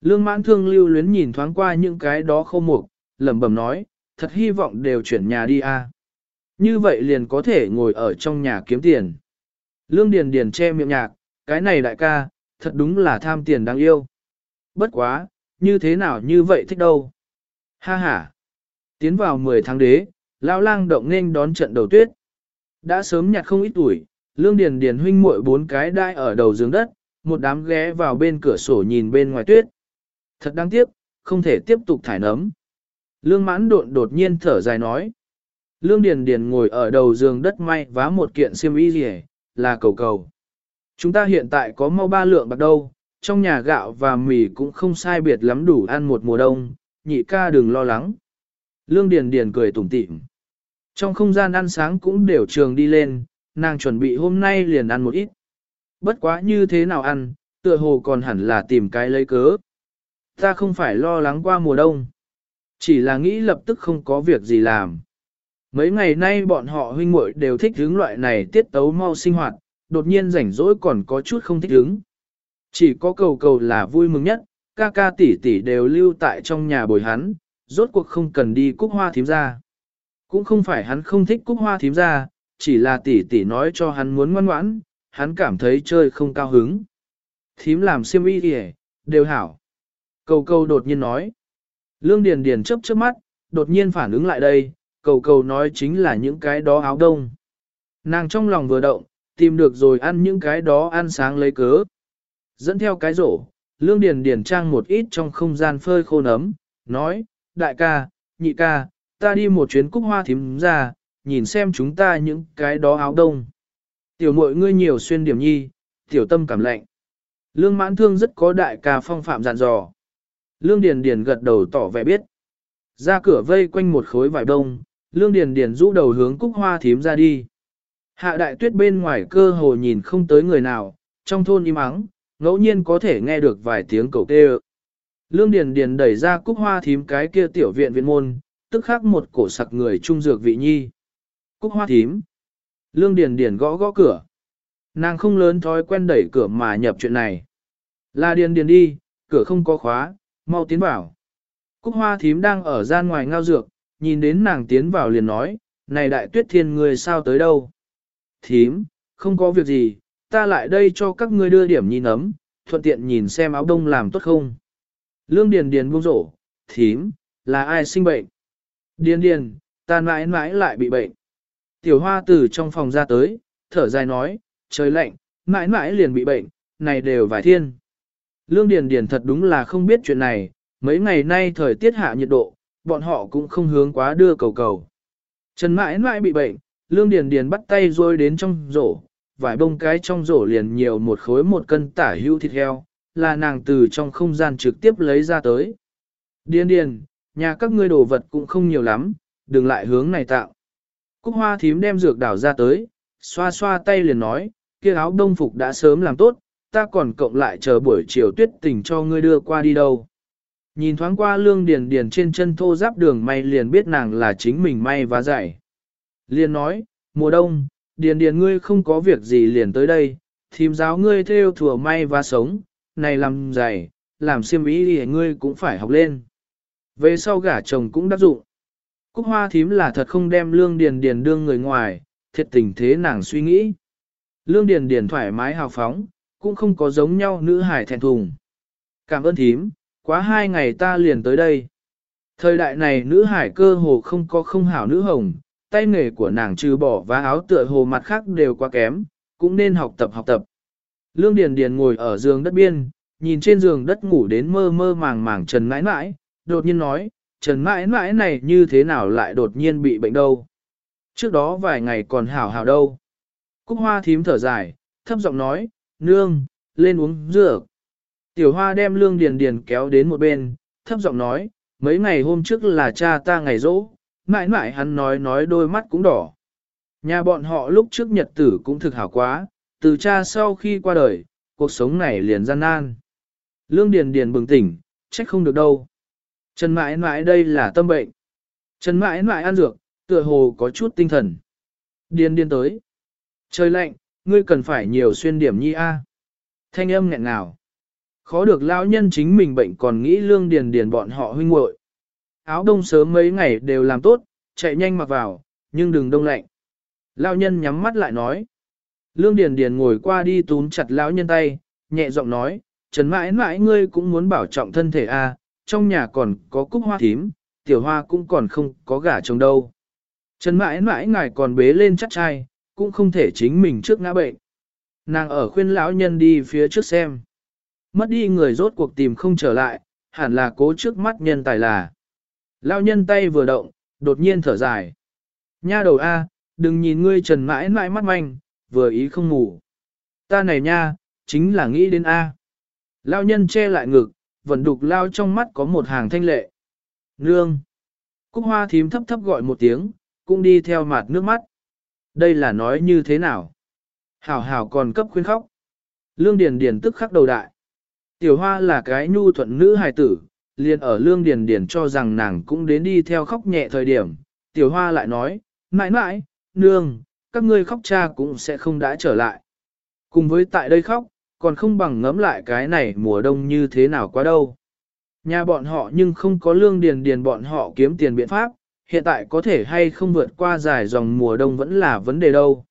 Lương mãn thương lưu luyến nhìn thoáng qua những cái đó khô mục, lẩm bẩm nói, thật hy vọng đều chuyển nhà đi a. Như vậy liền có thể ngồi ở trong nhà kiếm tiền. Lương Điền Điền che miệng nhạc, cái này đại ca, thật đúng là tham tiền đáng yêu. Bất quá, như thế nào như vậy thích đâu. Ha ha. Tiến vào 10 tháng đế, lão lang động nên đón trận đầu tuyết. Đã sớm nhặt không ít tuổi, Lương Điền Điền huynh muội bốn cái đai ở đầu giường đất, một đám ghé vào bên cửa sổ nhìn bên ngoài tuyết. Thật đáng tiếc, không thể tiếp tục thải nấm. Lương mãn độn đột nhiên thở dài nói. Lương Điền Điền ngồi ở đầu giường đất may vá một kiện xiêm y rỉ, là cầu cầu. Chúng ta hiện tại có mau ba lượng bạc đâu, trong nhà gạo và mì cũng không sai biệt lắm đủ ăn một mùa đông, nhị ca đừng lo lắng. Lương Điền Điền cười tủm tỉm. Trong không gian ăn sáng cũng đều trường đi lên, nàng chuẩn bị hôm nay liền ăn một ít. Bất quá như thế nào ăn, tựa hồ còn hẳn là tìm cái lấy cớ. Ta không phải lo lắng qua mùa đông. Chỉ là nghĩ lập tức không có việc gì làm. Mấy ngày nay bọn họ huynh muội đều thích hướng loại này tiết tấu mau sinh hoạt, đột nhiên rảnh rỗi còn có chút không thích hướng. Chỉ có cầu cầu là vui mừng nhất, ca ca tỷ tỷ đều lưu tại trong nhà bồi hắn, rốt cuộc không cần đi cúc hoa thím ra. Cũng không phải hắn không thích cúc hoa thím ra, chỉ là tỷ tỷ nói cho hắn muốn ngoan ngoãn, hắn cảm thấy chơi không cao hứng. Thím làm siêm y kìa, đều hảo. Cầu cầu đột nhiên nói. Lương Điền Điền chớp chớp mắt, đột nhiên phản ứng lại đây, cầu cầu nói chính là những cái đó áo đông. Nàng trong lòng vừa động, tìm được rồi ăn những cái đó ăn sáng lấy cớ. Dẫn theo cái rổ, Lương Điền Điền trang một ít trong không gian phơi khô nấm, nói, đại ca, nhị ca, ta đi một chuyến cúc hoa thím ra, nhìn xem chúng ta những cái đó áo đông. Tiểu muội ngươi nhiều xuyên điểm nhi, tiểu tâm cảm lạnh. Lương mãn thương rất có đại ca phong phạm dặn dò. Lương Điền Điền gật đầu tỏ vẻ biết. Ra cửa vây quanh một khối vải đông, Lương Điền Điền rũ đầu hướng cúc hoa thím ra đi. Hạ đại tuyết bên ngoài cơ hồ nhìn không tới người nào, trong thôn im ắng, ngẫu nhiên có thể nghe được vài tiếng cầu kêu. Lương Điền Điền đẩy ra cúc hoa thím cái kia tiểu viện viện môn, tức khắc một cổ sặc người trung dược vị nhi. Cúc hoa thím. Lương Điền Điền gõ gõ cửa. Nàng không lớn thói quen đẩy cửa mà nhập chuyện này. Là Điền Điền đi, cửa không có khóa, mau tiến vào. Cúc hoa thím đang ở gian ngoài ngao dược, nhìn đến nàng tiến vào liền nói, này đại tuyết thiên người sao tới đâu. Thím, không có việc gì, ta lại đây cho các ngươi đưa điểm nhìn ấm, thuận tiện nhìn xem áo đông làm tốt không. Lương Điền Điền buông rổ, thím, là ai sinh bệnh? Điền Điền, ta mãi mãi lại bị bệnh. Tiểu hoa từ trong phòng ra tới, thở dài nói, trời lạnh, mãi mãi liền bị bệnh, này đều vài thiên. Lương Điền Điền thật đúng là không biết chuyện này, mấy ngày nay thời tiết hạ nhiệt độ, bọn họ cũng không hướng quá đưa cầu cầu. Trần mãi mãi bị bệnh, Lương Điền Điền bắt tay rôi đến trong rổ, vài bông cái trong rổ liền nhiều một khối một cân tả hữu thịt heo, là nàng từ trong không gian trực tiếp lấy ra tới. Điền Điền, nhà các ngươi đồ vật cũng không nhiều lắm, đừng lại hướng này tạo. Cúc hoa thím đem dược đảo ra tới, xoa xoa tay liền nói, kia áo đông phục đã sớm làm tốt, ta còn cộng lại chờ buổi chiều tuyết tình cho ngươi đưa qua đi đâu. Nhìn thoáng qua lương điền điền trên chân thô giáp đường may liền biết nàng là chính mình may và dạy. Liền nói, mùa đông, điền điền ngươi không có việc gì liền tới đây, thím giáo ngươi theo thừa may và sống, này làm dày, làm xiêm ý thì ngươi cũng phải học lên. Về sau gả chồng cũng đắc dụng. Cúc hoa thím là thật không đem lương điền điền đương người ngoài, thiệt tình thế nàng suy nghĩ. Lương điền điền thoải mái hào phóng, cũng không có giống nhau nữ hải thẹn thùng. Cảm ơn thím, quá hai ngày ta liền tới đây. Thời đại này nữ hải cơ hồ không có không hảo nữ hồng, tay nghề của nàng trừ bỏ và áo tựa hồ mặt khác đều quá kém, cũng nên học tập học tập. Lương Điền Điền ngồi ở giường đất biên, nhìn trên giường đất ngủ đến mơ mơ màng màng Trần mãi mãi, đột nhiên nói, Trần mãi mãi này như thế nào lại đột nhiên bị bệnh đâu. Trước đó vài ngày còn hảo hảo đâu. Cúc hoa thím thở dài, thấp giọng nói, nương, lên uống rượu. Tiểu hoa đem lương điền điền kéo đến một bên, thấp giọng nói, mấy ngày hôm trước là cha ta ngày rỗ, mãi mãi hắn nói nói đôi mắt cũng đỏ. Nhà bọn họ lúc trước nhật tử cũng thực hảo quá, từ cha sau khi qua đời, cuộc sống này liền gian nan. Lương Điền Điền bừng tỉnh, trách không được đâu. Trần mãi mãi đây là tâm bệnh. Trần mãi mãi ăn dược, tựa hồ có chút tinh thần. Điền điên tới. Trời lạnh, ngươi cần phải nhiều xuyên điểm nhi a. Thanh âm nghẹn nào, Khó được lão nhân chính mình bệnh còn nghĩ lương điền điền bọn họ huynh muội. Áo đông sớm mấy ngày đều làm tốt, chạy nhanh mặc vào, nhưng đừng đông lạnh. Lão nhân nhắm mắt lại nói. Lương điền điền ngồi qua đi túm chặt lão nhân tay, nhẹ giọng nói, Trần mãi mãi ngươi cũng muốn bảo trọng thân thể a, trong nhà còn có cúc hoa thím, tiểu hoa cũng còn không có gả chồng đâu. Trần mãi mãi ngài còn bế lên chắc trai, cũng không thể chính mình trước ngã bệnh. Nàng ở khuyên lão nhân đi phía trước xem. Mất đi người rốt cuộc tìm không trở lại, hẳn là cố trước mắt nhân tài là. Lão nhân tay vừa động, đột nhiên thở dài. Nha đầu A, đừng nhìn ngươi trần mãi mãi mắt manh, vừa ý không ngủ. Ta này nha, chính là nghĩ đến A. lão nhân che lại ngực, vẫn đục lao trong mắt có một hàng thanh lệ. Nương. Cúc hoa thím thấp thấp gọi một tiếng, cũng đi theo mặt nước mắt. Đây là nói như thế nào? Hảo hảo còn cấp khuyên khóc. Lương Điền Điền tức khắc đầu đại. Tiểu hoa là cái nhu thuận nữ hài tử, liền ở Lương Điền Điền cho rằng nàng cũng đến đi theo khóc nhẹ thời điểm. Tiểu hoa lại nói, mãi mãi, nương, các ngươi khóc cha cũng sẽ không đã trở lại. Cùng với tại đây khóc, còn không bằng ngẫm lại cái này mùa đông như thế nào quá đâu. Nhà bọn họ nhưng không có lương điền điền bọn họ kiếm tiền biện pháp, hiện tại có thể hay không vượt qua dài dòng mùa đông vẫn là vấn đề đâu.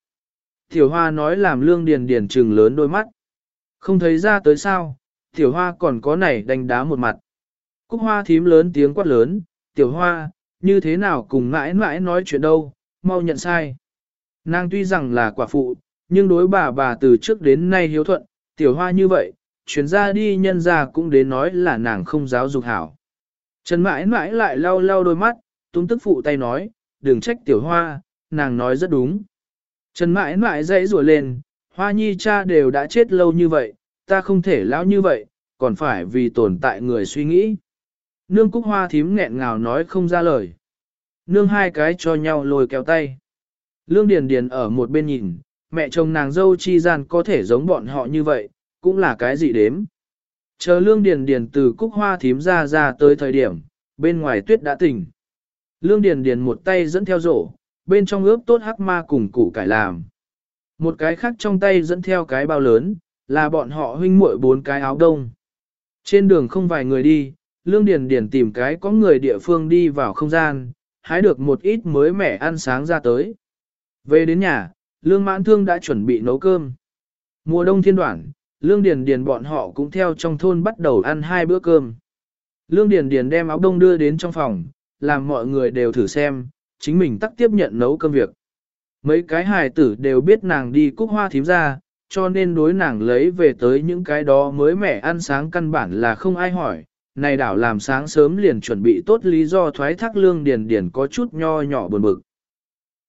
Tiểu hoa nói làm lương điền điền trừng lớn đôi mắt. Không thấy ra tới sao, tiểu hoa còn có nảy đánh đá một mặt. Cúc hoa thím lớn tiếng quát lớn, tiểu hoa, như thế nào cùng mãi mãi nói chuyện đâu, mau nhận sai. Nàng tuy rằng là quả phụ, nhưng đối bà bà từ trước đến nay hiếu thuận, tiểu hoa như vậy, chuyến ra đi nhân ra cũng đến nói là nàng không giáo dục hảo. Trần mãi mãi lại lau lau đôi mắt, tung tức phụ tay nói, đừng trách tiểu hoa, nàng nói rất đúng. Trần mãi mãi dãy rủa lên, hoa nhi cha đều đã chết lâu như vậy, ta không thể lão như vậy, còn phải vì tồn tại người suy nghĩ. Nương cúc hoa thím nghẹn ngào nói không ra lời. Nương hai cái cho nhau lôi kéo tay. Lương Điền Điền ở một bên nhìn, mẹ chồng nàng dâu chi gian có thể giống bọn họ như vậy, cũng là cái gì đếm. Chờ Lương Điền Điền từ cúc hoa thím ra ra tới thời điểm, bên ngoài tuyết đã tỉnh. Lương Điền Điền một tay dẫn theo rổ, bên trong ướp tốt hắc ma cùng củ cải làm. Một cái khác trong tay dẫn theo cái bao lớn, là bọn họ huynh muội bốn cái áo đông. Trên đường không vài người đi, Lương Điền Điền tìm cái có người địa phương đi vào không gian, hái được một ít mới mẻ ăn sáng ra tới. Về đến nhà, Lương Mãn Thương đã chuẩn bị nấu cơm. Mùa đông thiên đoạn, Lương Điền Điền bọn họ cũng theo trong thôn bắt đầu ăn hai bữa cơm. Lương Điền Điền đem áo đông đưa đến trong phòng, làm mọi người đều thử xem, chính mình tắt tiếp nhận nấu cơm việc. Mấy cái hài tử đều biết nàng đi cúc hoa thím ra, cho nên đối nàng lấy về tới những cái đó mới mẻ ăn sáng căn bản là không ai hỏi. Này đảo làm sáng sớm liền chuẩn bị tốt lý do thoái thác lương điền điền có chút nho nhỏ buồn bực.